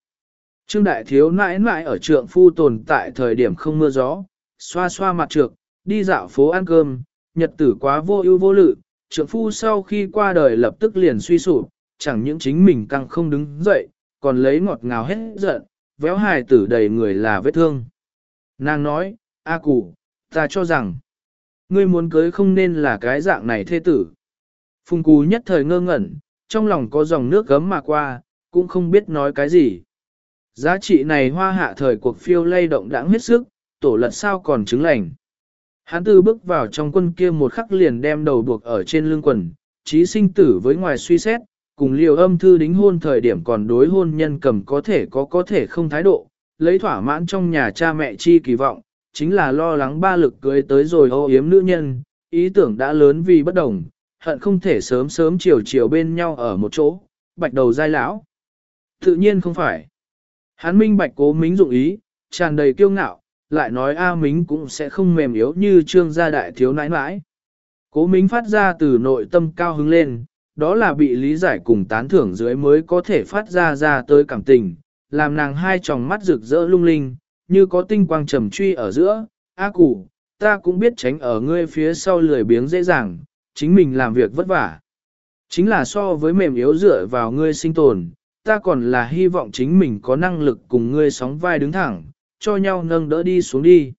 Trương Đại Thiếu nãi nãi ở trượng phu tồn tại thời điểm không mưa gió, xoa xoa mặt trược, đi dạo phố ăn cơm, nhật tử quá vô ưu vô lự, trượng phu sau khi qua đời lập tức liền suy sụp, chẳng những chính mình càng không đứng dậy, còn lấy ngọt ngào hết giận, véo hài tử đầy người là vết thương. Nàng nói, A cụ, ta cho rằng, ngươi muốn cưới không nên là cái dạng này thê tử. Phùng cú nhất thời ngơ ngẩn, trong lòng có dòng nước gấm mà qua, cũng không biết nói cái gì. Giá trị này hoa hạ thời cuộc phiêu lay động đãng hết sức, tổ lật sao còn chứng lành. Hắn tư bước vào trong quân kia một khắc liền đem đầu buộc ở trên lưng quần, trí sinh tử với ngoài suy xét, cùng liều âm thư đính hôn thời điểm còn đối hôn nhân cầm có thể có có thể không thái độ, lấy thỏa mãn trong nhà cha mẹ chi kỳ vọng, chính là lo lắng ba lực cưới tới rồi ô yếm nữ nhân, ý tưởng đã lớn vì bất đồng, hận không thể sớm sớm chiều chiều bên nhau ở một chỗ, bạch đầu dai lão. Tự nhiên không phải. Hắn minh bạch cố mính dụng ý, tràn đầy kiêu ngạo, lại nói A Mính cũng sẽ không mềm yếu như trương gia đại thiếu nãi nãi. Cố Mính phát ra từ nội tâm cao hứng lên, đó là bị lý giải cùng tán thưởng dưới mới có thể phát ra ra tới cảm tình, làm nàng hai tròng mắt rực rỡ lung linh, như có tinh quang trầm truy ở giữa, A củ, ta cũng biết tránh ở ngươi phía sau lười biếng dễ dàng, chính mình làm việc vất vả. Chính là so với mềm yếu dựa vào ngươi sinh tồn, ta còn là hy vọng chính mình có năng lực cùng ngươi sóng vai đứng thẳng, cho nhau nâng đỡ đi xuống đi.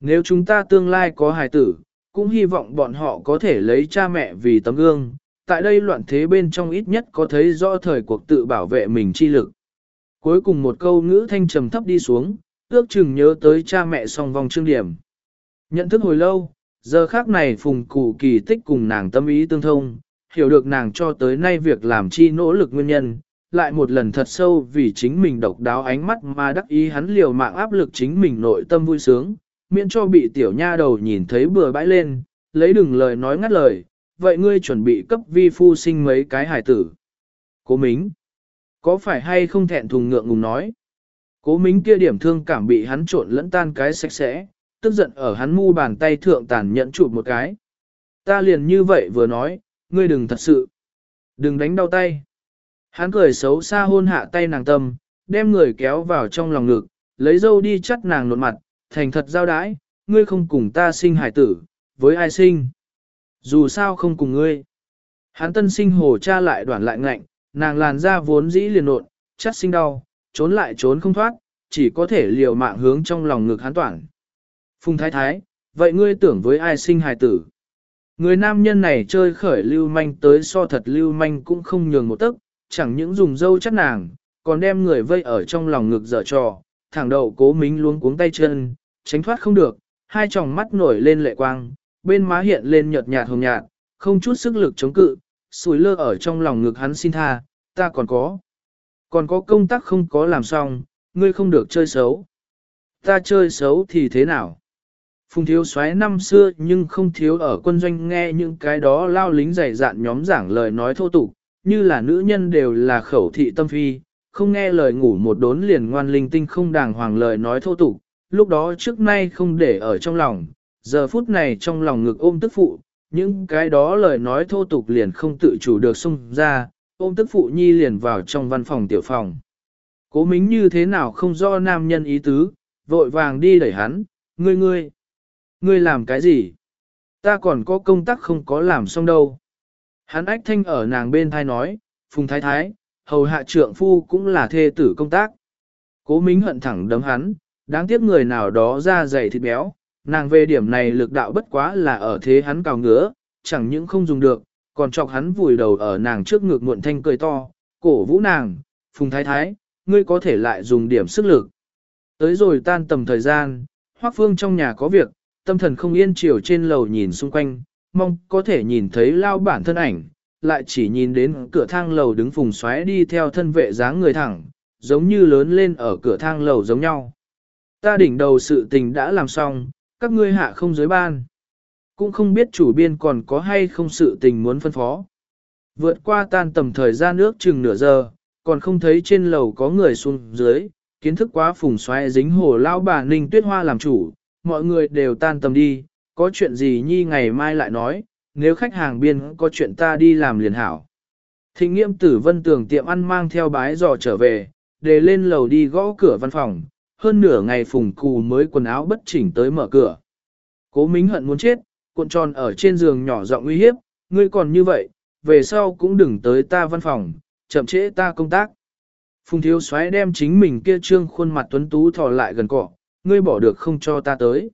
Nếu chúng ta tương lai có hài tử, cũng hy vọng bọn họ có thể lấy cha mẹ vì tấm gương, tại đây loạn thế bên trong ít nhất có thấy rõ thời cuộc tự bảo vệ mình chi lực. Cuối cùng một câu ngữ thanh trầm thấp đi xuống, ước chừng nhớ tới cha mẹ song vòng trương điểm. Nhận thức hồi lâu, giờ khác này phùng cụ kỳ tích cùng nàng tâm ý tương thông, hiểu được nàng cho tới nay việc làm chi nỗ lực nguyên nhân, lại một lần thật sâu vì chính mình độc đáo ánh mắt mà đắc ý hắn liều mạng áp lực chính mình nội tâm vui sướng, miễn cho bị tiểu nha đầu nhìn thấy bừa bãi lên, lấy đừng lời nói ngắt lời, vậy ngươi chuẩn bị cấp vi phu sinh mấy cái hải tử. Cố Mính, có phải hay không thẹn thùng ngượng ngùng nói? Cố Mính kia điểm thương cảm bị hắn trộn lẫn tan cái sạch sẽ, tức giận ở hắn mu bàn tay thượng tàn nhẫn chụp một cái. Ta liền như vậy vừa nói, ngươi đừng thật sự. Đừng đánh đau tay. Hắn cười xấu xa hôn hạ tay nàng tâm, đem người kéo vào trong lòng ngực, lấy dâu đi chắt nàng nột mặt, thành thật giao đái, ngươi không cùng ta sinh hải tử, với ai sinh? Dù sao không cùng ngươi. Hắn tân sinh hồ cha lại đoạn lại ngạnh, nàng làn ra vốn dĩ liền nộn, chắt sinh đau, trốn lại trốn không thoát, chỉ có thể liều mạng hướng trong lòng ngực hắn toàn. Phùng thái thái, vậy ngươi tưởng với ai sinh hài tử? Người nam nhân này chơi khởi lưu manh tới so thật lưu manh cũng không nhường một tấc, chẳng những dùng dâu chắt nàng, còn đem người vây ở trong lòng ngực dở trò, thẳng đầu cố mính luống cuống tay chân, tránh thoát không được, hai tròng mắt nổi lên lệ quang, bên má hiện lên nhợt nhạt hồng nhạt, không chút sức lực chống cự, sùi lơ ở trong lòng ngực hắn xin tha, ta còn có. Còn có công tác không có làm xong, ngươi không được chơi xấu. Ta chơi xấu thì thế nào? Phùng thiếu soái năm xưa nhưng không thiếu ở quân doanh nghe những cái đó lao lính dày dạn nhóm giảng lời nói thô tục, như là nữ nhân đều là khẩu thị tâm phi, không nghe lời ngủ một đốn liền ngoan linh tinh không đàng hoàng lời nói thô tục, lúc đó trước nay không để ở trong lòng, giờ phút này trong lòng ngực ôm tức phụ, những cái đó lời nói thô tục liền không tự chủ được xung ra, ôm tức phụ nhi liền vào trong văn phòng tiểu phòng. Cố mính như thế nào không do nam nhân ý tứ, vội vàng đi đẩy hắn, ngươi ngươi, ngươi làm cái gì? Ta còn có công tác không có làm xong đâu. Hắn ách thanh ở nàng bên thai nói, phùng thái thái, hầu hạ trượng phu cũng là thê tử công tác. Cố mính hận thẳng đấm hắn, đáng tiếc người nào đó ra dày thịt béo, nàng về điểm này lực đạo bất quá là ở thế hắn cào ngứa, chẳng những không dùng được, còn chọc hắn vùi đầu ở nàng trước ngực muộn thanh cười to, cổ vũ nàng, phùng thái thái, ngươi có thể lại dùng điểm sức lực. Tới rồi tan tầm thời gian, hoác phương trong nhà có việc, tâm thần không yên chiều trên lầu nhìn xung quanh, mong có thể nhìn thấy lao bản thân ảnh, lại chỉ nhìn đến cửa thang lầu đứng phùng xoáy đi theo thân vệ dáng người thẳng, giống như lớn lên ở cửa thang lầu giống nhau. Ta đỉnh đầu sự tình đã làm xong, các ngươi hạ không giới ban. Cũng không biết chủ biên còn có hay không sự tình muốn phân phó. Vượt qua tan tầm thời gian nước chừng nửa giờ, còn không thấy trên lầu có người xuống dưới, kiến thức quá phùng xoáy dính hồ lao bà Ninh Tuyết Hoa làm chủ, mọi người đều tan tầm đi, có chuyện gì nhi ngày mai lại nói, nếu khách hàng biên có chuyện ta đi làm liền hảo. Thịnh nghiệm tử vân tường tiệm ăn mang theo bái giò trở về, để lên lầu đi gõ cửa văn phòng, hơn nửa ngày phùng cù mới quần áo bất chỉnh tới mở cửa. Cố Mính hận muốn chết, cuộn tròn ở trên giường nhỏ giọng uy hiếp, ngươi còn như vậy, về sau cũng đừng tới ta văn phòng, chậm trễ ta công tác. Phùng thiếu xoáy đem chính mình kia trương khuôn mặt tuấn tú thò lại gần cọ, ngươi bỏ được không cho ta tới.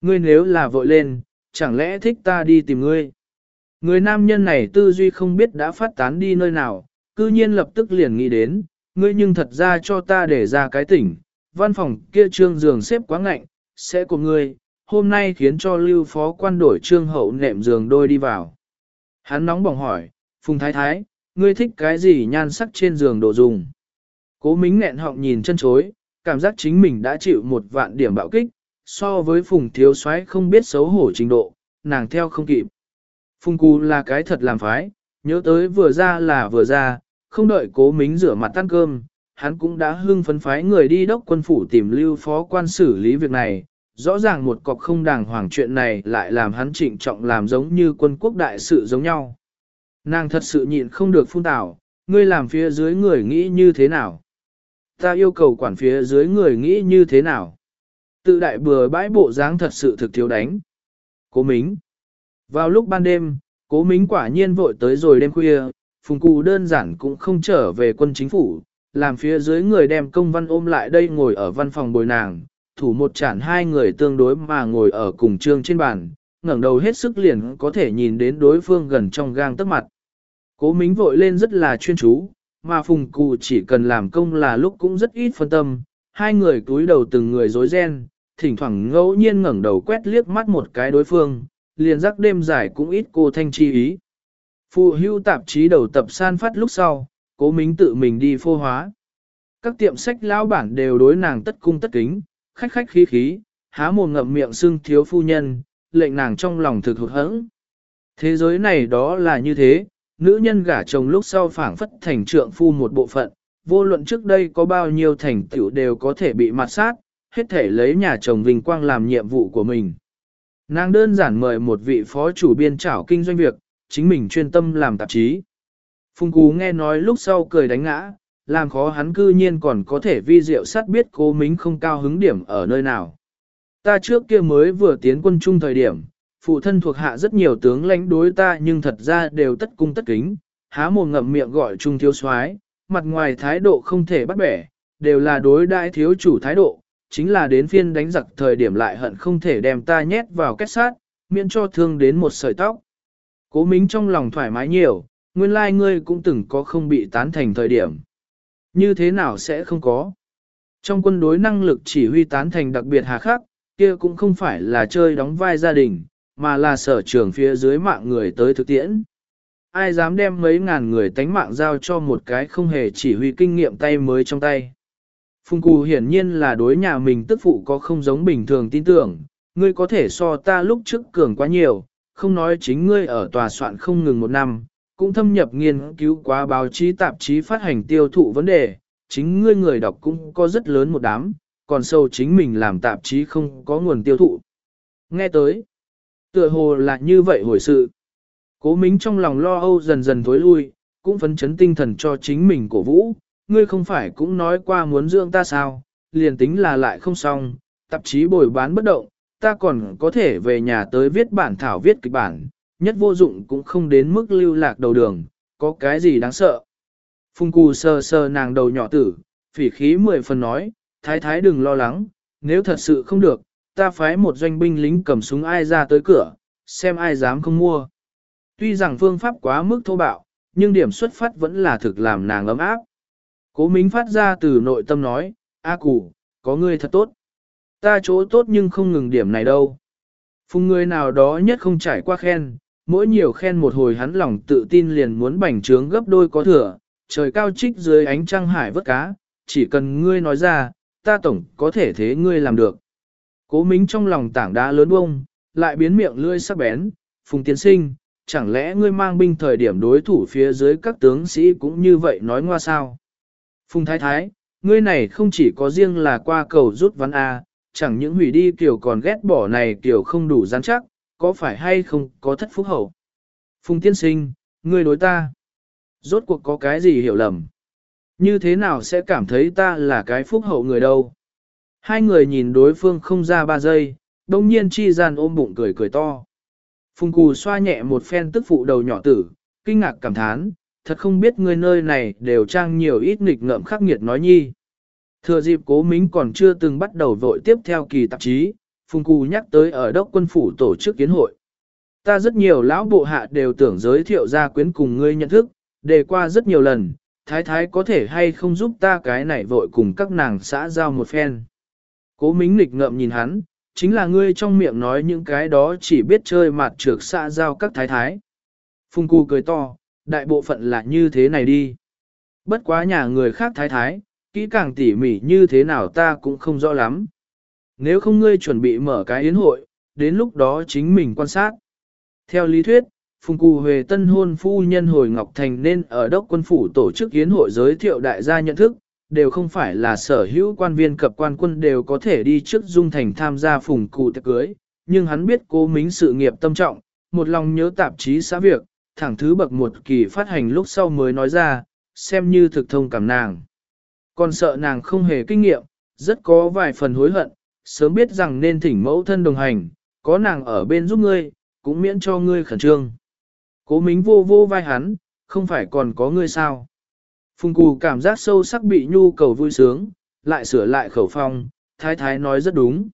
Ngươi nếu là vội lên, chẳng lẽ thích ta đi tìm ngươi? Người nam nhân này tư duy không biết đã phát tán đi nơi nào, cư nhiên lập tức liền nghĩ đến, ngươi nhưng thật ra cho ta để ra cái tỉnh, văn phòng kia trương giường xếp quá ngạnh, sẽ của ngươi, hôm nay khiến cho lưu phó quan đổi trương hậu nệm giường đôi đi vào. Hắn nóng bỏng hỏi, Phùng Thái Thái, ngươi thích cái gì nhan sắc trên giường đồ dùng? Cố mính nghẹn họng nhìn chân chối, cảm giác chính mình đã chịu một vạn điểm bạo kích, so với Phùng Thiếu soái không biết xấu hổ trình độ, nàng theo không kịp. Phùng Cù là cái thật làm phái, nhớ tới vừa ra là vừa ra, không đợi cố mính rửa mặt tan cơm, hắn cũng đã hưng phấn phái người đi đốc quân phủ tìm lưu phó quan xử lý việc này. Rõ ràng một cọc không đàng hoàng chuyện này lại làm hắn trịnh trọng làm giống như quân quốc đại sự giống nhau. Nàng thật sự nhịn không được phun tảo, ngươi làm phía dưới người nghĩ như thế nào? Ta yêu cầu quản phía dưới người nghĩ như thế nào? Tự đại bừa bãi bộ dáng thật sự thực thiếu đánh. Cố Mính. Vào lúc ban đêm, Cố Mính quả nhiên vội tới rồi đêm khuya, Phùng Cụ đơn giản cũng không trở về quân chính phủ, làm phía dưới người đem công văn ôm lại đây ngồi ở văn phòng bồi nàng, thủ một chản hai người tương đối mà ngồi ở cùng trương trên bàn, ngẩng đầu hết sức liền có thể nhìn đến đối phương gần trong gang tấc mặt. Cố Mính vội lên rất là chuyên chú, mà Phùng Cụ chỉ cần làm công là lúc cũng rất ít phân tâm, hai người túi đầu từng người rối ren, thỉnh thoảng ngẫu nhiên ngẩng đầu quét liếc mắt một cái đối phương, liền rắc đêm dài cũng ít cô thanh chi ý. Phụ hưu tạp chí đầu tập san phát lúc sau, cố mính tự mình đi phô hóa. Các tiệm sách lão bản đều đối nàng tất cung tất kính, khách khách khí khí, há mồm ngậm miệng xưng thiếu phu nhân, lệnh nàng trong lòng thực hụt hẫng. Thế giới này đó là như thế, nữ nhân gả chồng lúc sau phảng phất thành trượng phu một bộ phận, vô luận trước đây có bao nhiêu thành tựu đều có thể bị mặt sát, hết thể lấy nhà chồng vinh quang làm nhiệm vụ của mình. Nàng đơn giản mời một vị phó chủ biên trảo kinh doanh việc, chính mình chuyên tâm làm tạp chí. Phùng Cú nghe nói lúc sau cười đánh ngã, làm khó hắn cư nhiên còn có thể vi diệu sát biết cố mính không cao hứng điểm ở nơi nào. Ta trước kia mới vừa tiến quân trung thời điểm, phụ thân thuộc hạ rất nhiều tướng lãnh đối ta nhưng thật ra đều tất cung tất kính, há mồm ngậm miệng gọi trung thiếu soái, mặt ngoài thái độ không thể bắt bẻ, đều là đối đại thiếu chủ thái độ, chính là đến phiên đánh giặc thời điểm lại hận không thể đem ta nhét vào kết sát, miễn cho thương đến một sợi tóc. Cố Mính trong lòng thoải mái nhiều, nguyên lai like ngươi cũng từng có không bị tán thành thời điểm. Như thế nào sẽ không có? Trong quân đối năng lực chỉ huy tán thành đặc biệt hà khắc, kia cũng không phải là chơi đóng vai gia đình, mà là sở trường phía dưới mạng người tới thực tiễn. Ai dám đem mấy ngàn người tánh mạng giao cho một cái không hề chỉ huy kinh nghiệm tay mới trong tay. Phùng Cù hiển nhiên là đối nhà mình tức phụ có không giống bình thường tin tưởng, ngươi có thể so ta lúc trước cường quá nhiều, không nói chính ngươi ở tòa soạn không ngừng một năm, cũng thâm nhập nghiên cứu quá báo chí tạp chí phát hành tiêu thụ vấn đề, chính ngươi người đọc cũng có rất lớn một đám, còn sâu chính mình làm tạp chí không có nguồn tiêu thụ. Nghe tới, tựa hồ là như vậy hồi sự. Cố Mính trong lòng lo âu dần dần tối lui, cũng phấn chấn tinh thần cho chính mình cổ vũ, ngươi không phải cũng nói qua muốn dưỡng ta sao, liền tính là lại không xong, tạp chí bồi bán bất động, ta còn có thể về nhà tới viết bản thảo viết kịch bản, nhất vô dụng cũng không đến mức lưu lạc đầu đường, có cái gì đáng sợ. Phung cù sờ sờ nàng đầu nhỏ tử, phỉ khí mười phần nói, thái thái đừng lo lắng, nếu thật sự không được, ta phái một doanh binh lính cầm súng ai ra tới cửa, xem ai dám không mua. Tuy rằng phương pháp quá mức thô bạo, nhưng điểm xuất phát vẫn là thực làm nàng ấm áp. Cố Mính phát ra từ nội tâm nói, A cụ, có ngươi thật tốt. Ta chỗ tốt nhưng không ngừng điểm này đâu. Phùng người nào đó nhất không trải qua khen, mỗi nhiều khen một hồi hắn lòng tự tin liền muốn bành trướng gấp đôi có thừa, trời cao trích dưới ánh trăng hải vớt cá, chỉ cần ngươi nói ra, ta tổng có thể thế ngươi làm được. Cố Mính trong lòng tảng đá lớn bông, lại biến miệng lươi sắc bén, Phùng Tiến Sinh, chẳng lẽ ngươi mang binh thời điểm đối thủ phía dưới các tướng sĩ cũng như vậy nói ngoa sao? Phùng Thái Thái, ngươi này không chỉ có riêng là qua cầu rút ván A, chẳng những hủy đi kiểu còn ghét bỏ này kiểu không đủ rắn chắc, có phải hay không có thất phúc hậu. Phùng Tiên Sinh, ngươi đối ta, rốt cuộc có cái gì hiểu lầm? Như thế nào sẽ cảm thấy ta là cái phúc hậu người đâu? Hai người nhìn đối phương không ra ba giây, đồng nhiên chi gian ôm bụng cười cười to. Phùng Cù xoa nhẹ một phen tức phụ đầu nhỏ tử, kinh ngạc cảm thán, thật không biết người nơi này đều trang nhiều ít nghịch ngợm khắc nghiệt nói nhi. Thừa dịp cố mính còn chưa từng bắt đầu vội tiếp theo kỳ tạp chí, Phùng Cù nhắc tới ở đốc quân phủ tổ chức kiến hội. Ta rất nhiều lão bộ hạ đều tưởng giới thiệu ra quyến cùng ngươi nhận thức, đề qua rất nhiều lần, thái thái có thể hay không giúp ta cái này vội cùng các nàng xã giao một phen. Cố mính nghịch ngợm nhìn hắn, chính là ngươi trong miệng nói những cái đó chỉ biết chơi mặt trược xa giao các thái thái. Phùng Cù cười to, đại bộ phận là như thế này đi. Bất quá nhà người khác thái thái, kỹ càng tỉ mỉ như thế nào ta cũng không rõ lắm. Nếu không ngươi chuẩn bị mở cái yến hội, đến lúc đó chính mình quan sát. Theo lý thuyết, Phùng Cù Huệ tân hôn phu nhân hồi Ngọc Thành nên ở đốc quân phủ tổ chức yến hội giới thiệu đại gia nhận thức, đều không phải là sở hữu quan viên cập quan quân đều có thể đi trước dung thành tham gia phùng cụ tiệc cưới, nhưng hắn biết cố mính sự nghiệp tâm trọng, một lòng nhớ tạp chí xã việc, thẳng thứ bậc một kỳ phát hành lúc sau mới nói ra, xem như thực thông cảm nàng. Còn sợ nàng không hề kinh nghiệm, rất có vài phần hối hận, sớm biết rằng nên thỉnh mẫu thân đồng hành, có nàng ở bên giúp ngươi, cũng miễn cho ngươi khẩn trương. Cố mính vô vô vai hắn, không phải còn có ngươi sao. Phùng cù cảm giác sâu sắc bị nhu cầu vui sướng, lại sửa lại khẩu phong, thái thái nói rất đúng.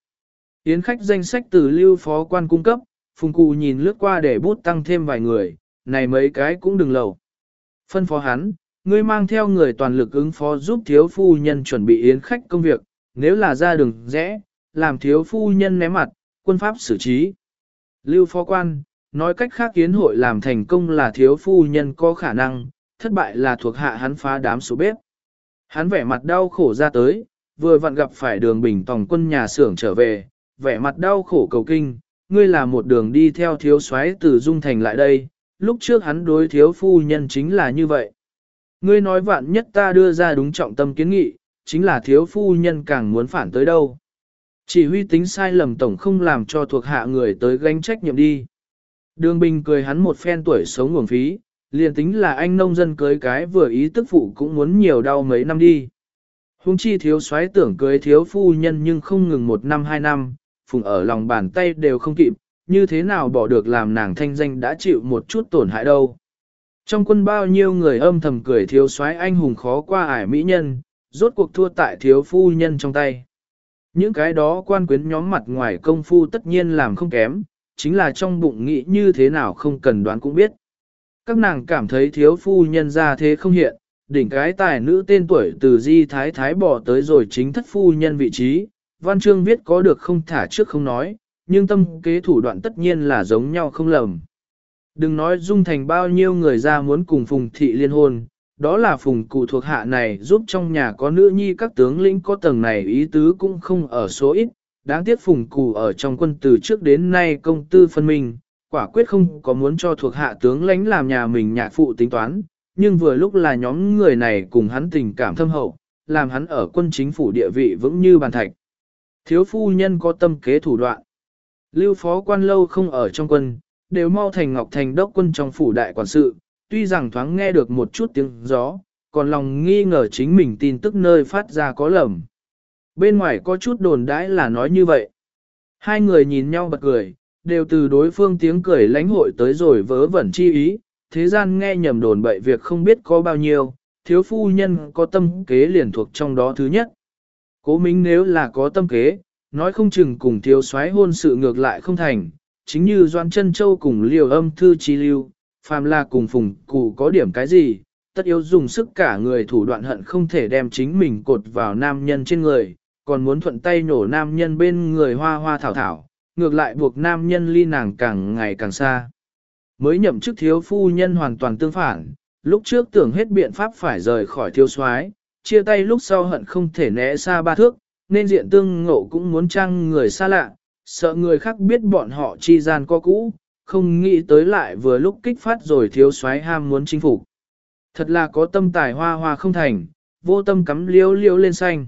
Yến khách danh sách từ lưu phó quan cung cấp, phùng cù nhìn lướt qua để bút tăng thêm vài người, này mấy cái cũng đừng lầu. Phân phó hắn, ngươi mang theo người toàn lực ứng phó giúp thiếu phu nhân chuẩn bị yến khách công việc, nếu là ra đường rẽ, làm thiếu phu nhân ném mặt, quân pháp xử trí. Lưu phó quan, nói cách khác yến hội làm thành công là thiếu phu nhân có khả năng, thất bại là thuộc hạ hắn phá đám số bếp. Hắn vẻ mặt đau khổ ra tới, vừa vặn gặp phải đường bình tòng quân nhà xưởng trở về, vẻ mặt đau khổ cầu kinh, ngươi là một đường đi theo thiếu soái từ Dung Thành lại đây, lúc trước hắn đối thiếu phu nhân chính là như vậy. Ngươi nói vạn nhất ta đưa ra đúng trọng tâm kiến nghị, chính là thiếu phu nhân càng muốn phản tới đâu. Chỉ huy tính sai lầm tổng không làm cho thuộc hạ người tới gánh trách nhiệm đi. Đường Bình cười hắn một phen tuổi sống nguồn phí, liền tính là anh nông dân cưới cái vừa ý tức phụ cũng muốn nhiều đau mấy năm đi. Hùng chi thiếu soái tưởng cưới thiếu phu nhân nhưng không ngừng một năm hai năm, phùng ở lòng bàn tay đều không kịp, như thế nào bỏ được làm nàng thanh danh đã chịu một chút tổn hại đâu. Trong quân bao nhiêu người âm thầm cười thiếu soái anh hùng khó qua ải mỹ nhân, rốt cuộc thua tại thiếu phu nhân trong tay. Những cái đó quan quyến nhóm mặt ngoài công phu tất nhiên làm không kém, chính là trong bụng nghĩ như thế nào không cần đoán cũng biết. Các nàng cảm thấy thiếu phu nhân ra thế không hiện, đỉnh cái tài nữ tên tuổi từ di thái thái bỏ tới rồi chính thất phu nhân vị trí, văn chương viết có được không thả trước không nói, nhưng tâm kế thủ đoạn tất nhiên là giống nhau không lầm. Đừng nói dung thành bao nhiêu người ra muốn cùng phùng thị liên hôn, đó là phùng cụ thuộc hạ này giúp trong nhà có nữ nhi các tướng lĩnh có tầng này ý tứ cũng không ở số ít, đáng tiếc phùng cụ ở trong quân từ trước đến nay công tư phân minh, quả quyết không có muốn cho thuộc hạ tướng lãnh làm nhà mình nhạc phụ tính toán, nhưng vừa lúc là nhóm người này cùng hắn tình cảm thâm hậu, làm hắn ở quân chính phủ địa vị vững như bàn thạch. Thiếu phu nhân có tâm kế thủ đoạn. Lưu phó quan lâu không ở trong quân, đều mau thành ngọc thành đốc quân trong phủ đại quản sự, tuy rằng thoáng nghe được một chút tiếng gió, còn lòng nghi ngờ chính mình tin tức nơi phát ra có lầm. Bên ngoài có chút đồn đãi là nói như vậy. Hai người nhìn nhau bật cười, đều từ đối phương tiếng cười lánh hội tới rồi vớ vẩn chi ý, thế gian nghe nhầm đồn bậy việc không biết có bao nhiêu, thiếu phu nhân có tâm kế liền thuộc trong đó thứ nhất. Cố Minh nếu là có tâm kế, nói không chừng cùng thiếu soái hôn sự ngược lại không thành, chính như Doan Trân Châu cùng liều âm thư chi lưu, phàm là cùng phùng cụ có điểm cái gì, tất yếu dùng sức cả người thủ đoạn hận không thể đem chính mình cột vào nam nhân trên người, còn muốn thuận tay nhổ nam nhân bên người hoa hoa thảo thảo, ngược lại buộc nam nhân ly nàng càng ngày càng xa. Mới nhậm chức thiếu phu nhân hoàn toàn tương phản, lúc trước tưởng hết biện pháp phải rời khỏi thiếu soái, chia tay lúc sau hận không thể né xa ba thước, nên diện tương ngộ cũng muốn trang người xa lạ, sợ người khác biết bọn họ chi gian co cũ, không nghĩ tới lại vừa lúc kích phát rồi thiếu soái ham muốn chinh phục. Thật là có tâm tài hoa hoa không thành, vô tâm cắm liêu liêu lên xanh.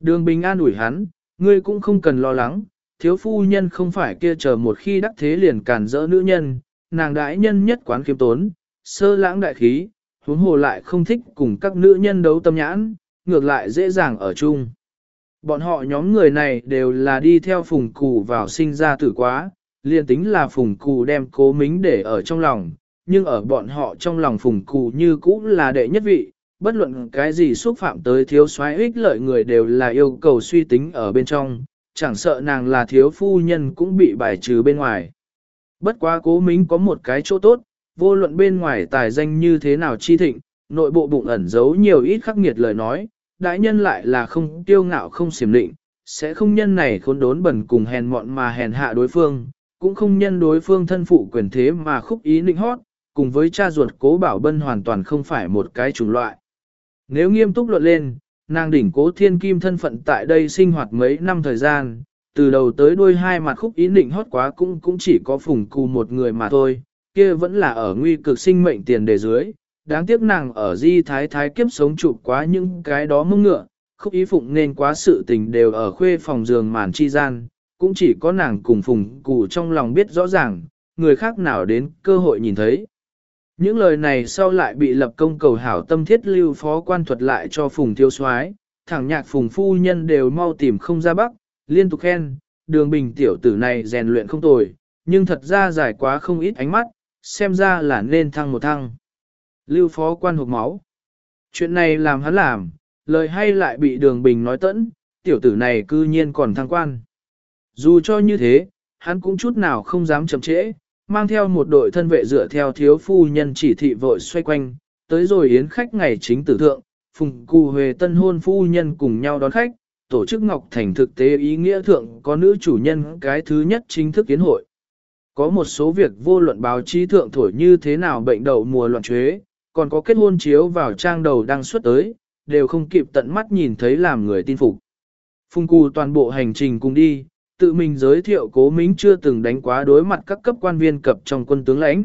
Đường bình an ủi hắn, ngươi cũng không cần lo lắng, thiếu phu nhân không phải kia chờ một khi đắc thế liền cản rỡ nữ nhân, nàng đại nhân nhất quán kiêm tốn, sơ lãng đại khí, huống hồ lại không thích cùng các nữ nhân đấu tâm nhãn, ngược lại dễ dàng ở chung. Bọn họ nhóm người này đều là đi theo phùng cù vào sinh ra tử quá, liền tính là phùng cù đem cố mính để ở trong lòng, nhưng ở bọn họ trong lòng phùng cù như cũ là đệ nhất vị, bất luận cái gì xúc phạm tới thiếu soái ích lợi người đều là yêu cầu suy tính ở bên trong, chẳng sợ nàng là thiếu phu nhân cũng bị bài trừ bên ngoài. Bất quá cố mính có một cái chỗ tốt, vô luận bên ngoài tài danh như thế nào chi thịnh, nội bộ bụng ẩn giấu nhiều ít khắc nghiệt lời nói, đại nhân lại là không tiêu ngạo không xiểm định, sẽ không nhân này khốn đốn bẩn cùng hèn mọn mà hèn hạ đối phương, cũng không nhân đối phương thân phụ quyền thế mà khúc ý định hót, cùng với cha ruột cố bảo bân hoàn toàn không phải một cái chủng loại. Nếu nghiêm túc luận lên, nàng đỉnh cố thiên kim thân phận tại đây sinh hoạt mấy năm thời gian, từ đầu tới đuôi hai mặt khúc ý định hót quá cũng cũng chỉ có phùng cù một người mà thôi, kia vẫn là ở nguy cực sinh mệnh tiền đề dưới, đáng tiếc nàng ở di thái thái kiếp sống chụp quá những cái đó mông ngựa, khúc ý phụng nên quá sự tình đều ở khuê phòng giường màn chi gian, cũng chỉ có nàng cùng phùng Cù trong lòng biết rõ ràng, người khác nào đến cơ hội nhìn thấy. Những lời này sau lại bị lập công cầu hảo tâm thiết lưu phó quan thuật lại cho phùng thiếu soái thẳng nhạc phùng phu nhân đều mau tìm không ra bắc, liên tục khen, đường bình tiểu tử này rèn luyện không tồi, nhưng thật ra dài quá không ít ánh mắt, xem ra là nên thăng một thăng. Lưu phó quan hộp máu. Chuyện này làm hắn làm, lời hay lại bị đường bình nói tẫn, tiểu tử này cư nhiên còn thăng quan. Dù cho như thế, hắn cũng chút nào không dám chậm trễ, mang theo một đội thân vệ dựa theo thiếu phu nhân chỉ thị vội xoay quanh, tới rồi yến khách ngày chính tử thượng, phùng Cù huề tân hôn phu nhân cùng nhau đón khách, tổ chức Ngọc Thành thực tế ý nghĩa thượng có nữ chủ nhân cái thứ nhất chính thức kiến hội. Có một số việc vô luận báo chí thượng thổi như thế nào bệnh đậu mùa loạn chế, còn có kết hôn chiếu vào trang đầu đang xuất tới, đều không kịp tận mắt nhìn thấy làm người tin phục. Phùng cù toàn bộ hành trình cùng đi, tự mình giới thiệu cố mính chưa từng đánh quá đối mặt các cấp quan viên cập trong quân tướng lãnh.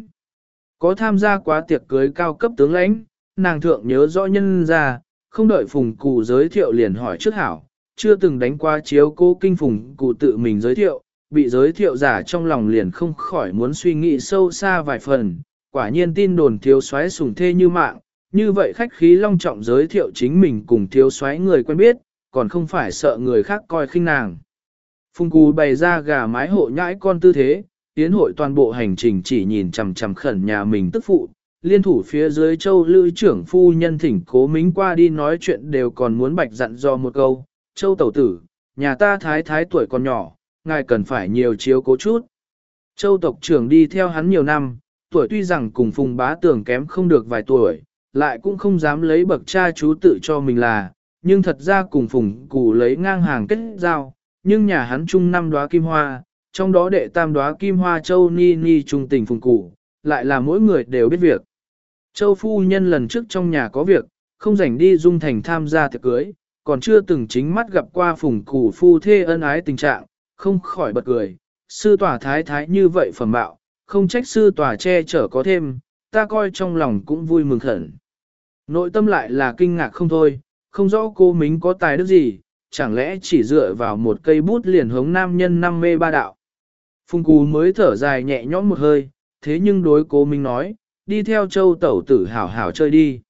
Có tham gia quá tiệc cưới cao cấp tướng lãnh, nàng thượng nhớ rõ nhân ra, không đợi phùng cụ giới thiệu liền hỏi trước hảo, chưa từng đánh qua chiếu cô kinh phùng cụ tự mình giới thiệu, bị giới thiệu giả trong lòng liền không khỏi muốn suy nghĩ sâu xa vài phần, quả nhiên tin đồn thiếu soái sủng thê như mạng, như vậy khách khí long trọng giới thiệu chính mình cùng thiếu soái người quen biết, còn không phải sợ người khác coi khinh nàng. Phùng Cú bày ra gà mái hộ nhãi con tư thế, tiến hội toàn bộ hành trình chỉ nhìn chằm chằm khẩn nhà mình tức phụ, liên thủ phía dưới châu lư trưởng phu nhân thỉnh cố mính qua đi nói chuyện đều còn muốn bạch dặn do một câu, châu tẩu tử, nhà ta thái thái tuổi còn nhỏ, ngài cần phải nhiều chiếu cố chút. Châu tộc trưởng đi theo hắn nhiều năm, tuổi tuy rằng cùng phùng bá tưởng kém không được vài tuổi, lại cũng không dám lấy bậc cha chú tự cho mình là, nhưng thật ra cùng phùng cụ lấy ngang hàng kết giao, nhưng nhà hắn chung năm đóa kim hoa, trong đó đệ tam đóa kim hoa châu ni ni trung tình phùng củ, lại là mỗi người đều biết việc. Châu phu nhân lần trước trong nhà có việc, không rảnh đi dung thành tham gia tiệc cưới, còn chưa từng chính mắt gặp qua phùng củ phu thê ân ái tình trạng, không khỏi bật cười, sư tòa thái thái như vậy phẩm bạo, không trách sư tòa che chở có thêm, ta coi trong lòng cũng vui mừng khẩn. Nội tâm lại là kinh ngạc không thôi, không rõ cô mính có tài đức gì, chẳng lẽ chỉ dựa vào một cây bút liền hống nam nhân năm mê ba đạo. Phùng Cú mới thở dài nhẹ nhõm một hơi, thế nhưng đối cố Minh nói, đi theo châu tẩu tử hảo hảo chơi đi.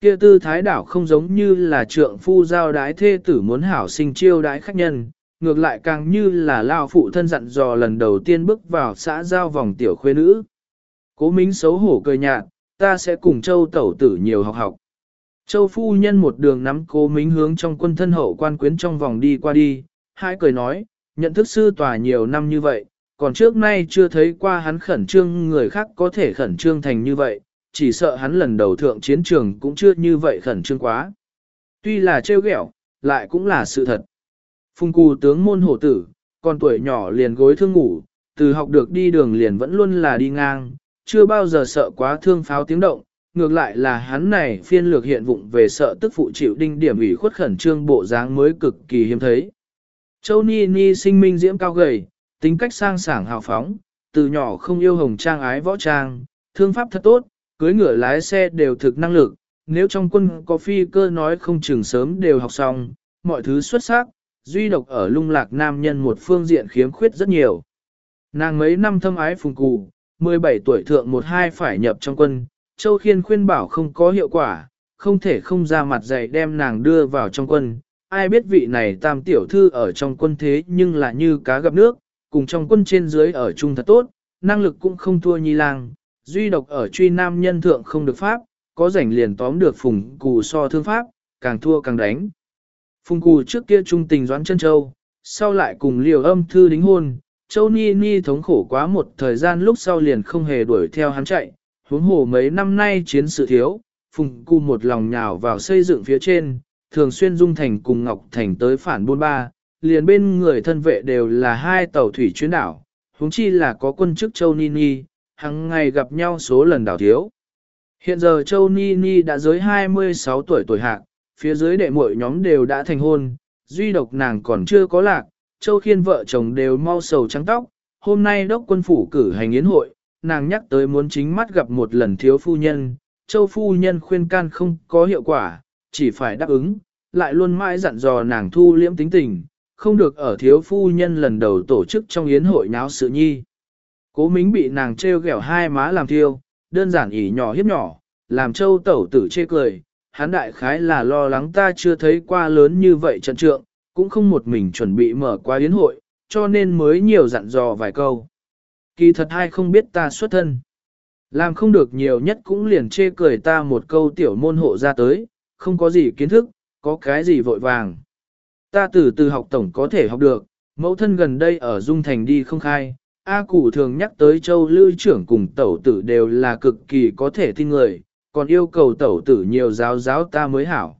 Kia tư thái đảo không giống như là trượng phu giao đái thê tử muốn hảo sinh chiêu đái khách nhân, ngược lại càng như là lao phụ thân dặn dò lần đầu tiên bước vào xã giao vòng tiểu khuê nữ. Cố Minh xấu hổ cười nhạt, ta sẽ cùng châu tẩu tử nhiều học học. Châu phu nhân một đường nắm cố mính hướng trong quân thân hậu quan quyến trong vòng đi qua đi, hai cười nói, nhận thức sư tòa nhiều năm như vậy, còn trước nay chưa thấy qua hắn khẩn trương người khác có thể khẩn trương thành như vậy, chỉ sợ hắn lần đầu thượng chiến trường cũng chưa như vậy khẩn trương quá. Tuy là trêu ghẹo, lại cũng là sự thật. Phùng cù tướng môn hổ tử, còn tuổi nhỏ liền gối thương ngủ, từ học được đi đường liền vẫn luôn là đi ngang, chưa bao giờ sợ quá thương pháo tiếng động, ngược lại là hắn này phiên lược hiện vụng về sợ tức phụ chịu đinh điểm ủy khuất khẩn trương bộ dáng mới cực kỳ hiếm thấy. Châu Ni Ni sinh minh diễm cao gầy, tính cách sang sảng hào phóng, từ nhỏ không yêu hồng trang ái võ trang, thương pháp thật tốt, cưới ngựa lái xe đều thực năng lực, nếu trong quân có phi cơ nói không chừng sớm đều học xong, mọi thứ xuất sắc, duy độc ở lung lạc nam nhân một phương diện khiếm khuyết rất nhiều. Nàng mấy năm thâm ái phùng cụ, 17 tuổi thượng một hai phải nhập trong quân, Châu Khiên khuyên bảo không có hiệu quả, không thể không ra mặt dạy đem nàng đưa vào trong quân. Ai biết vị này tam tiểu thư ở trong quân thế nhưng là như cá gặp nước, cùng trong quân trên dưới ở chung thật tốt, năng lực cũng không thua nhi lang, duy độc ở truy nam nhân thượng không được pháp, có rảnh liền tóm được phùng cù so thương pháp, càng thua càng đánh. Phùng cù trước kia trung tình doãn chân châu, sau lại cùng liều âm thư đính hôn, châu ni ni thống khổ quá một thời gian lúc sau liền không hề đuổi theo hắn chạy, huống hồ mấy năm nay chiến sự thiếu, Phùng Cu một lòng nhào vào xây dựng phía trên, thường xuyên dung thành cùng Ngọc Thành tới phản buôn ba, liền bên người thân vệ đều là hai tàu thủy chuyến đảo, huống chi là có quân chức Châu Nini, hàng ngày gặp nhau số lần đảo thiếu. Hiện giờ Châu Nini đã dưới 26 tuổi tuổi hạng phía dưới đệ muội nhóm đều đã thành hôn, duy độc nàng còn chưa có lạc, Châu Khiên vợ chồng đều mau sầu trắng tóc, hôm nay đốc quân phủ cử hành yến hội, nàng nhắc tới muốn chính mắt gặp một lần thiếu phu nhân, châu phu nhân khuyên can không có hiệu quả, chỉ phải đáp ứng, lại luôn mãi dặn dò nàng thu liễm tính tình, không được ở thiếu phu nhân lần đầu tổ chức trong yến hội nháo sự nhi. Cố mính bị nàng trêu ghẹo hai má làm thiêu, đơn giản ỉ nhỏ hiếp nhỏ, làm châu tẩu tử chê cười, hắn đại khái là lo lắng ta chưa thấy qua lớn như vậy trận trượng, cũng không một mình chuẩn bị mở qua yến hội, cho nên mới nhiều dặn dò vài câu. Kỳ thật hai không biết ta xuất thân. Làm không được nhiều nhất cũng liền chê cười ta một câu tiểu môn hộ ra tới, không có gì kiến thức, có cái gì vội vàng. Ta từ từ học tổng có thể học được, mẫu thân gần đây ở Dung Thành đi không khai, A Cụ thường nhắc tới châu lưu trưởng cùng tẩu tử đều là cực kỳ có thể tin người, còn yêu cầu tẩu tử nhiều giáo giáo ta mới hảo.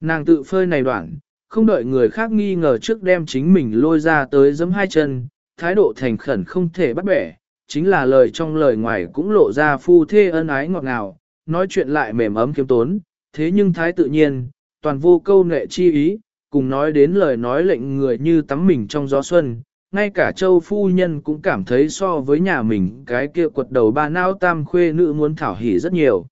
Nàng tự phơi này đoạn, không đợi người khác nghi ngờ trước đem chính mình lôi ra tới giấm hai chân, thái độ thành khẩn không thể bắt bẻ, chính là lời trong lời ngoài cũng lộ ra phu thê ân ái ngọt ngào, nói chuyện lại mềm ấm kiêm tốn, thế nhưng thái tự nhiên, toàn vô câu nệ chi ý, cùng nói đến lời nói lệnh người như tắm mình trong gió xuân, ngay cả châu phu nhân cũng cảm thấy so với nhà mình cái kia quật đầu ba nao tam khuê nữ muốn thảo hỉ rất nhiều.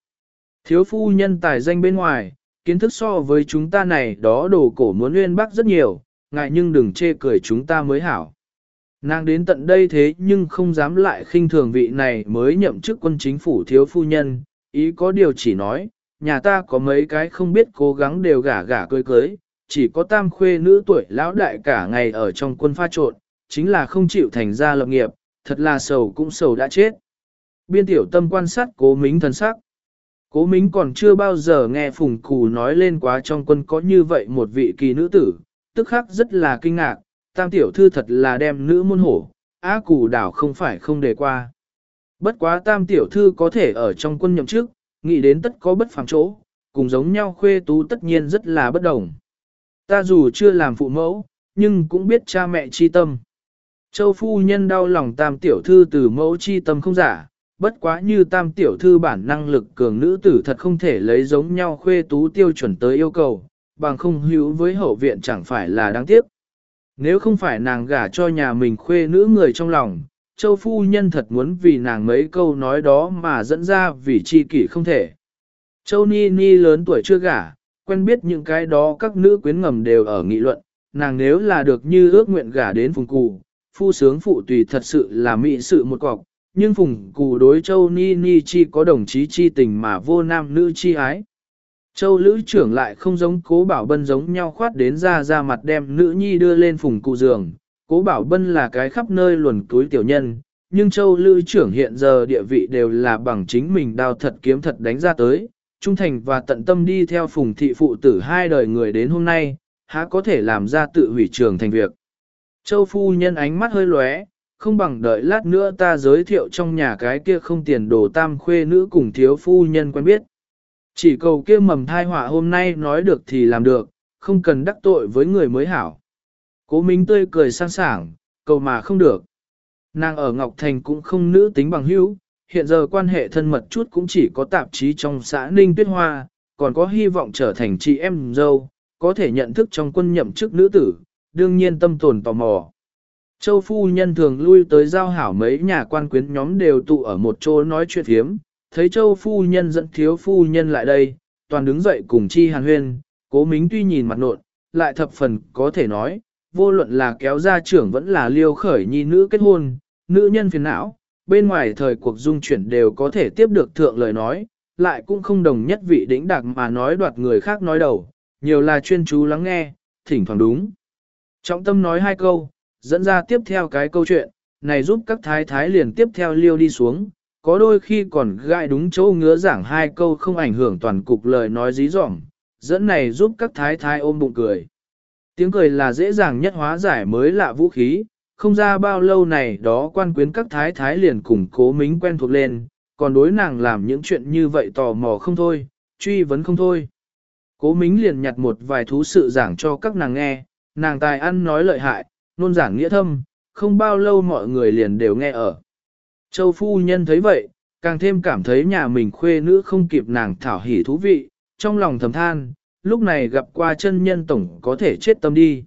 Thiếu phu nhân tài danh bên ngoài, kiến thức so với chúng ta này đó đồ cổ muốn nguyên bác rất nhiều, ngại nhưng đừng chê cười chúng ta mới hảo. Nàng đến tận đây thế nhưng không dám lại khinh thường vị này mới nhậm chức quân chính phủ thiếu phu nhân, ý có điều chỉ nói, nhà ta có mấy cái không biết cố gắng đều gả gả cưới cưới, chỉ có tam khuê nữ tuổi lão đại cả ngày ở trong quân pha trộn, chính là không chịu thành ra lập nghiệp, thật là sầu cũng sầu đã chết. Biên tiểu tâm quan sát cố mính thần sắc. Cố mính còn chưa bao giờ nghe phùng cù nói lên quá trong quân có như vậy một vị kỳ nữ tử, tức khắc rất là kinh ngạc, tam tiểu thư thật là đem nữ môn hổ, á củ đảo không phải không đề qua. Bất quá tam tiểu thư có thể ở trong quân nhậm chức, nghĩ đến tất có bất phàm chỗ, cùng giống nhau khuê tú tất nhiên rất là bất đồng. Ta dù chưa làm phụ mẫu, nhưng cũng biết cha mẹ chi tâm. Châu phu nhân đau lòng tam tiểu thư từ mẫu chi tâm không giả, bất quá như tam tiểu thư bản năng lực cường nữ tử thật không thể lấy giống nhau khuê tú tiêu chuẩn tới yêu cầu, bằng không hữu với hậu viện chẳng phải là đáng tiếc. Nếu không phải nàng gả cho nhà mình khuê nữ người trong lòng, châu phu nhân thật muốn vì nàng mấy câu nói đó mà dẫn ra vì chi kỷ không thể. Châu Ni Ni lớn tuổi chưa gả, quen biết những cái đó các nữ quyến ngầm đều ở nghị luận, nàng nếu là được như ước nguyện gả đến phùng cụ, phu sướng phụ tùy thật sự là mỹ sự một cọc, nhưng phùng cụ đối châu Ni Ni chi có đồng chí chi tình mà vô nam nữ chi ái. Châu lữ trưởng lại không giống cố bảo bân giống nhau khoát đến ra ra mặt đem nữ nhi đưa lên phùng cụ giường, cố bảo bân là cái khắp nơi luồn túi tiểu nhân, nhưng châu lữ trưởng hiện giờ địa vị đều là bằng chính mình đao thật kiếm thật đánh ra tới, trung thành và tận tâm đi theo phùng thị phụ tử hai đời người đến hôm nay, há có thể làm ra tự hủy trường thành việc. Châu phu nhân ánh mắt hơi lóe, không bằng đợi lát nữa ta giới thiệu trong nhà cái kia không tiền đồ tam khuê nữ cùng thiếu phu nhân quen biết. Chỉ cầu kia mầm thai họa hôm nay nói được thì làm được, không cần đắc tội với người mới hảo. Cố Minh tươi cười sang sảng, cầu mà không được. Nàng ở Ngọc Thành cũng không nữ tính bằng hữu, hiện giờ quan hệ thân mật chút cũng chỉ có tạp chí trong xã Ninh Tuyết Hoa, còn có hy vọng trở thành chị em dâu, có thể nhận thức trong quân nhậm chức nữ tử, đương nhiên tâm tồn tò mò. Châu phu nhân thường lui tới giao hảo mấy nhà quan quyến nhóm đều tụ ở một chỗ nói chuyện hiếm thấy châu phu nhân dẫn thiếu phu nhân lại đây, toàn đứng dậy cùng chi hàn huyên, cố mính tuy nhìn mặt nộn, lại thập phần có thể nói, vô luận là kéo ra trưởng vẫn là liêu khởi nhi nữ kết hôn, nữ nhân phiền não, bên ngoài thời cuộc dung chuyển đều có thể tiếp được thượng lời nói, lại cũng không đồng nhất vị đỉnh đặc mà nói đoạt người khác nói đầu, nhiều là chuyên chú lắng nghe, thỉnh thoảng đúng. Trọng tâm nói hai câu, dẫn ra tiếp theo cái câu chuyện, này giúp các thái thái liền tiếp theo liêu đi xuống, có đôi khi còn gai đúng chỗ ngứa giảng hai câu không ảnh hưởng toàn cục lời nói dí dỏm, dẫn này giúp các thái thái ôm bụng cười. Tiếng cười là dễ dàng nhất hóa giải mới lạ vũ khí, không ra bao lâu này đó quan quyến các thái thái liền cùng cố mính quen thuộc lên, còn đối nàng làm những chuyện như vậy tò mò không thôi, truy vấn không thôi. Cố mính liền nhặt một vài thú sự giảng cho các nàng nghe, nàng tài ăn nói lợi hại, nôn giảng nghĩa thâm, không bao lâu mọi người liền đều nghe ở. Châu phu nhân thấy vậy, càng thêm cảm thấy nhà mình khuê nữ không kịp nàng thảo hỉ thú vị, trong lòng thầm than, lúc này gặp qua chân nhân tổng có thể chết tâm đi.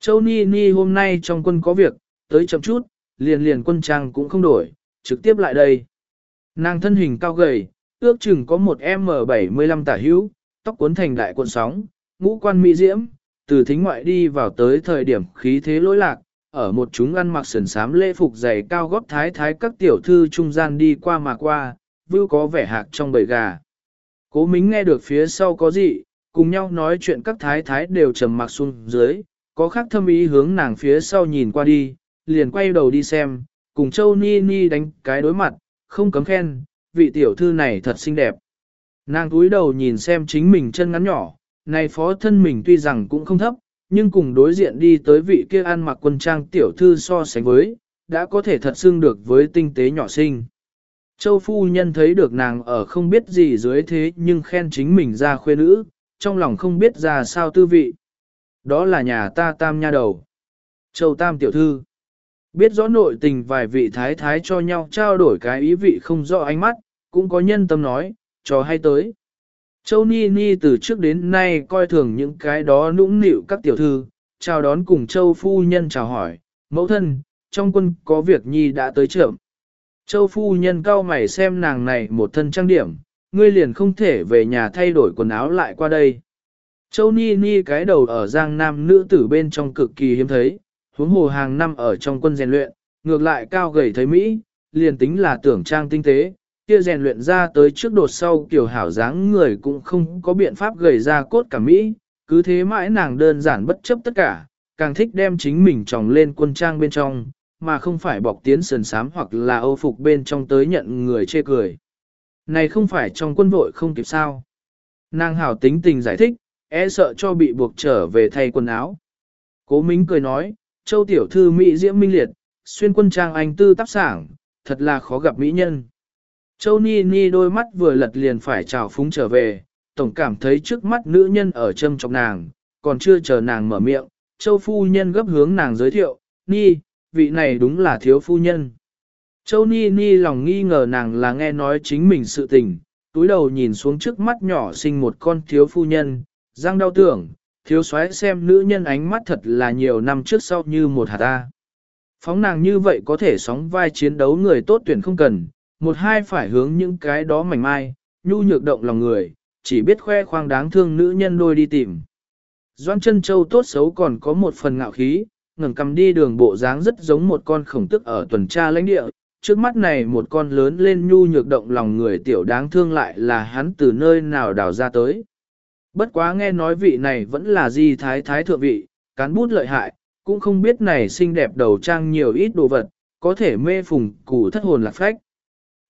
Châu Ni Ni hôm nay trong quân có việc, tới chậm chút, liền liền quân trang cũng không đổi, trực tiếp lại đây. Nàng thân hình cao gầy, ước chừng có một M75 tả hữu, tóc cuốn thành đại cuộn sóng, ngũ quan mỹ diễm, từ thính ngoại đi vào tới thời điểm khí thế lỗi lạc, ở một chúng ăn mặc sườn sám lễ phục dày cao góp thái thái các tiểu thư trung gian đi qua mà qua, vưu có vẻ hạc trong bầy gà. Cố mính nghe được phía sau có gì, cùng nhau nói chuyện các thái thái đều trầm mặc xuống dưới, có khác thâm ý hướng nàng phía sau nhìn qua đi, liền quay đầu đi xem, cùng châu ni ni đánh cái đối mặt, không cấm khen, vị tiểu thư này thật xinh đẹp. Nàng túi đầu nhìn xem chính mình chân ngắn nhỏ, này phó thân mình tuy rằng cũng không thấp, nhưng cùng đối diện đi tới vị kia ăn mặc quân trang tiểu thư so sánh với, đã có thể thật xưng được với tinh tế nhỏ sinh. Châu phu nhân thấy được nàng ở không biết gì dưới thế nhưng khen chính mình ra khuê nữ, trong lòng không biết ra sao tư vị. Đó là nhà ta tam nha đầu. Châu tam tiểu thư. Biết rõ nội tình vài vị thái thái cho nhau trao đổi cái ý vị không rõ ánh mắt, cũng có nhân tâm nói, cho hay tới. Châu Ni Ni từ trước đến nay coi thường những cái đó nũng nịu các tiểu thư, chào đón cùng Châu Phu Nhân chào hỏi, mẫu thân, trong quân có việc Nhi đã tới trưởng. Châu Phu Nhân cao mày xem nàng này một thân trang điểm, ngươi liền không thể về nhà thay đổi quần áo lại qua đây. Châu Ni Ni cái đầu ở giang nam nữ tử bên trong cực kỳ hiếm thấy, huống hồ hàng năm ở trong quân rèn luyện, ngược lại cao gầy thấy Mỹ, liền tính là tưởng trang tinh tế, kia rèn luyện ra tới trước đột sau kiểu hảo dáng người cũng không có biện pháp gầy ra cốt cả Mỹ, cứ thế mãi nàng đơn giản bất chấp tất cả, càng thích đem chính mình tròng lên quân trang bên trong, mà không phải bọc tiến sườn sám hoặc là âu phục bên trong tới nhận người chê cười. Này không phải trong quân vội không kịp sao. Nàng hảo tính tình giải thích, e sợ cho bị buộc trở về thay quần áo. Cố Mính cười nói, châu tiểu thư Mỹ diễm minh liệt, xuyên quân trang anh tư tác sảng, thật là khó gặp mỹ nhân. Châu Ni Ni đôi mắt vừa lật liền phải chào phúng trở về, tổng cảm thấy trước mắt nữ nhân ở châm chọc nàng, còn chưa chờ nàng mở miệng, Châu Phu Nhân gấp hướng nàng giới thiệu, Ni, vị này đúng là thiếu phu nhân. Châu Ni Ni lòng nghi ngờ nàng là nghe nói chính mình sự tình, túi đầu nhìn xuống trước mắt nhỏ sinh một con thiếu phu nhân, răng đau tưởng, thiếu soái xem nữ nhân ánh mắt thật là nhiều năm trước sau như một hạt ta. Phóng nàng như vậy có thể sóng vai chiến đấu người tốt tuyển không cần, một hai phải hướng những cái đó mảnh mai, nhu nhược động lòng người, chỉ biết khoe khoang đáng thương nữ nhân đôi đi tìm. Doan chân châu tốt xấu còn có một phần ngạo khí, ngẩng cầm đi đường bộ dáng rất giống một con khổng tức ở tuần tra lãnh địa, trước mắt này một con lớn lên nhu nhược động lòng người tiểu đáng thương lại là hắn từ nơi nào đào ra tới. Bất quá nghe nói vị này vẫn là di thái thái thượng vị, cán bút lợi hại, cũng không biết này xinh đẹp đầu trang nhiều ít đồ vật, có thể mê phùng củ thất hồn lạc phách.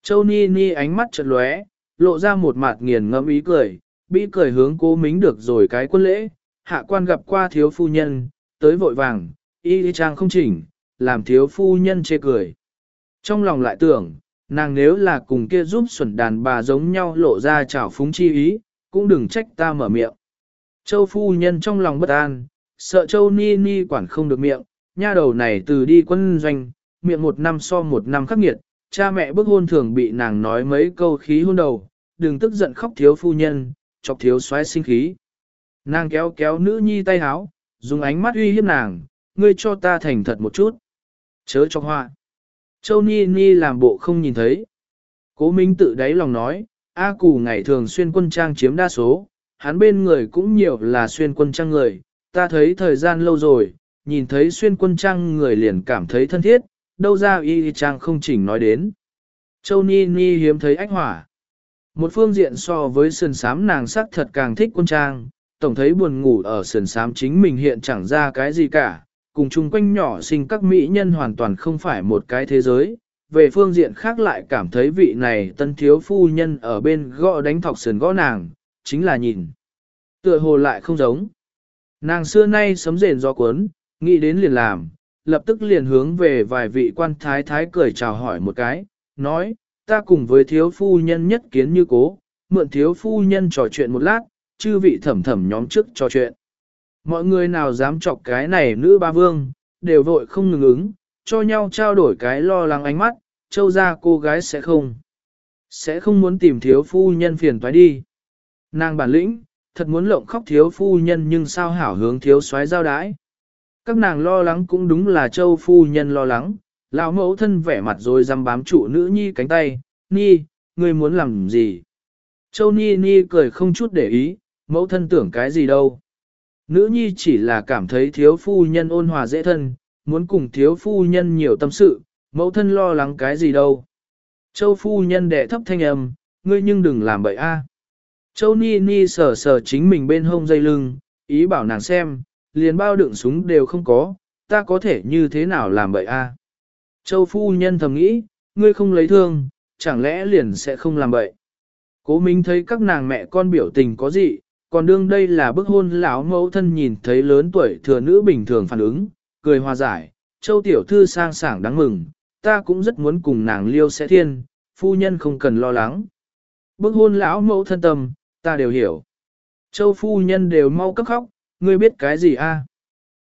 Châu Ni Ni ánh mắt chợt lóe, lộ ra một mặt nghiền ngẫm ý cười, bị cười hướng cố mính được rồi cái quân lễ, hạ quan gặp qua thiếu phu nhân, tới vội vàng, y trang không chỉnh, làm thiếu phu nhân chê cười. Trong lòng lại tưởng, nàng nếu là cùng kia giúp xuẩn đàn bà giống nhau lộ ra chảo phúng chi ý, cũng đừng trách ta mở miệng. Châu phu nhân trong lòng bất an, sợ châu ni ni quản không được miệng, nha đầu này từ đi quân doanh, miệng một năm so một năm khắc nghiệt, cha mẹ bức hôn thường bị nàng nói mấy câu khí hôn đầu, đừng tức giận khóc thiếu phu nhân, chọc thiếu xoáy sinh khí. Nàng kéo kéo nữ nhi tay háo, dùng ánh mắt uy hiếp nàng, ngươi cho ta thành thật một chút. Chớ cho họa. Châu Ni Ni làm bộ không nhìn thấy. Cố Minh tự đáy lòng nói, A Cù ngày thường xuyên quân trang chiếm đa số, hắn bên người cũng nhiều là xuyên quân trang người, ta thấy thời gian lâu rồi, nhìn thấy xuyên quân trang người liền cảm thấy thân thiết, đâu ra y trang không chỉnh nói đến. Châu Ni Ni hiếm thấy ách hỏa. Một phương diện so với sườn sám nàng sắc thật càng thích quân trang, tổng thấy buồn ngủ ở sườn sám chính mình hiện chẳng ra cái gì cả, cùng chung quanh nhỏ sinh các mỹ nhân hoàn toàn không phải một cái thế giới. Về phương diện khác lại cảm thấy vị này tân thiếu phu nhân ở bên gõ đánh thọc sườn gõ nàng, chính là nhìn. Tựa hồ lại không giống. Nàng xưa nay sấm rền do cuốn, nghĩ đến liền làm, lập tức liền hướng về vài vị quan thái thái cười chào hỏi một cái, nói, ta cùng với thiếu phu nhân nhất kiến như cố, mượn thiếu phu nhân trò chuyện một lát, chư vị thẩm thẩm nhóm trước trò chuyện. Mọi người nào dám chọc cái này nữ ba vương, đều vội không ngừng ứng, cho nhau trao đổi cái lo lắng ánh mắt, châu ra cô gái sẽ không. Sẽ không muốn tìm thiếu phu nhân phiền toái đi. Nàng bản lĩnh, thật muốn lộng khóc thiếu phu nhân nhưng sao hảo hướng thiếu soái giao đái. Các nàng lo lắng cũng đúng là châu phu nhân lo lắng, lão mẫu thân vẻ mặt rồi dám bám trụ nữ nhi cánh tay, nhi, ngươi muốn làm gì? Châu Ni Ni cười không chút để ý, mẫu thân tưởng cái gì đâu. Nữ nhi chỉ là cảm thấy thiếu phu nhân ôn hòa dễ thân, muốn cùng thiếu phu nhân nhiều tâm sự, mẫu thân lo lắng cái gì đâu. Châu phu nhân đệ thấp thanh âm, ngươi nhưng đừng làm bậy a. Châu Ni Ni sờ sờ chính mình bên hông dây lưng, ý bảo nàng xem, liền bao đựng súng đều không có, ta có thể như thế nào làm bậy a? Châu phu nhân thầm nghĩ, ngươi không lấy thương, chẳng lẽ liền sẽ không làm bậy. Cố Minh thấy các nàng mẹ con biểu tình có gì, còn đương đây là bức hôn lão mẫu thân nhìn thấy lớn tuổi thừa nữ bình thường phản ứng, cười hòa giải, châu tiểu thư sang sảng đáng mừng, ta cũng rất muốn cùng nàng liêu sẽ thiên, phu nhân không cần lo lắng. Bức hôn lão mẫu thân tâm, ta đều hiểu. Châu phu nhân đều mau cấp khóc, ngươi biết cái gì a?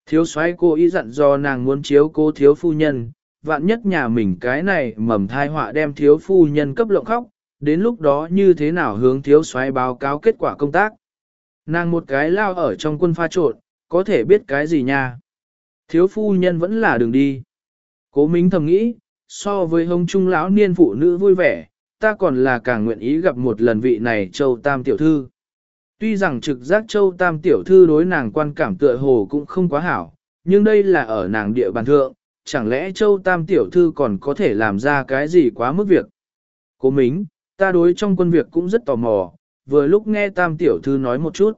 Thiếu soái cô ý dặn do nàng muốn chiếu cố thiếu phu nhân, vạn nhất nhà mình cái này mầm thai họa đem thiếu phu nhân cấp lộng khóc, đến lúc đó như thế nào hướng thiếu soái báo cáo kết quả công tác. Nàng một cái lao ở trong quân pha trộn, có thể biết cái gì nha. Thiếu phu nhân vẫn là đường đi. Cố Minh thầm nghĩ, so với hông trung lão niên phụ nữ vui vẻ, ta còn là càng nguyện ý gặp một lần vị này châu tam tiểu thư. Tuy rằng trực giác châu tam tiểu thư đối nàng quan cảm tựa hồ cũng không quá hảo, nhưng đây là ở nàng địa bàn thượng, chẳng lẽ châu tam tiểu thư còn có thể làm ra cái gì quá mức việc. Cố Mính, ta đối trong quân việc cũng rất tò mò, vừa lúc nghe tam tiểu thư nói một chút.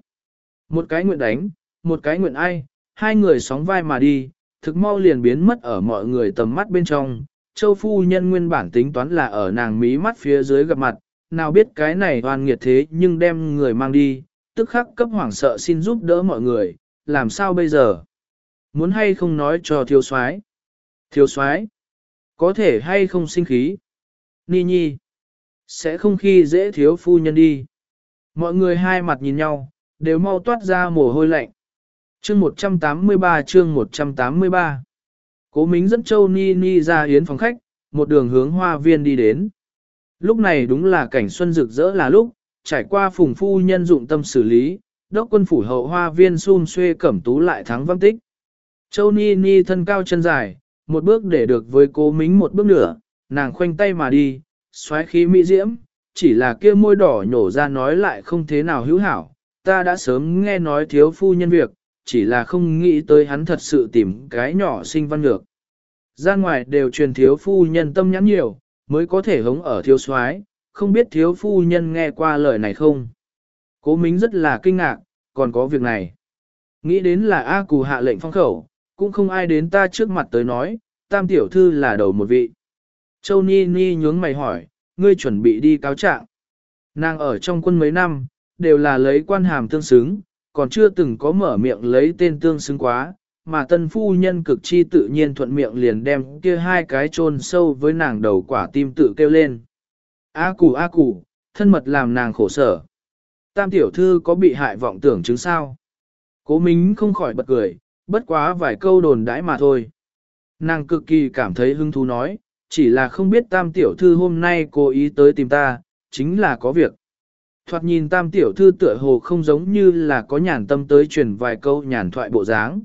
Một cái nguyện đánh, một cái nguyện ai, hai người sóng vai mà đi, thực mau liền biến mất ở mọi người tầm mắt bên trong. Châu phu nhân nguyên bản tính toán là ở nàng mí mắt phía dưới gặp mặt, nào biết cái này hoàn nghiệt thế nhưng đem người mang đi, tức khắc cấp hoảng sợ xin giúp đỡ mọi người, làm sao bây giờ? Muốn hay không nói cho thiếu soái? Thiếu soái, có thể hay không sinh khí? Ni nhi, sẽ không khi dễ thiếu phu nhân đi. Mọi người hai mặt nhìn nhau, đều mau toát ra mồ hôi lạnh. Chương 183 chương 183 Cố Mính dẫn Châu Ni Ni ra yến phòng khách, một đường hướng hoa viên đi đến. Lúc này đúng là cảnh xuân rực rỡ là lúc, trải qua phùng phu nhân dụng tâm xử lý, đốc quân phủ hậu hoa viên xun xuê cẩm tú lại thắng văng tích. Châu Ni Ni thân cao chân dài, một bước để được với cố mính một bước nữa, nàng khoanh tay mà đi, xoáy khí mỹ diễm, chỉ là kia môi đỏ nhổ ra nói lại không thế nào hữu hảo, ta đã sớm nghe nói thiếu phu nhân việc, chỉ là không nghĩ tới hắn thật sự tìm cái nhỏ sinh văn ngược. Ra ngoài đều truyền thiếu phu nhân tâm nhắn nhiều, mới có thể hống ở thiếu soái không biết thiếu phu nhân nghe qua lời này không? Cố Mính rất là kinh ngạc, còn có việc này. Nghĩ đến là A Cù hạ lệnh phong khẩu, cũng không ai đến ta trước mặt tới nói, tam tiểu thư là đầu một vị. Châu Ni Ni nhướng mày hỏi, ngươi chuẩn bị đi cáo trạng. Nàng ở trong quân mấy năm, đều là lấy quan hàm tương xứng, còn chưa từng có mở miệng lấy tên tương xứng quá, mà tân phu nhân cực chi tự nhiên thuận miệng liền đem kia hai cái chôn sâu với nàng đầu quả tim tự kêu lên. A củ a củ, thân mật làm nàng khổ sở. Tam tiểu thư có bị hại vọng tưởng chứng sao? Cố Mính không khỏi bật cười, bất quá vài câu đồn đãi mà thôi. Nàng cực kỳ cảm thấy hứng thú nói, chỉ là không biết tam tiểu thư hôm nay cố ý tới tìm ta, chính là có việc. Thoạt nhìn tam tiểu thư tựa hồ không giống như là có nhàn tâm tới truyền vài câu nhàn thoại bộ dáng.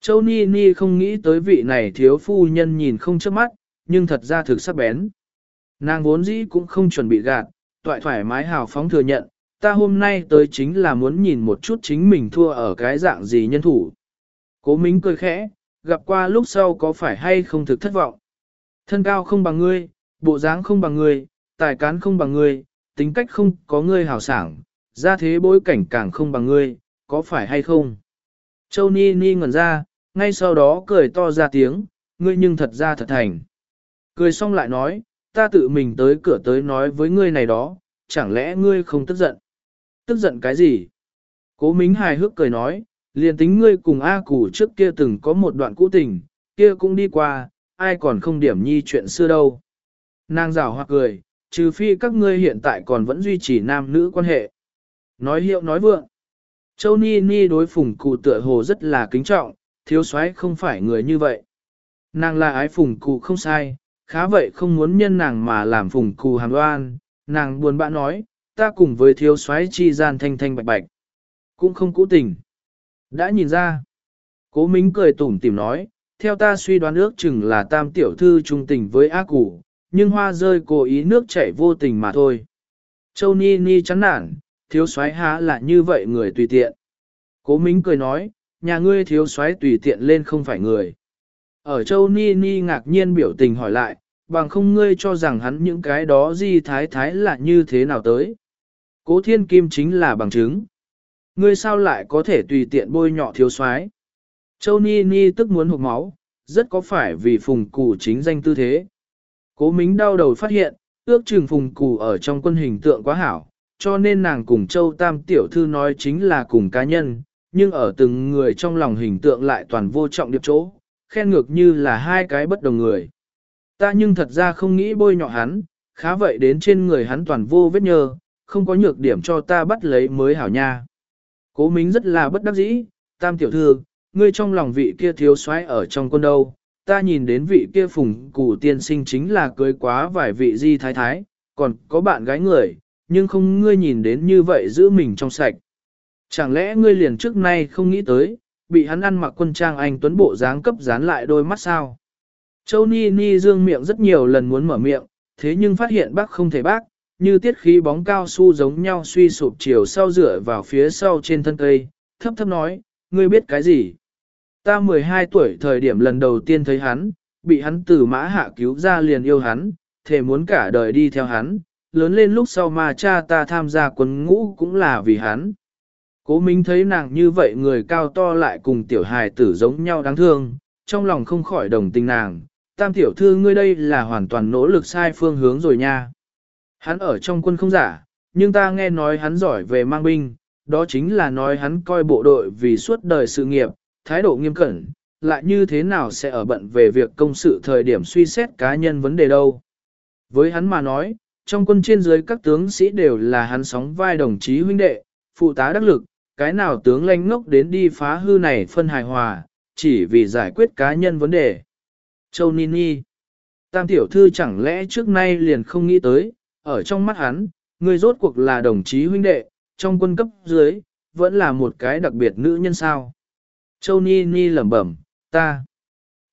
Châu Ni Ni không nghĩ tới vị này thiếu phu nhân nhìn không chớp mắt, nhưng thật ra thực sắc bén. Nàng vốn dĩ cũng không chuẩn bị gạt, toại thoải mái hào phóng thừa nhận, ta hôm nay tới chính là muốn nhìn một chút chính mình thua ở cái dạng gì nhân thủ. Cố Mính cười khẽ, gặp qua lúc sau có phải hay không thực thất vọng. Thân cao không bằng ngươi, bộ dáng không bằng ngươi, tài cán không bằng ngươi, tính cách không có ngươi hào sảng, ra thế bối cảnh càng không bằng ngươi, có phải hay không? Châu Ni Ni ngẩn ra, ngay sau đó cười to ra tiếng, ngươi nhưng thật ra thật thành. Cười xong lại nói, ta tự mình tới cửa tới nói với ngươi này đó, chẳng lẽ ngươi không tức giận? Tức giận cái gì? Cố Mính hài hước cười nói, liền tính ngươi cùng A Củ trước kia từng có một đoạn cũ tình, kia cũng đi qua, ai còn không điểm nhi chuyện xưa đâu. Nàng rào hoặc cười, trừ phi các ngươi hiện tại còn vẫn duy trì nam nữ quan hệ. Nói hiệu nói vượng. Châu Ni Ni đối phùng cụ tựa hồ rất là kính trọng, thiếu soái không phải người như vậy. Nàng là ái phùng cụ không sai, khá vậy không muốn nhân nàng mà làm phùng cù hàm đoan, nàng buồn bã nói, ta cùng với thiếu soái chi gian thanh thanh bạch bạch. Cũng không cũ tình. Đã nhìn ra. Cố Mính cười tủm tìm nói, theo ta suy đoán ước chừng là tam tiểu thư trung tình với ác củ, nhưng hoa rơi cố ý nước chảy vô tình mà thôi. Châu Ni Ni chán nản, thiếu soái há là như vậy người tùy tiện. Cố Mính cười nói, nhà ngươi thiếu soái tùy tiện lên không phải người. Ở Châu Ni Ni ngạc nhiên biểu tình hỏi lại, bằng không ngươi cho rằng hắn những cái đó di thái thái là như thế nào tới. Cố thiên kim chính là bằng chứng. Ngươi sao lại có thể tùy tiện bôi nhọ thiếu soái? Châu Ni Ni tức muốn hụt máu, rất có phải vì phùng củ chính danh tư thế. Cố Mính đau đầu phát hiện, ước chừng phùng củ ở trong quân hình tượng quá hảo, cho nên nàng cùng Châu Tam Tiểu Thư nói chính là cùng cá nhân, nhưng ở từng người trong lòng hình tượng lại toàn vô trọng điệp chỗ, khen ngược như là hai cái bất đồng người. Ta nhưng thật ra không nghĩ bôi nhọ hắn, khá vậy đến trên người hắn toàn vô vết nhơ, không có nhược điểm cho ta bắt lấy mới hảo nha. Cố Mính rất là bất đắc dĩ, Tam Tiểu Thư, ngươi trong lòng vị kia thiếu soái ở trong quân đâu, ta nhìn đến vị kia phùng củ tiên sinh chính là cưới quá vài vị di thái thái, còn có bạn gái người, nhưng không ngươi nhìn đến như vậy giữ mình trong sạch. Chẳng lẽ ngươi liền trước nay không nghĩ tới, bị hắn ăn mặc quân trang anh tuấn bộ dáng cấp dán lại đôi mắt sao? Châu Ni Ni dương miệng rất nhiều lần muốn mở miệng, thế nhưng phát hiện bác không thể bác, như tiết khí bóng cao su giống nhau suy sụp chiều sau rửa vào phía sau trên thân cây, thấp thấp nói, ngươi biết cái gì? Ta 12 tuổi thời điểm lần đầu tiên thấy hắn, bị hắn từ mã hạ cứu ra liền yêu hắn, thể muốn cả đời đi theo hắn, lớn lên lúc sau mà cha ta tham gia quân ngũ cũng là vì hắn. Cố Minh thấy nàng như vậy người cao to lại cùng tiểu hài tử giống nhau đáng thương, trong lòng không khỏi đồng tình nàng, tam tiểu thư ngươi đây là hoàn toàn nỗ lực sai phương hướng rồi nha. Hắn ở trong quân không giả, nhưng ta nghe nói hắn giỏi về mang binh, đó chính là nói hắn coi bộ đội vì suốt đời sự nghiệp, thái độ nghiêm cẩn, lại như thế nào sẽ ở bận về việc công sự thời điểm suy xét cá nhân vấn đề đâu. Với hắn mà nói, trong quân trên dưới các tướng sĩ đều là hắn sóng vai đồng chí huynh đệ, phụ tá đắc lực, cái nào tướng lanh ngốc đến đi phá hư này phân hài hòa, chỉ vì giải quyết cá nhân vấn đề. Châu Nini Tam tiểu thư chẳng lẽ trước nay liền không nghĩ tới, ở trong mắt hắn, người rốt cuộc là đồng chí huynh đệ, trong quân cấp dưới, vẫn là một cái đặc biệt nữ nhân sao. Châu Ni Ni lẩm bẩm, ta.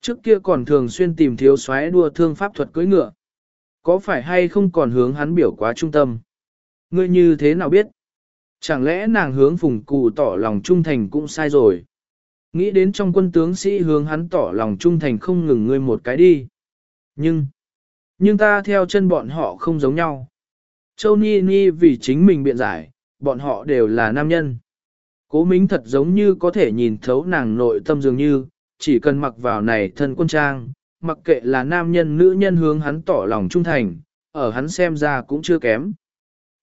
Trước kia còn thường xuyên tìm thiếu soái đua thương pháp thuật cưỡi ngựa. Có phải hay không còn hướng hắn biểu quá trung tâm? Ngươi như thế nào biết? Chẳng lẽ nàng hướng phùng cụ tỏ lòng trung thành cũng sai rồi? Nghĩ đến trong quân tướng sĩ hướng hắn tỏ lòng trung thành không ngừng ngươi một cái đi. Nhưng, nhưng ta theo chân bọn họ không giống nhau. Châu Ni Ni vì chính mình biện giải, bọn họ đều là nam nhân. Cố Mính thật giống như có thể nhìn thấu nàng nội tâm dường như, chỉ cần mặc vào này thân quân trang, mặc kệ là nam nhân nữ nhân hướng hắn tỏ lòng trung thành, ở hắn xem ra cũng chưa kém.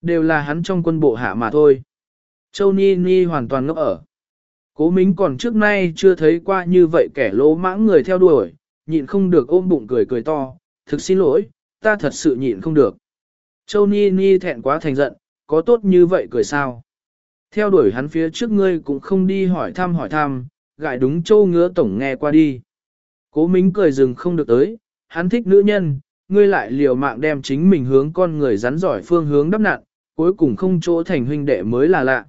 Đều là hắn trong quân bộ hạ mà thôi. Châu Ni Ni hoàn toàn ngốc ở. Cố Mính còn trước nay chưa thấy qua như vậy kẻ lỗ mãng người theo đuổi, nhịn không được ôm bụng cười cười to, thực xin lỗi, ta thật sự nhịn không được. Châu Ni Ni thẹn quá thành giận, có tốt như vậy cười sao? Theo đuổi hắn phía trước ngươi cũng không đi hỏi thăm hỏi thăm, gại đúng châu ngứa tổng nghe qua đi. Cố Mính cười dừng không được tới, hắn thích nữ nhân, ngươi lại liều mạng đem chính mình hướng con người rắn giỏi phương hướng đắp nặn, cuối cùng không chỗ thành huynh đệ mới là lạ.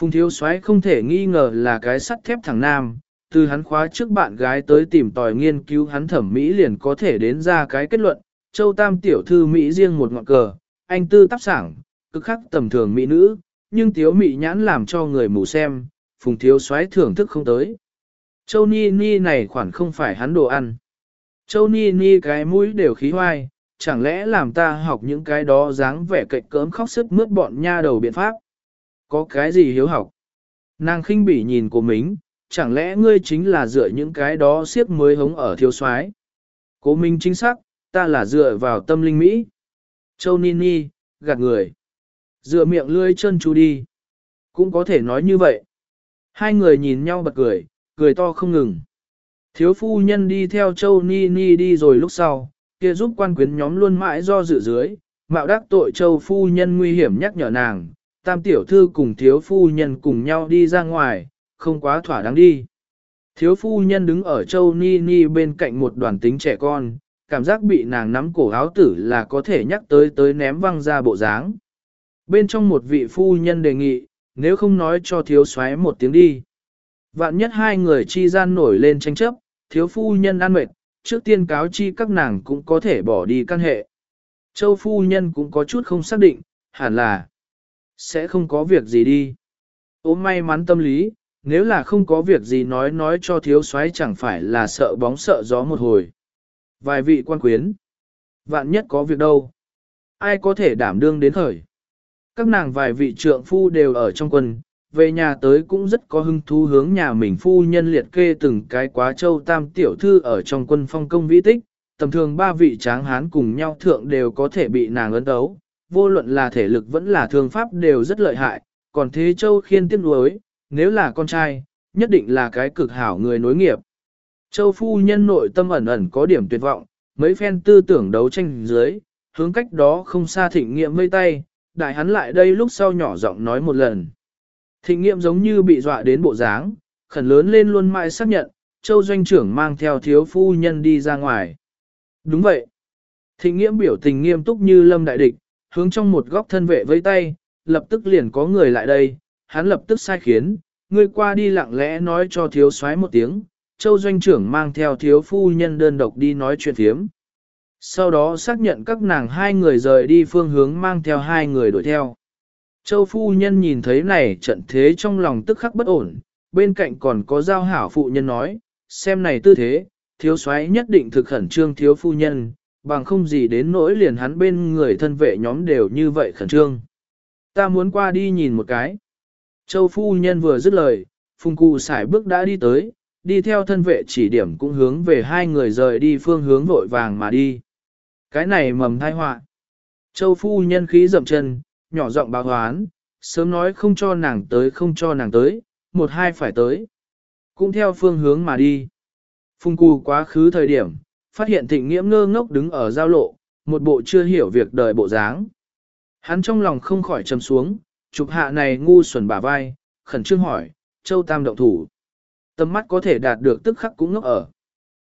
Phùng thiếu soái không thể nghi ngờ là cái sắt thép thẳng nam, từ hắn khóa trước bạn gái tới tìm tòi nghiên cứu hắn thẩm mỹ liền có thể đến ra cái kết luận, châu tam tiểu thư Mỹ riêng một ngọn cờ, anh tư tác sảng, cực khắc tầm thường mỹ nữ, nhưng thiếu mỹ nhãn làm cho người mù xem, phùng thiếu soái thưởng thức không tới. Châu Ni Ni này khoản không phải hắn đồ ăn. Châu Ni Ni cái mũi đều khí hoai, chẳng lẽ làm ta học những cái đó dáng vẻ cạnh cớm khóc sức mướt bọn nha đầu biện pháp. Có cái gì hiếu học? Nàng khinh bỉ nhìn của mình, chẳng lẽ ngươi chính là dựa những cái đó siếp mới hống ở thiếu soái? Cố minh chính xác, ta là dựa vào tâm linh Mỹ. Châu Nini, gạt người. Dựa miệng lươi chân chú đi. Cũng có thể nói như vậy. Hai người nhìn nhau bật cười, cười to không ngừng. Thiếu phu nhân đi theo Châu Ni Ni đi rồi lúc sau, kia giúp quan quyến nhóm luôn mãi do dự dưới, mạo đắc tội Châu phu nhân nguy hiểm nhắc nhở nàng, tam tiểu thư cùng thiếu phu nhân cùng nhau đi ra ngoài, không quá thỏa đáng đi. Thiếu phu nhân đứng ở Châu Ni Ni bên cạnh một đoàn tính trẻ con, cảm giác bị nàng nắm cổ áo tử là có thể nhắc tới tới ném văng ra bộ dáng. Bên trong một vị phu nhân đề nghị, nếu không nói cho thiếu soái một tiếng đi. Vạn nhất hai người chi gian nổi lên tranh chấp, thiếu phu nhân ăn mệt, trước tiên cáo chi các nàng cũng có thể bỏ đi căn hệ. Châu phu nhân cũng có chút không xác định, Hẳn là, sẽ không có việc gì đi. Ôm may mắn tâm lý, nếu là không có việc gì nói nói cho thiếu soái chẳng phải là sợ bóng sợ gió một hồi. Vài vị quan quyến, vạn nhất có việc đâu. Ai có thể đảm đương đến thời. Các nàng vài vị trượng phu đều ở trong quân, về nhà tới cũng rất có hứng thú hướng nhà mình phu nhân liệt kê từng cái quá châu tam tiểu thư ở trong quân phong công vĩ tích, tầm thường ba vị tráng hán cùng nhau thượng đều có thể bị nàng ấn đấu, vô luận là thể lực vẫn là thương pháp đều rất lợi hại, còn thế châu khiên tiếc nuối, nếu là con trai, nhất định là cái cực hảo người nối nghiệp. Châu phu nhân nội tâm ẩn ẩn có điểm tuyệt vọng, mấy phen tư tưởng đấu tranh dưới, hướng cách đó không xa thịnh nghiệm vây tay, đại hắn lại đây lúc sau nhỏ giọng nói một lần. Thịnh nghiệm giống như bị dọa đến bộ dáng, khẩn lớn lên luôn mãi xác nhận, châu doanh trưởng mang theo thiếu phu nhân đi ra ngoài. Đúng vậy. Thịnh nghiệm biểu tình nghiêm túc như lâm đại địch, hướng trong một góc thân vệ vây tay, lập tức liền có người lại đây, hắn lập tức sai khiến, người qua đi lặng lẽ nói cho thiếu soái một tiếng, châu doanh trưởng mang theo thiếu phu nhân đơn độc đi nói chuyện thiếm. Sau đó xác nhận các nàng hai người rời đi phương hướng mang theo hai người đuổi theo. Châu phu nhân nhìn thấy này trận thế trong lòng tức khắc bất ổn, bên cạnh còn có giao hảo phụ nhân nói, xem này tư thế, thiếu soái nhất định thực khẩn trương thiếu phu nhân, bằng không gì đến nỗi liền hắn bên người thân vệ nhóm đều như vậy khẩn trương. Ta muốn qua đi nhìn một cái. Châu phu nhân vừa dứt lời, phùng cụ xài bước đã đi tới, đi theo thân vệ chỉ điểm cũng hướng về hai người rời đi phương hướng vội vàng mà đi. Cái này mầm thai họa. Châu phu nhân khí dậm chân, nhỏ giọng báo hoán, sớm nói không cho nàng tới không cho nàng tới, một hai phải tới. Cũng theo phương hướng mà đi. Phùng Cụ quá khứ thời điểm, phát hiện thịnh nghiễm ngơ ngốc đứng ở giao lộ, một bộ chưa hiểu việc đời bộ dáng. Hắn trong lòng không khỏi trầm xuống, chụp hạ này ngu xuẩn bả vai, khẩn trương hỏi, Châu Tam động thủ. Tâm mắt có thể đạt được tức khắc cũng ngốc ở.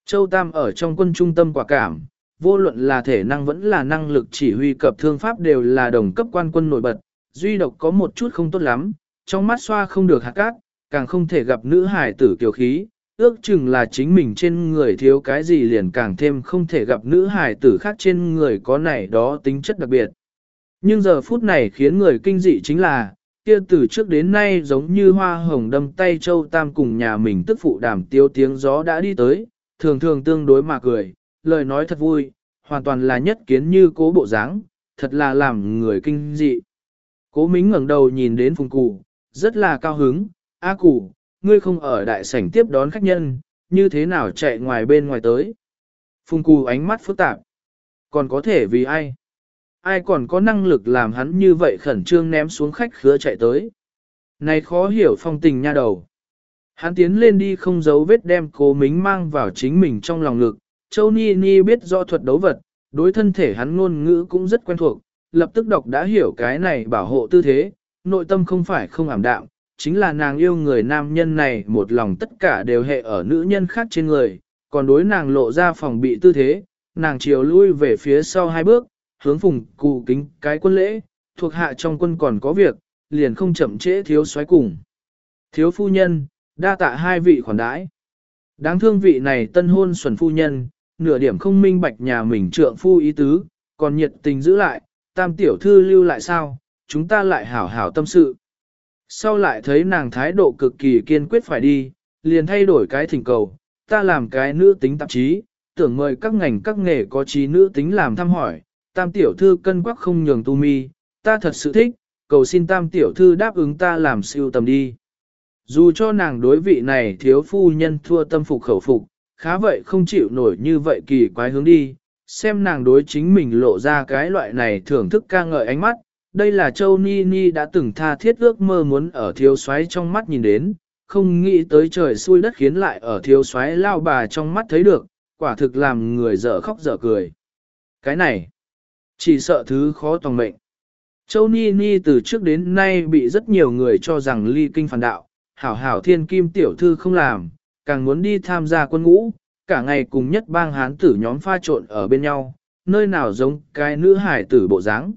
Châu Tam ở trong quân trung tâm quả cảm, vô luận là thể năng vẫn là năng lực chỉ huy cập thương pháp đều là đồng cấp quan quân nổi bật, duy độc có một chút không tốt lắm, trong mắt xoa không được hạt cát, càng không thể gặp nữ hải tử kiều khí, ước chừng là chính mình trên người thiếu cái gì liền càng thêm không thể gặp nữ hải tử khác trên người có này đó tính chất đặc biệt. Nhưng giờ phút này khiến người kinh dị chính là, kia từ trước đến nay giống như hoa hồng đâm tay châu tam cùng nhà mình tức phụ đàm tiêu tiếng gió đã đi tới, thường thường tương đối mà cười, lời nói thật vui, hoàn toàn là nhất kiến như cố bộ dáng, thật là làm người kinh dị. Cố Mính ngẩng đầu nhìn đến Phùng Cụ, rất là cao hứng, A Cụ, ngươi không ở đại sảnh tiếp đón khách nhân, như thế nào chạy ngoài bên ngoài tới. Phùng cù ánh mắt phức tạp, còn có thể vì ai? Ai còn có năng lực làm hắn như vậy khẩn trương ném xuống khách khứa chạy tới? Này khó hiểu phong tình nha đầu. Hắn tiến lên đi không giấu vết đem cố mính mang vào chính mình trong lòng lực. Châu Ni Ni biết do thuật đấu vật, đối thân thể hắn ngôn ngữ cũng rất quen thuộc, lập tức đọc đã hiểu cái này bảo hộ tư thế, nội tâm không phải không ảm đạm, chính là nàng yêu người nam nhân này một lòng tất cả đều hệ ở nữ nhân khác trên người, còn đối nàng lộ ra phòng bị tư thế, nàng chiều lui về phía sau hai bước, hướng phùng cụ kính cái quân lễ, thuộc hạ trong quân còn có việc, liền không chậm trễ thiếu xoáy cùng. Thiếu phu nhân, đa tạ hai vị khoản đãi. Đáng thương vị này tân hôn xuẩn phu nhân, nửa điểm không minh bạch nhà mình trượng phu ý tứ, còn nhiệt tình giữ lại, tam tiểu thư lưu lại sao, chúng ta lại hảo hảo tâm sự. Sau lại thấy nàng thái độ cực kỳ kiên quyết phải đi, liền thay đổi cái thỉnh cầu, ta làm cái nữ tính tạp chí, tưởng mời các ngành các nghề có trí nữ tính làm thăm hỏi, tam tiểu thư cân quắc không nhường tu mi, ta thật sự thích, cầu xin tam tiểu thư đáp ứng ta làm siêu tầm đi. Dù cho nàng đối vị này thiếu phu nhân thua tâm phục khẩu phục, khá vậy không chịu nổi như vậy kỳ quái hướng đi, xem nàng đối chính mình lộ ra cái loại này thưởng thức ca ngợi ánh mắt, đây là Châu Ni Ni đã từng tha thiết ước mơ muốn ở thiếu soái trong mắt nhìn đến, không nghĩ tới trời xui đất khiến lại ở thiếu soái lao bà trong mắt thấy được, quả thực làm người dở khóc dở cười. Cái này, chỉ sợ thứ khó tòng mệnh. Châu Ni Ni từ trước đến nay bị rất nhiều người cho rằng ly kinh phản đạo, hảo hảo thiên kim tiểu thư không làm, càng muốn đi tham gia quân ngũ, cả ngày cùng nhất bang hán tử nhóm pha trộn ở bên nhau, nơi nào giống cái nữ hải tử bộ dáng.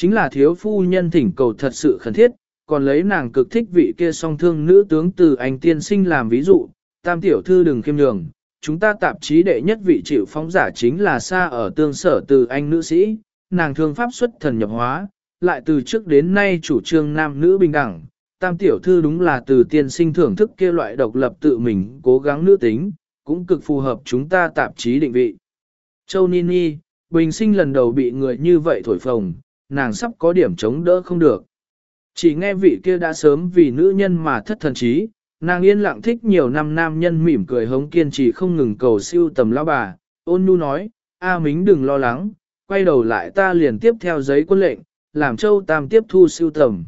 Chính là thiếu phu nhân thỉnh cầu thật sự khẩn thiết, còn lấy nàng cực thích vị kia song thương nữ tướng từ anh tiên sinh làm ví dụ, tam tiểu thư đừng khiêm nhường, chúng ta tạp chí đệ nhất vị chịu phóng giả chính là xa ở tương sở từ anh nữ sĩ, nàng thương pháp xuất thần nhập hóa, lại từ trước đến nay chủ trương nam nữ bình đẳng. Tam tiểu thư đúng là từ tiên sinh thưởng thức kia loại độc lập tự mình cố gắng nữ tính, cũng cực phù hợp chúng ta tạp chí định vị. Châu Nini, bình sinh lần đầu bị người như vậy thổi phồng, nàng sắp có điểm chống đỡ không được. Chỉ nghe vị kia đã sớm vì nữ nhân mà thất thần trí, nàng yên lặng thích nhiều năm nam nhân mỉm cười hống kiên trì không ngừng cầu siêu tầm lão bà, ôn nhu nói, A Mính đừng lo lắng, quay đầu lại ta liền tiếp theo giấy quân lệnh, làm Châu Tam tiếp thu siêu tầm.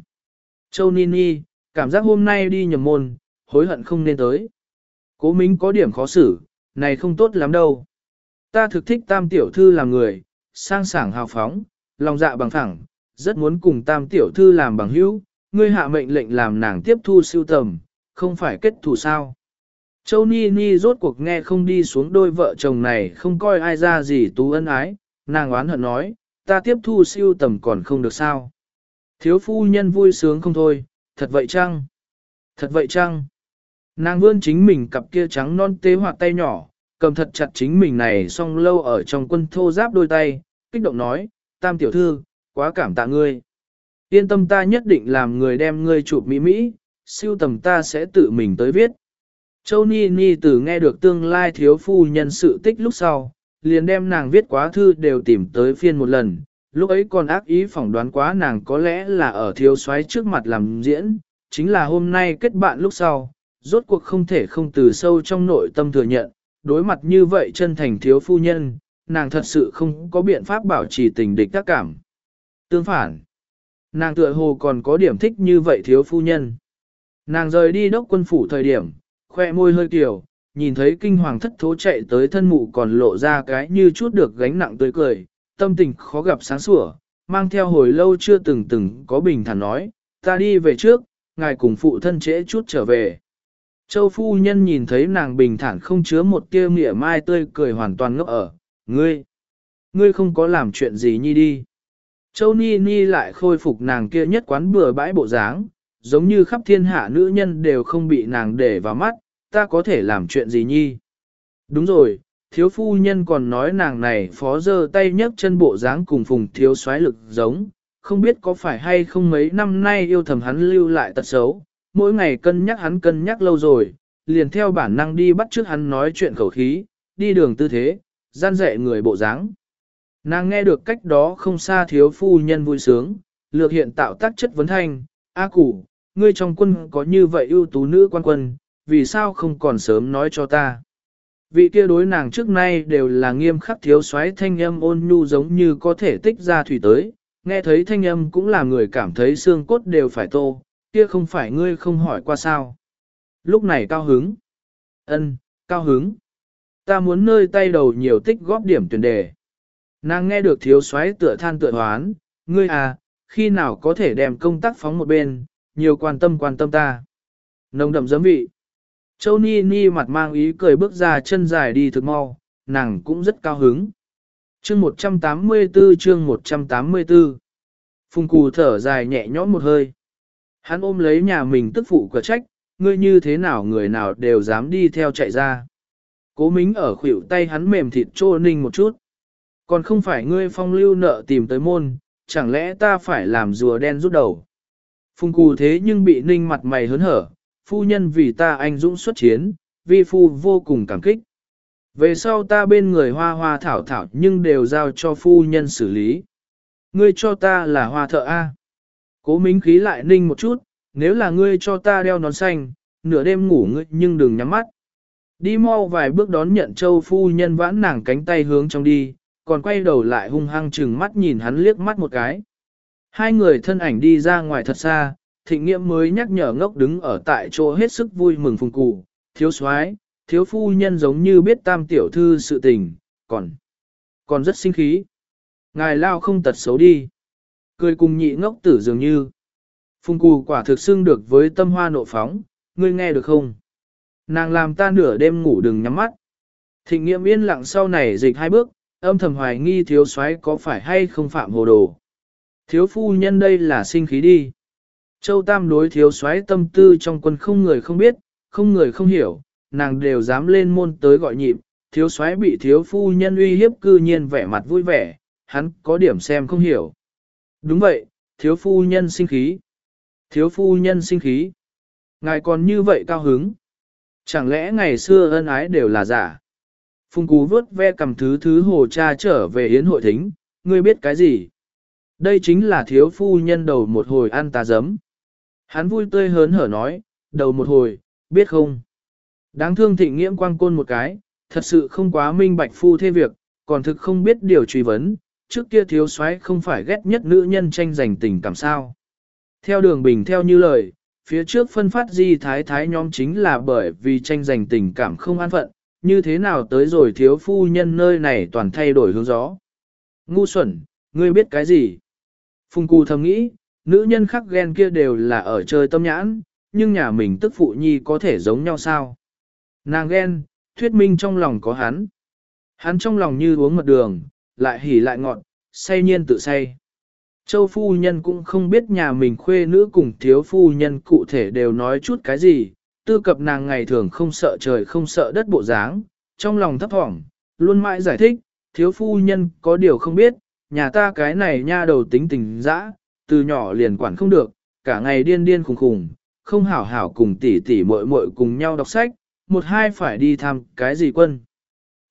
Châu Nini, cảm giác hôm nay đi nhầm môn, hối hận không nên tới. Cố Mính có điểm khó xử, này không tốt lắm đâu. Ta thực thích Tam tiểu thư làm người, sang sảng hào phóng, lòng dạ bằng phẳng, rất muốn cùng Tam tiểu thư làm bằng hữu, ngươi hạ mệnh lệnh làm nàng tiếp thu siêu tầm, không phải kết thù sao. Châu Ni Ni rốt cuộc nghe không đi xuống đôi vợ chồng này không coi ai ra gì tú ân ái, nàng oán hận nói, ta tiếp thu siêu tầm còn không được sao. Thiếu phu nhân vui sướng không thôi, thật vậy chăng? Thật vậy chăng? Nàng vươn chính mình cặp kia trắng non tế hoạt tay nhỏ, cầm thật chặt chính mình này song lâu ở trong quân thô giáp đôi tay, kích động nói, tam tiểu thư, quá cảm tạ ngươi. Yên tâm ta nhất định làm người đem ngươi chụp mỹ mỹ, siêu tầm ta sẽ tự mình tới viết. Châu Ni Ni từ nghe được tương lai thiếu phu nhân sự tích lúc sau, liền đem nàng viết quá thư đều tìm tới phiên một lần, lúc ấy còn ác ý phỏng đoán quá nàng có lẽ là ở thiếu soái trước mặt làm diễn, chính là hôm nay kết bạn lúc sau, rốt cuộc không thể không từ sâu trong nội tâm thừa nhận, đối mặt như vậy chân thành thiếu phu nhân, nàng thật sự không có biện pháp bảo trì tình địch tác cảm. Tương phản, nàng tựa hồ còn có điểm thích như vậy thiếu phu nhân. Nàng rời đi đốc quân phủ thời điểm, khoe môi hơi kiểu, nhìn thấy kinh hoàng thất thố chạy tới thân mụ còn lộ ra cái như chút được gánh nặng tươi cười, tâm tình khó gặp sáng sủa, mang theo hồi lâu chưa từng từng có bình thản nói, ta đi về trước, ngài cùng phụ thân trễ chút trở về. Châu phu nhân nhìn thấy nàng bình thản không chứa một tia mỉa mai tươi cười hoàn toàn ngốc ở, ngươi, ngươi không có làm chuyện gì nhi đi. Châu Ni Ni lại khôi phục nàng kia nhất quán bừa bãi bộ dáng, giống như khắp thiên hạ nữ nhân đều không bị nàng để vào mắt, ta có thể làm chuyện gì nhi. Đúng rồi, thiếu phu nhân còn nói nàng này phó dơ tay nhấc chân bộ dáng cùng phùng thiếu soái lực giống, không biết có phải hay không mấy năm nay yêu thầm hắn lưu lại tật xấu, mỗi ngày cân nhắc hắn cân nhắc lâu rồi, liền theo bản năng đi bắt trước hắn nói chuyện khẩu khí, đi đường tư thế, gian dạy người bộ dáng. Nàng nghe được cách đó không xa thiếu phu nhân vui sướng, lược hiện tạo tác chất vấn thanh, A củ, ngươi trong quân có như vậy ưu tú nữ quan quân, vì sao không còn sớm nói cho ta. Vị kia đối nàng trước nay đều là nghiêm khắc thiếu soái thanh âm ôn nhu giống như có thể tích ra thủy tới, nghe thấy thanh âm cũng là người cảm thấy xương cốt đều phải tô, kia không phải ngươi không hỏi qua sao. Lúc này cao hứng. ân, cao hứng. Ta muốn nơi tay đầu nhiều tích góp điểm tuyển đề. Nàng nghe được thiếu soái tựa than tựa hoán, ngươi à, khi nào có thể đem công tác phóng một bên, nhiều quan tâm quan tâm ta. Nồng đậm giấm vị. Châu Ni Ni mặt mang ý cười bước ra chân dài đi thực mau, nàng cũng rất cao hứng. Chương 184 chương 184 Phùng cù thở dài nhẹ nhõm một hơi. Hắn ôm lấy nhà mình tức phụ cửa trách, ngươi như thế nào người nào đều dám đi theo chạy ra. Cố mính ở khuỷu tay hắn mềm thịt trô ninh một chút. Còn không phải ngươi phong lưu nợ tìm tới môn, chẳng lẽ ta phải làm rùa đen rút đầu. Phùng cù thế nhưng bị ninh mặt mày hớn hở, phu nhân vì ta anh dũng xuất chiến, vi phu vô cùng cảm kích. Về sau ta bên người hoa hoa thảo thảo nhưng đều giao cho phu nhân xử lý. Ngươi cho ta là hoa thợ A. Cố mính khí lại ninh một chút, nếu là ngươi cho ta đeo nón xanh, nửa đêm ngủ ngươi nhưng đừng nhắm mắt. Đi mau vài bước đón nhận châu phu nhân vãn nàng cánh tay hướng trong đi, còn quay đầu lại hung hăng chừng mắt nhìn hắn liếc mắt một cái. Hai người thân ảnh đi ra ngoài thật xa, thịnh nghiệm mới nhắc nhở ngốc đứng ở tại chỗ hết sức vui mừng phùng cụ, thiếu soái thiếu phu nhân giống như biết tam tiểu thư sự tình, còn, còn rất sinh khí. Ngài lao không tật xấu đi. Cười cùng nhị ngốc tử dường như. Phùng cụ quả thực xưng được với tâm hoa nộ phóng, ngươi nghe được không? Nàng làm ta nửa đêm ngủ đừng nhắm mắt. Thịnh nghiệm yên lặng sau này dịch hai bước, âm thầm hoài nghi thiếu soái có phải hay không phạm hồ đồ. Thiếu phu nhân đây là sinh khí đi. Châu Tam đối thiếu soái tâm tư trong quân không người không biết, không người không hiểu, nàng đều dám lên môn tới gọi nhịp, thiếu soái bị thiếu phu nhân uy hiếp cư nhiên vẻ mặt vui vẻ, hắn có điểm xem không hiểu. Đúng vậy, thiếu phu nhân sinh khí. Thiếu phu nhân sinh khí. Ngài còn như vậy cao hứng. Chẳng lẽ ngày xưa ân ái đều là giả? Phùng Cú vớt ve cầm thứ thứ hồ cha trở về yến hội thính, ngươi biết cái gì? Đây chính là thiếu phu nhân đầu một hồi ăn tà giấm. Hắn vui tươi hớn hở nói, đầu một hồi, biết không? Đáng thương thịnh nghiễm quang côn một cái, thật sự không quá minh bạch phu thế việc, còn thực không biết điều truy vấn, trước kia thiếu soái không phải ghét nhất nữ nhân tranh giành tình cảm sao. Theo đường bình theo như lời, phía trước phân phát di thái thái nhóm chính là bởi vì tranh giành tình cảm không an phận, như thế nào tới rồi thiếu phu nhân nơi này toàn thay đổi hướng gió. Ngu xuẩn, ngươi biết cái gì? Phùng cù thầm nghĩ, nữ nhân khắc ghen kia đều là ở chơi tâm nhãn, nhưng nhà mình tức phụ nhi có thể giống nhau sao? Nàng ghen, thuyết minh trong lòng có hắn. Hắn trong lòng như uống mật đường, lại hỉ lại ngọt, say nhiên tự say. Châu phu nhân cũng không biết nhà mình khuê nữ cùng thiếu phu nhân cụ thể đều nói chút cái gì, tư cập nàng ngày thường không sợ trời không sợ đất bộ dáng, trong lòng thấp thỏm, luôn mãi giải thích, thiếu phu nhân có điều không biết, nhà ta cái này nha đầu tính tình dã, từ nhỏ liền quản không được, cả ngày điên điên khùng khùng, không hảo hảo cùng tỷ tỷ muội muội cùng nhau đọc sách, một hai phải đi thăm cái gì quân.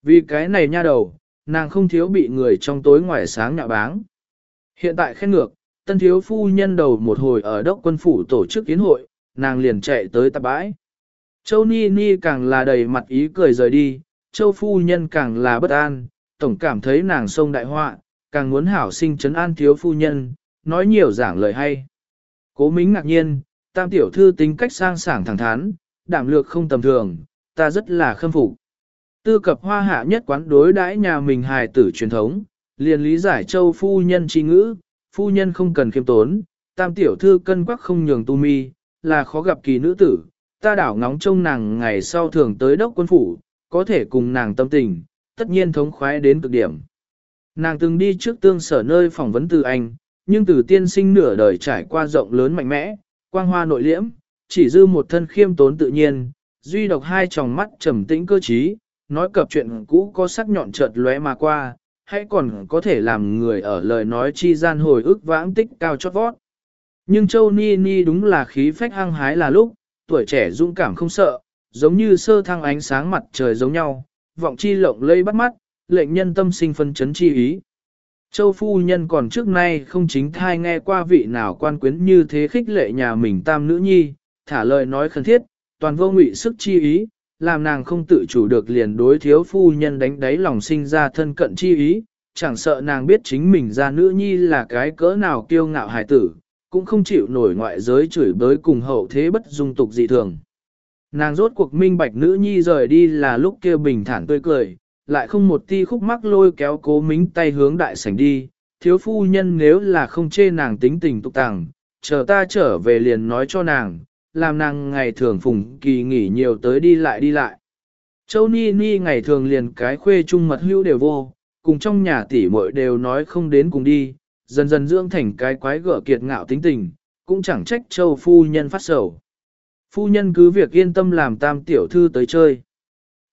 Vì cái này nha đầu, nàng không thiếu bị người trong tối ngoài sáng nhạo báng. Hiện tại khen ngược, tân thiếu phu nhân đầu một hồi ở đốc quân phủ tổ chức kiến hội, nàng liền chạy tới tạp bãi. Châu Ni Ni càng là đầy mặt ý cười rời đi, Châu phu nhân càng là bất an, tổng cảm thấy nàng sông đại họa, càng muốn hảo sinh trấn an thiếu phu nhân, nói nhiều giảng lời hay. Cố mính ngạc nhiên, tam tiểu thư tính cách sang sảng thẳng thắn, đảm lược không tầm thường, ta rất là khâm phục. Tư cập hoa hạ nhất quán đối đãi nhà mình hài tử truyền thống, liền lý giải châu phu nhân chi ngữ, phu nhân không cần khiêm tốn, tam tiểu thư cân quắc không nhường tu mi, là khó gặp kỳ nữ tử, ta đảo ngóng trông nàng ngày sau thường tới đốc quân phủ, có thể cùng nàng tâm tình, tất nhiên thống khoái đến cực điểm. Nàng từng đi trước tương sở nơi phỏng vấn từ anh, nhưng từ tiên sinh nửa đời trải qua rộng lớn mạnh mẽ, quang hoa nội liễm, chỉ dư một thân khiêm tốn tự nhiên, duy độc hai tròng mắt trầm tĩnh cơ trí, nói cập chuyện cũ có sắc nhọn chợt lóe mà qua, hay còn có thể làm người ở lời nói chi gian hồi ức vãng tích cao chót vót. Nhưng Châu Ni Ni đúng là khí phách hăng hái là lúc, tuổi trẻ dũng cảm không sợ, giống như sơ thăng ánh sáng mặt trời giống nhau, vọng chi lộng lây bắt mắt, lệnh nhân tâm sinh phân chấn chi ý. Châu phu nhân còn trước nay không chính thai nghe qua vị nào quan quyến như thế khích lệ nhà mình tam nữ nhi, thả lời nói khẩn thiết, toàn vô ngụy sức chi ý, làm nàng không tự chủ được liền đối thiếu phu nhân đánh đáy lòng sinh ra thân cận chi ý, chẳng sợ nàng biết chính mình ra nữ nhi là cái cỡ nào kiêu ngạo hài tử, cũng không chịu nổi ngoại giới chửi bới cùng hậu thế bất dung tục dị thường. Nàng rốt cuộc minh bạch nữ nhi rời đi là lúc kia bình thản tươi cười, lại không một ti khúc mắc lôi kéo cố mính tay hướng đại sảnh đi, thiếu phu nhân nếu là không chê nàng tính tình tục tàng, chờ ta trở về liền nói cho nàng, làm nàng ngày thường phùng kỳ nghỉ nhiều tới đi lại đi lại. Châu Ni Ni ngày thường liền cái khuê chung mật hữu đều vô, cùng trong nhà tỷ muội đều nói không đến cùng đi, dần dần dưỡng thành cái quái gở kiệt ngạo tính tình, cũng chẳng trách châu phu nhân phát sầu. Phu nhân cứ việc yên tâm làm tam tiểu thư tới chơi.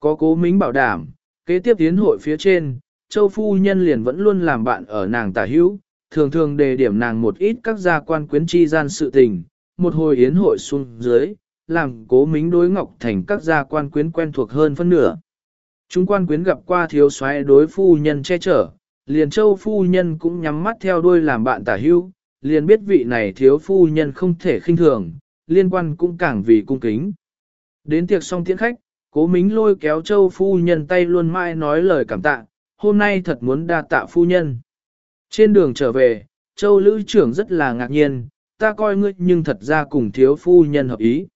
Có cố mính bảo đảm, kế tiếp tiến hội phía trên, châu phu nhân liền vẫn luôn làm bạn ở nàng tả hữu, thường thường đề điểm nàng một ít các gia quan quyến chi gian sự tình, một hồi yến hội xuống dưới, làm cố mính đối Ngọc Thành các gia quan quyến quen thuộc hơn phân nửa. Chúng quan quyến gặp qua thiếu soái đối phu nhân che chở, liền châu phu nhân cũng nhắm mắt theo đuôi làm bạn tả hưu, liền biết vị này thiếu phu nhân không thể khinh thường, liên quan cũng càng vì cung kính. Đến tiệc xong tiễn khách, cố mính lôi kéo châu phu nhân tay luôn mãi nói lời cảm tạ, hôm nay thật muốn đa tạ phu nhân. Trên đường trở về, châu lữ trưởng rất là ngạc nhiên, ta coi ngươi nhưng thật ra cùng thiếu phu nhân hợp ý.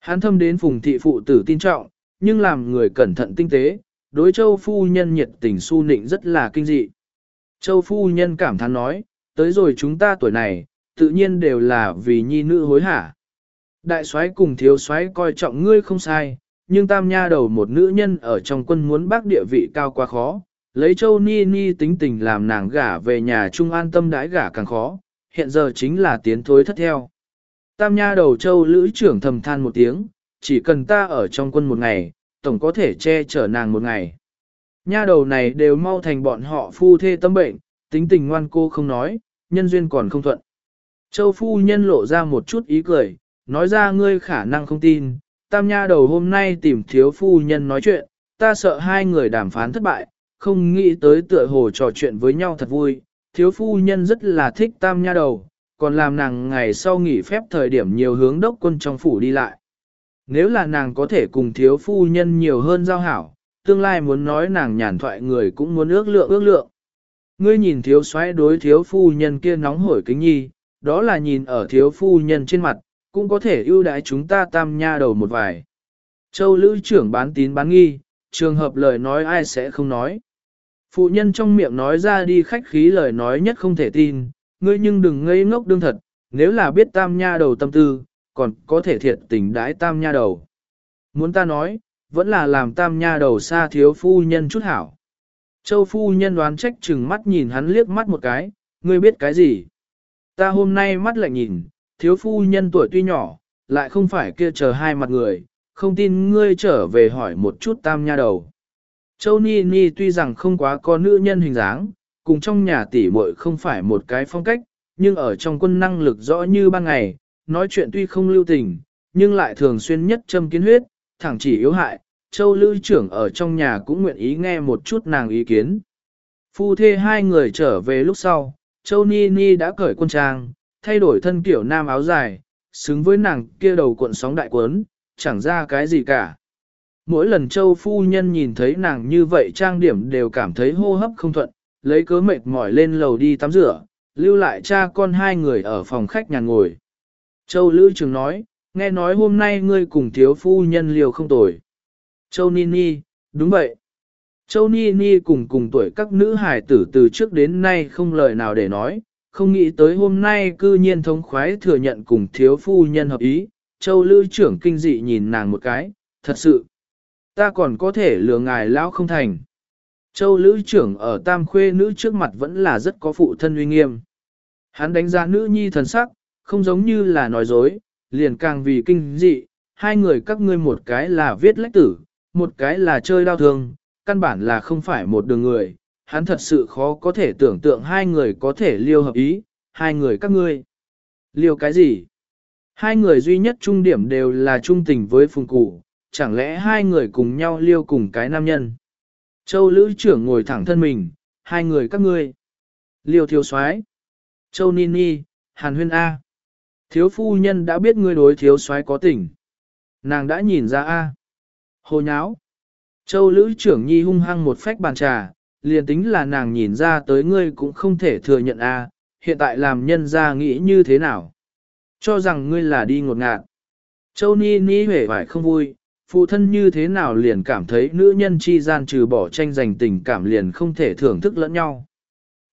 Hắn thâm đến phùng thị phụ tử tin trọng, nhưng làm người cẩn thận tinh tế, đối châu phu nhân nhiệt tình su nịnh rất là kinh dị. Châu phu nhân cảm thán nói, tới rồi chúng ta tuổi này, tự nhiên đều là vì nhi nữ hối hả. Đại soái cùng thiếu soái coi trọng ngươi không sai, nhưng tam nha đầu một nữ nhân ở trong quân muốn bác địa vị cao quá khó, lấy châu ni ni tính tình làm nàng gả về nhà trung an tâm đãi gả càng khó, hiện giờ chính là tiến thối thất theo. Tam nha đầu châu lữ trưởng thầm than một tiếng, chỉ cần ta ở trong quân một ngày, tổng có thể che chở nàng một ngày. Nha đầu này đều mau thành bọn họ phu thê tâm bệnh, tính tình ngoan cô không nói, nhân duyên còn không thuận. Châu phu nhân lộ ra một chút ý cười, nói ra ngươi khả năng không tin, tam nha đầu hôm nay tìm thiếu phu nhân nói chuyện, ta sợ hai người đàm phán thất bại, không nghĩ tới tựa hồ trò chuyện với nhau thật vui, thiếu phu nhân rất là thích tam nha đầu, còn làm nàng ngày sau nghỉ phép thời điểm nhiều hướng đốc quân trong phủ đi lại. Nếu là nàng có thể cùng thiếu phu nhân nhiều hơn giao hảo, tương lai muốn nói nàng nhàn thoại người cũng muốn ước lượng ước lượng. Ngươi nhìn thiếu soái đối thiếu phu nhân kia nóng hổi kính nhi, đó là nhìn ở thiếu phu nhân trên mặt, cũng có thể ưu đãi chúng ta tam nha đầu một vài. Châu lữ trưởng bán tín bán nghi, trường hợp lời nói ai sẽ không nói. Phụ nhân trong miệng nói ra đi khách khí lời nói nhất không thể tin, ngươi nhưng đừng ngây ngốc đương thật, nếu là biết tam nha đầu tâm tư, còn có thể thiệt tình đái tam nha đầu. Muốn ta nói, vẫn là làm tam nha đầu xa thiếu phu nhân chút hảo. Châu phu nhân đoán trách chừng mắt nhìn hắn liếc mắt một cái, ngươi biết cái gì? Ta hôm nay mắt lại nhìn, thiếu phu nhân tuổi tuy nhỏ, lại không phải kia chờ hai mặt người, không tin ngươi trở về hỏi một chút tam nha đầu. Châu Ni Ni tuy rằng không quá có nữ nhân hình dáng, cùng trong nhà tỷ muội không phải một cái phong cách, nhưng ở trong quân năng lực rõ như ban ngày, nói chuyện tuy không lưu tình, nhưng lại thường xuyên nhất châm kiến huyết, thẳng chỉ yếu hại, Châu Lưu trưởng ở trong nhà cũng nguyện ý nghe một chút nàng ý kiến. Phu thê hai người trở về lúc sau, Châu Ni Ni đã cởi quân trang, thay đổi thân kiểu nam áo dài, xứng với nàng kia đầu cuộn sóng đại quấn, chẳng ra cái gì cả. Mỗi lần Châu Phu Nhân nhìn thấy nàng như vậy trang điểm đều cảm thấy hô hấp không thuận, lấy cớ mệt mỏi lên lầu đi tắm rửa, lưu lại cha con hai người ở phòng khách nhàn ngồi. Châu Lữ Trường nói, nghe nói hôm nay ngươi cùng thiếu phu nhân liều không tồi. Châu Nini, đúng vậy. Châu Nini cùng cùng tuổi các nữ hài tử từ trước đến nay không lời nào để nói, không nghĩ tới hôm nay cư nhiên thống khoái thừa nhận cùng thiếu phu nhân hợp ý. Châu Lữ trưởng kinh dị nhìn nàng một cái, thật sự. Ta còn có thể lừa ngài lão không thành. Châu Lữ trưởng ở tam khuê nữ trước mặt vẫn là rất có phụ thân uy nghiêm. Hắn đánh giá nữ nhi thần sắc, không giống như là nói dối, liền càng vì kinh dị, hai người các ngươi một cái là viết lách tử, một cái là chơi đau thương, căn bản là không phải một đường người, hắn thật sự khó có thể tưởng tượng hai người có thể liêu hợp ý, hai người các ngươi. Liêu cái gì? Hai người duy nhất trung điểm đều là trung tình với phùng cụ, chẳng lẽ hai người cùng nhau liêu cùng cái nam nhân? Châu Lữ trưởng ngồi thẳng thân mình, hai người các ngươi. Liêu thiếu soái Châu Nini, Hàn Huyên A. Thiếu phu nhân đã biết ngươi đối thiếu soái có tình. Nàng đã nhìn ra A. Hồ nháo. Châu Lữ trưởng nhi hung hăng một phách bàn trà, liền tính là nàng nhìn ra tới ngươi cũng không thể thừa nhận A, hiện tại làm nhân ra nghĩ như thế nào. Cho rằng ngươi là đi ngột ngạt. Châu Ni Ni hề vải không vui, phụ thân như thế nào liền cảm thấy nữ nhân chi gian trừ bỏ tranh giành tình cảm liền không thể thưởng thức lẫn nhau.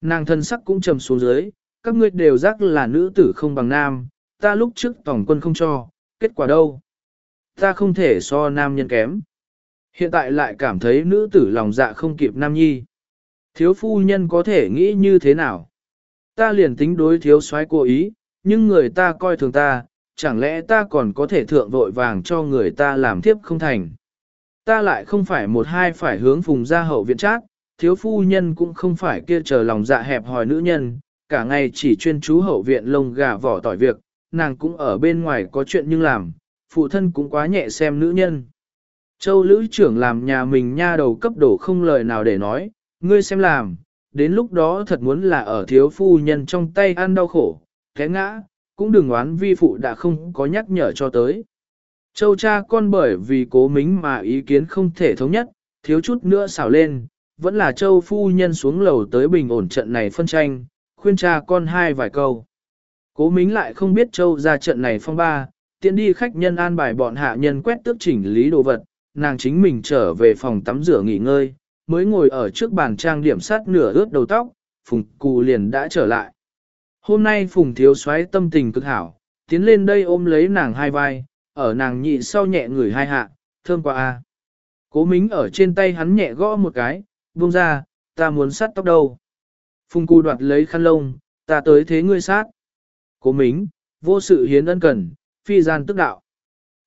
Nàng thân sắc cũng trầm xuống dưới, các ngươi đều giác là nữ tử không bằng nam, ta lúc trước tổng quân không cho, kết quả đâu? Ta không thể so nam nhân kém. Hiện tại lại cảm thấy nữ tử lòng dạ không kịp nam nhi. Thiếu phu nhân có thể nghĩ như thế nào? Ta liền tính đối thiếu soái cố ý, nhưng người ta coi thường ta, chẳng lẽ ta còn có thể thượng vội vàng cho người ta làm thiếp không thành. Ta lại không phải một hai phải hướng phùng ra hậu viện trác, thiếu phu nhân cũng không phải kia chờ lòng dạ hẹp hòi nữ nhân, cả ngày chỉ chuyên chú hậu viện lông gà vỏ tỏi việc, nàng cũng ở bên ngoài có chuyện nhưng làm, phụ thân cũng quá nhẹ xem nữ nhân. Châu lữ trưởng làm nhà mình nha đầu cấp đổ không lời nào để nói, ngươi xem làm, đến lúc đó thật muốn là ở thiếu phu nhân trong tay ăn đau khổ, té ngã, cũng đừng oán vi phụ đã không có nhắc nhở cho tới. Châu cha con bởi vì cố mính mà ý kiến không thể thống nhất, thiếu chút nữa xảo lên, vẫn là châu phu nhân xuống lầu tới bình ổn trận này phân tranh, khuyên cha con hai vài câu. Cố mính lại không biết châu ra trận này phong ba, tiện đi khách nhân an bài bọn hạ nhân quét tước chỉnh lý đồ vật, nàng chính mình trở về phòng tắm rửa nghỉ ngơi, mới ngồi ở trước bàn trang điểm sát nửa ướt đầu tóc, phùng cù liền đã trở lại. Hôm nay Phùng Thiếu soái tâm tình cực hảo, tiến lên đây ôm lấy nàng hai vai, ở nàng nhị sau nhẹ người hai hạ, thơm quá a. Cố Mính ở trên tay hắn nhẹ gõ một cái, buông ra, ta muốn sát tóc đâu. Phùng Cù đoạt lấy khăn lông, ta tới thế ngươi sát. Cố Mính, vô sự hiến ân cần, phi gian tức đạo.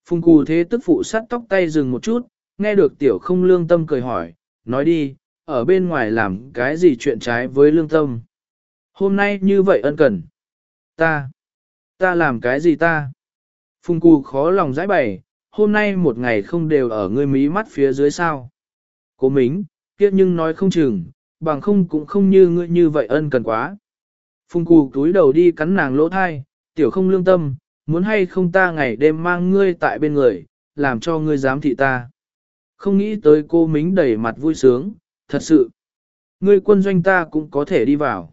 Phùng Cù thế tức phụ sát tóc tay dừng một chút, nghe được tiểu không lương tâm cười hỏi, nói đi, ở bên ngoài làm cái gì chuyện trái với lương tâm. Hôm nay như vậy ân cần. Ta. Ta làm cái gì ta? Phùng cù khó lòng giải bày, hôm nay một ngày không đều ở ngươi mí mắt phía dưới sao. Cố mính, tiếc nhưng nói không chừng, bằng không cũng không như ngươi như vậy ân cần quá. Phùng cù túi đầu đi cắn nàng lỗ thai, tiểu không lương tâm, muốn hay không ta ngày đêm mang ngươi tại bên người, làm cho ngươi dám thị ta. Không nghĩ tới cô mính đầy mặt vui sướng, thật sự. Ngươi quân doanh ta cũng có thể đi vào.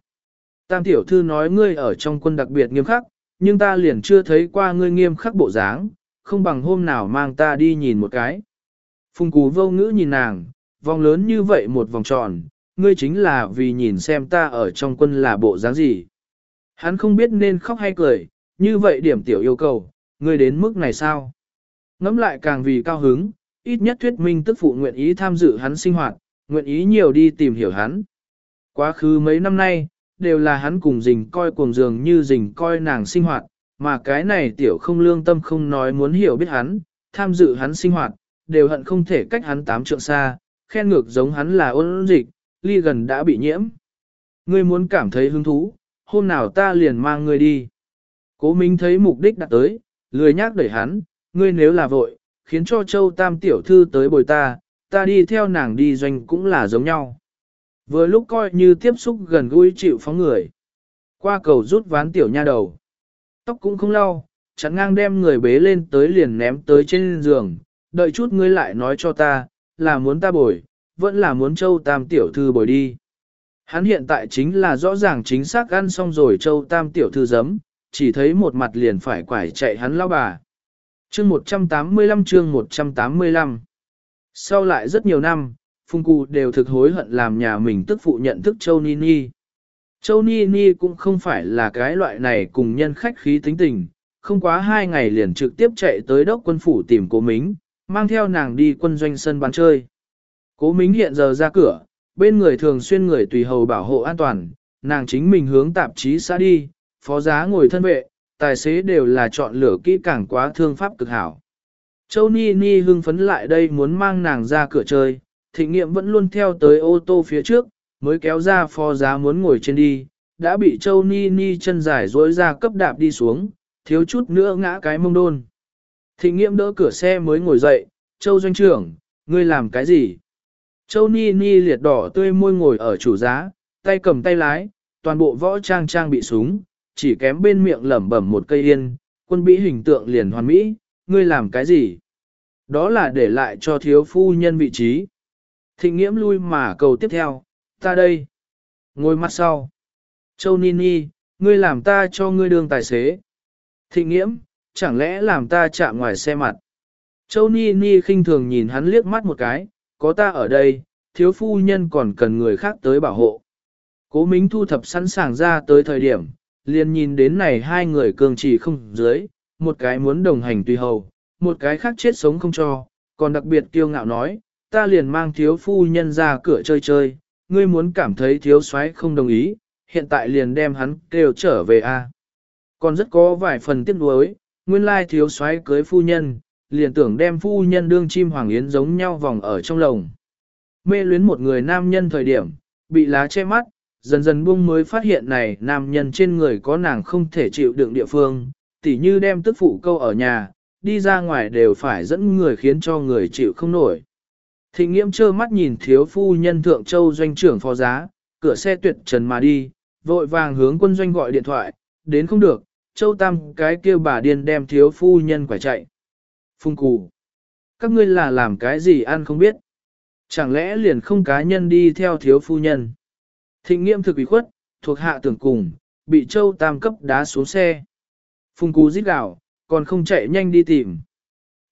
Tam tiểu thư nói ngươi ở trong quân đặc biệt nghiêm khắc, nhưng ta liền chưa thấy qua ngươi nghiêm khắc bộ dáng, không bằng hôm nào mang ta đi nhìn một cái. Phùng cú vô ngữ nhìn nàng, vòng lớn như vậy một vòng tròn, ngươi chính là vì nhìn xem ta ở trong quân là bộ dáng gì. Hắn không biết nên khóc hay cười, như vậy điểm tiểu yêu cầu, ngươi đến mức này sao? Ngắm lại càng vì cao hứng, ít nhất thuyết minh tức phụ nguyện ý tham dự hắn sinh hoạt, nguyện ý nhiều đi tìm hiểu hắn. Quá khứ mấy năm nay, đều là hắn cùng dình coi cuồng dường như dình coi nàng sinh hoạt, mà cái này tiểu không lương tâm không nói muốn hiểu biết hắn, tham dự hắn sinh hoạt, đều hận không thể cách hắn tám trượng xa, khen ngược giống hắn là ôn dịch, ly gần đã bị nhiễm. Ngươi muốn cảm thấy hứng thú, hôm nào ta liền mang ngươi đi. Cố Minh thấy mục đích đã tới, lười nhác đẩy hắn, ngươi nếu là vội, khiến cho Châu Tam tiểu thư tới bồi ta, ta đi theo nàng đi doanh cũng là giống nhau. Vừa lúc coi như tiếp xúc gần gũi chịu phóng người. Qua cầu rút ván tiểu nha đầu. Tóc cũng không lau, chắn ngang đem người bế lên tới liền ném tới trên giường, đợi chút ngươi lại nói cho ta, là muốn ta bồi, vẫn là muốn Châu Tam tiểu thư bồi đi. Hắn hiện tại chính là rõ ràng chính xác ăn xong rồi Châu Tam tiểu thư giấm, chỉ thấy một mặt liền phải quải chạy hắn lao bà. Chương 185 chương 185 Sau lại rất nhiều năm, Phùng Cụ đều thực hối hận làm nhà mình tức phụ nhận thức Châu Nini. Châu Nini cũng không phải là cái loại này cùng nhân khách khí tính tình, không quá hai ngày liền trực tiếp chạy tới đốc quân phủ tìm cố Mính, mang theo nàng đi quân doanh sân bán chơi. Cố Mính hiện giờ ra cửa, bên người thường xuyên người tùy hầu bảo hộ an toàn, nàng chính mình hướng tạp chí xã đi, phó giá ngồi thân vệ, tài xế đều là chọn lựa kỹ càng quá thương pháp cực hảo. Châu Ni Ni hưng phấn lại đây muốn mang nàng ra cửa chơi, thịnh nghiệm vẫn luôn theo tới ô tô phía trước, mới kéo ra phó giá muốn ngồi trên đi, đã bị Châu Ni Ni chân dài dối ra cấp đạp đi xuống, thiếu chút nữa ngã cái mông đôn. Thịnh nghiệm đỡ cửa xe mới ngồi dậy, Châu Doanh trưởng, ngươi làm cái gì? Châu Ni Ni liệt đỏ tươi môi ngồi ở chủ giá, tay cầm tay lái, toàn bộ võ trang trang bị súng, chỉ kém bên miệng lẩm bẩm một cây yên, quân mỹ hình tượng liền hoàn mỹ, ngươi làm cái gì? Đó là để lại cho thiếu phu nhân vị trí. Thịnh nghiễm lui mà cầu tiếp theo, ta đây. Ngồi mặt sau. Châu Nini, ngươi làm ta cho ngươi đường tài xế. Thịnh nghiễm, chẳng lẽ làm ta chạm ngoài xe mặt. Châu Nini khinh thường nhìn hắn liếc mắt một cái, có ta ở đây, thiếu phu nhân còn cần người khác tới bảo hộ. Cố Mính thu thập sẵn sàng ra tới thời điểm, liền nhìn đến này hai người cường chỉ không dưới, một cái muốn đồng hành tùy hầu, một cái khác chết sống không cho, còn đặc biệt kiêu ngạo nói, ta liền mang thiếu phu nhân ra cửa chơi chơi, ngươi muốn cảm thấy thiếu soái không đồng ý, hiện tại liền đem hắn kêu trở về a. Còn rất có vài phần tiếc nuối, nguyên lai thiếu soái cưới phu nhân, liền tưởng đem phu nhân đương chim hoàng yến giống nhau vòng ở trong lồng. Mê luyến một người nam nhân thời điểm, bị lá che mắt, dần dần buông mới phát hiện này nam nhân trên người có nàng không thể chịu đựng địa phương, tỉ như đem tức phụ câu ở nhà, đi ra ngoài đều phải dẫn người khiến cho người chịu không nổi. Thịnh nghiễm trơ mắt nhìn thiếu phu nhân thượng châu doanh trưởng phó giá, cửa xe tuyệt trần mà đi, vội vàng hướng quân doanh gọi điện thoại, đến không được, châu tam cái kia bà điên đem thiếu phu nhân quả chạy. Phung cù, các ngươi là làm cái gì ăn không biết. Chẳng lẽ liền không cá nhân đi theo thiếu phu nhân. Thịnh nghiêm thực ủy khuất, thuộc hạ tưởng cùng, bị châu tam cấp đá xuống xe. Phùng cú giết gạo, còn không chạy nhanh đi tìm.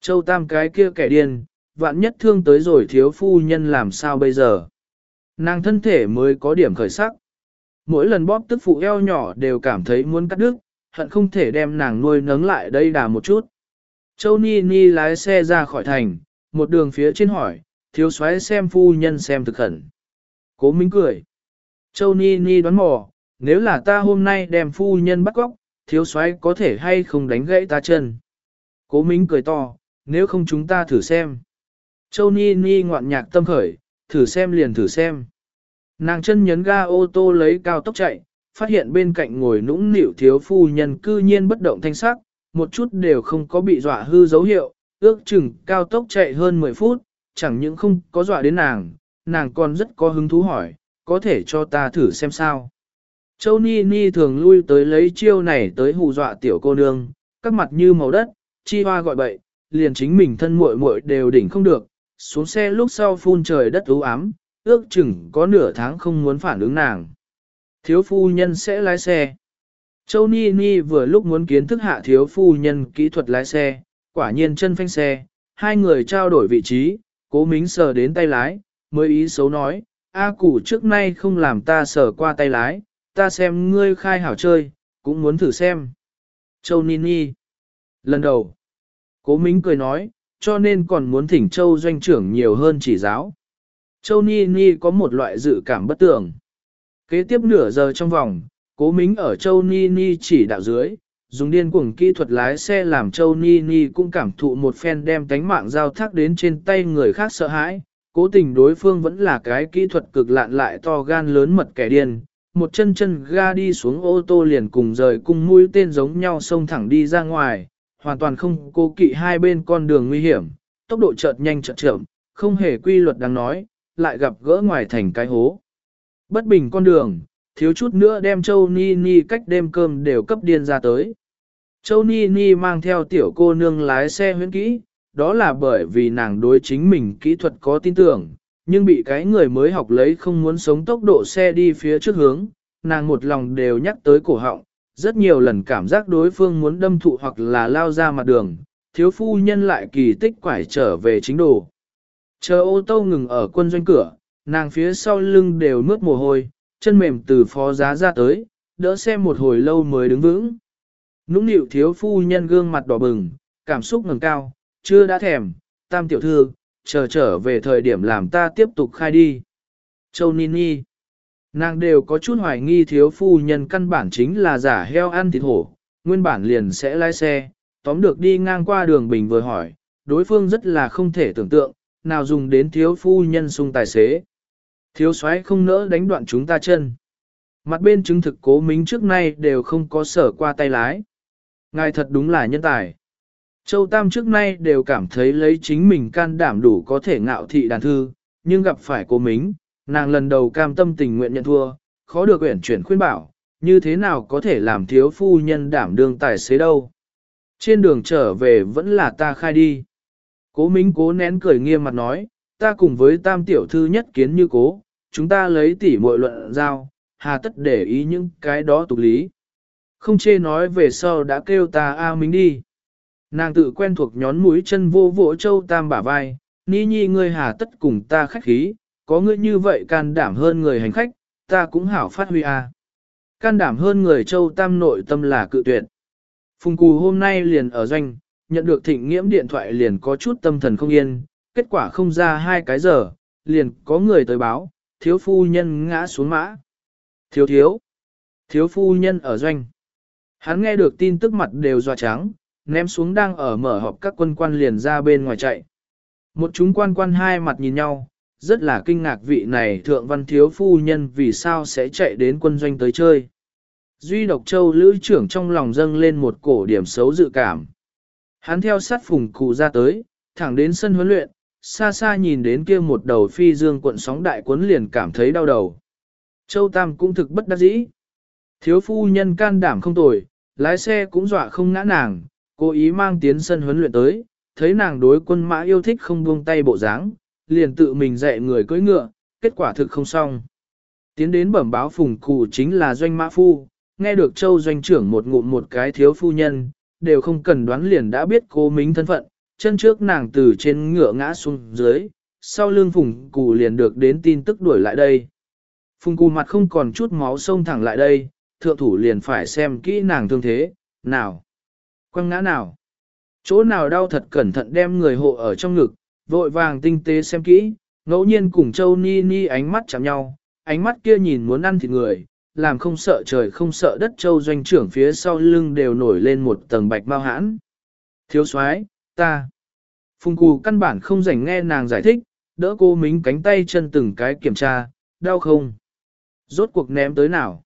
Châu tam cái kia kẻ điên, vạn nhất thương tới rồi thiếu phu nhân làm sao bây giờ. Nàng thân thể mới có điểm khởi sắc. Mỗi lần bóp tức phụ eo nhỏ đều cảm thấy muốn cắt đứt, hận không thể đem nàng nuôi nấng lại đây đà một chút. Châu Ni Ni lái xe ra khỏi thành, một đường phía trên hỏi, thiếu soái xem phu nhân xem thực khẩn. Cố Minh cười. Châu Ni Ni đoán mò, nếu là ta hôm nay đem phu nhân bắt góc, thiếu soái có thể hay không đánh gãy ta chân. Cố Minh cười to, nếu không chúng ta thử xem. Châu Ni Ni ngoạn nhạc tâm khởi, thử xem liền thử xem. Nàng chân nhấn ga ô tô lấy cao tốc chạy, phát hiện bên cạnh ngồi nũng nịu thiếu phu nhân cư nhiên bất động thanh sắc, một chút đều không có bị dọa hư dấu hiệu, ước chừng cao tốc chạy hơn 10 phút, chẳng những không có dọa đến nàng, nàng còn rất có hứng thú hỏi, có thể cho ta thử xem sao. Châu Ni Ni thường lui tới lấy chiêu này tới hù dọa tiểu cô nương, các mặt như màu đất, chi hoa gọi bậy, liền chính mình thân muội muội đều đỉnh không được, xuống xe lúc sau phun trời đất u ám, ước chừng có nửa tháng không muốn phản ứng nàng. Thiếu phu nhân sẽ lái xe. Châu Ni Ni vừa lúc muốn kiến thức hạ thiếu phu nhân kỹ thuật lái xe, quả nhiên chân phanh xe, hai người trao đổi vị trí, cố mính sờ đến tay lái, mới ý xấu nói, A củ trước nay không làm ta sờ qua tay lái, ta xem ngươi khai hảo chơi, cũng muốn thử xem. Châu ni ni Lần đầu. Cố Mính cười nói, cho nên còn muốn thỉnh Châu doanh trưởng nhiều hơn chỉ giáo. Châu Nini có một loại dự cảm bất tưởng. Kế tiếp nửa giờ trong vòng, cố Mính ở Châu Nini chỉ đạo dưới, dùng điên cuồng kỹ thuật lái xe làm Châu Nini cũng cảm thụ một phen đem tánh mạng giao thác đến trên tay người khác sợ hãi. Cố tình đối phương vẫn là cái kỹ thuật cực lạn lại to gan lớn mật kẻ điên, một chân chân ga đi xuống ô tô liền cùng rời cung mũi tên giống nhau xông thẳng đi ra ngoài, hoàn toàn không cố kỵ hai bên con đường nguy hiểm, tốc độ chợt nhanh chợt chậm, không hề quy luật đang nói, lại gặp gỡ ngoài thành cái hố. Bất bình con đường, thiếu chút nữa đem Châu Ni Ni cách đêm cơm đều cấp điên ra tới. Châu Ni Ni mang theo tiểu cô nương lái xe huyễn kỹ, đó là bởi vì nàng đối chính mình kỹ thuật có tin tưởng, nhưng bị cái người mới học lấy không muốn sống tốc độ xe đi phía trước hướng, nàng một lòng đều nhắc tới cổ họng, rất nhiều lần cảm giác đối phương muốn đâm thụ hoặc là lao ra mặt đường, thiếu phu nhân lại kỳ tích quải trở về chính đồ. Chờ ô tô ngừng ở quân doanh cửa, nàng phía sau lưng đều mướt mồ hôi, chân mềm từ phó giá ra tới, đỡ xe một hồi lâu mới đứng vững. Nũng nịu thiếu phu nhân gương mặt đỏ bừng, cảm xúc ngừng cao, chưa đã thèm, tam tiểu thư, chờ trở về thời điểm làm ta tiếp tục khai đi. Châu Nini Nàng đều có chút hoài nghi thiếu phu nhân căn bản chính là giả heo ăn thịt hổ, nguyên bản liền sẽ lái xe, tóm được đi ngang qua đường bình vừa hỏi, đối phương rất là không thể tưởng tượng, nào dùng đến thiếu phu nhân sung tài xế. Thiếu soái không nỡ đánh đoạn chúng ta chân. Mặt bên chứng thực cố mính trước nay đều không có sở qua tay lái. Ngài thật đúng là nhân tài. Châu Tam trước nay đều cảm thấy lấy chính mình can đảm đủ có thể ngạo thị đàn thư, nhưng gặp phải cô Mính, nàng lần đầu cam tâm tình nguyện nhận thua, khó được uyển chuyển khuyên bảo, như thế nào có thể làm thiếu phu nhân đảm đương tài xế đâu. Trên đường trở về vẫn là ta khai đi. Cố Minh cố nén cười nghiêm mặt nói, ta cùng với tam tiểu thư nhất kiến như cố, chúng ta lấy tỉ muội luận giao, hà tất để ý những cái đó tục lý. Không chê nói về sau đã kêu ta A Minh đi. Nàng tự quen thuộc nhón mũi chân vô vỗ châu tam bả vai, ni nhi ngươi hà tất cùng ta khách khí, có ngươi như vậy can đảm hơn người hành khách, ta cũng hảo phát huy a. À. Can đảm hơn người châu tam nội tâm là cự tuyệt. Phùng cù hôm nay liền ở doanh, nhận được thịnh nghiễm điện thoại liền có chút tâm thần không yên, kết quả không ra hai cái giờ, liền có người tới báo, thiếu phu nhân ngã xuống mã. Thiếu thiếu, thiếu phu nhân ở doanh. Hắn nghe được tin tức mặt đều dọa trắng, ném xuống đang ở mở họp các quân quan liền ra bên ngoài chạy. Một chúng quan quan hai mặt nhìn nhau, rất là kinh ngạc vị này thượng văn thiếu phu nhân vì sao sẽ chạy đến quân doanh tới chơi. Duy độc châu lữ trưởng trong lòng dâng lên một cổ điểm xấu dự cảm. Hắn theo sát phùng cụ ra tới, thẳng đến sân huấn luyện, xa xa nhìn đến kia một đầu phi dương cuộn sóng đại cuốn liền cảm thấy đau đầu. Châu Tam cũng thực bất đắc dĩ. Thiếu phu nhân can đảm không tồi, lái xe cũng dọa không ngã nàng, cố ý mang tiến sân huấn luyện tới, thấy nàng đối quân mã yêu thích không buông tay bộ dáng, liền tự mình dạy người cưỡi ngựa, kết quả thực không xong. Tiến đến bẩm báo phùng cụ chính là doanh mã phu, nghe được châu doanh trưởng một ngụm một cái thiếu phu nhân, đều không cần đoán liền đã biết cô mính thân phận, chân trước nàng từ trên ngựa ngã xuống dưới, sau lưng phùng cụ liền được đến tin tức đuổi lại đây. Phùng cụ mặt không còn chút máu sông thẳng lại đây, thượng thủ liền phải xem kỹ nàng thương thế, nào. Quăng ngã nào? Chỗ nào đau thật cẩn thận đem người hộ ở trong ngực, vội vàng tinh tế xem kỹ, ngẫu nhiên cùng Châu Ni Ni ánh mắt chạm nhau, ánh mắt kia nhìn muốn ăn thịt người, làm không sợ trời không sợ đất Châu doanh trưởng phía sau lưng đều nổi lên một tầng bạch bao hãn. Thiếu soái ta. Phùng cù căn bản không rảnh nghe nàng giải thích, đỡ cô mính cánh tay chân từng cái kiểm tra, đau không? Rốt cuộc ném tới nào?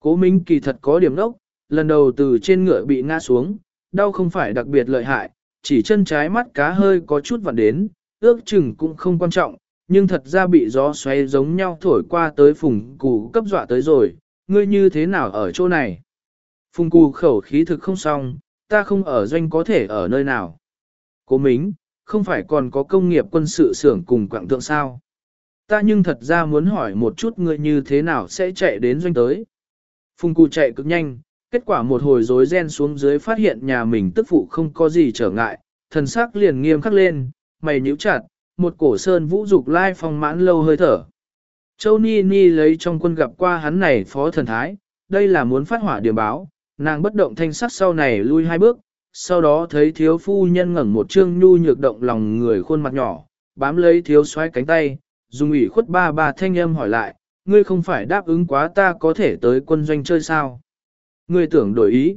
Cố Minh kỳ thật có điểm đốc, lần đầu từ trên ngựa bị ngã xuống, đau không phải đặc biệt lợi hại, chỉ chân trái mắt cá hơi có chút vặn đến, ước chừng cũng không quan trọng, nhưng thật ra bị gió xoay giống nhau thổi qua tới phùng cụ cấp dọa tới rồi, ngươi như thế nào ở chỗ này? Phùng cụ khẩu khí thực không xong, ta không ở doanh có thể ở nơi nào. Cố Mính, không phải còn có công nghiệp quân sự xưởng cùng quạng tượng sao? Ta nhưng thật ra muốn hỏi một chút ngươi như thế nào sẽ chạy đến doanh tới. Phùng cụ chạy cực nhanh, kết quả một hồi rối ren xuống dưới phát hiện nhà mình tức phụ không có gì trở ngại, thần sắc liền nghiêm khắc lên, mày nhíu chặt, một cổ sơn vũ dục lai phong mãn lâu hơi thở. Châu Ni Ni lấy trong quân gặp qua hắn này phó thần thái, đây là muốn phát hỏa điểm báo, nàng bất động thanh sắc sau này lui hai bước, sau đó thấy thiếu phu nhân ngẩng một trương nhu nhược động lòng người khuôn mặt nhỏ, bám lấy thiếu xoay cánh tay, dùng ủy khuất ba ba thanh âm hỏi lại, ngươi không phải đáp ứng quá ta có thể tới quân doanh chơi sao? Ngươi tưởng đổi ý.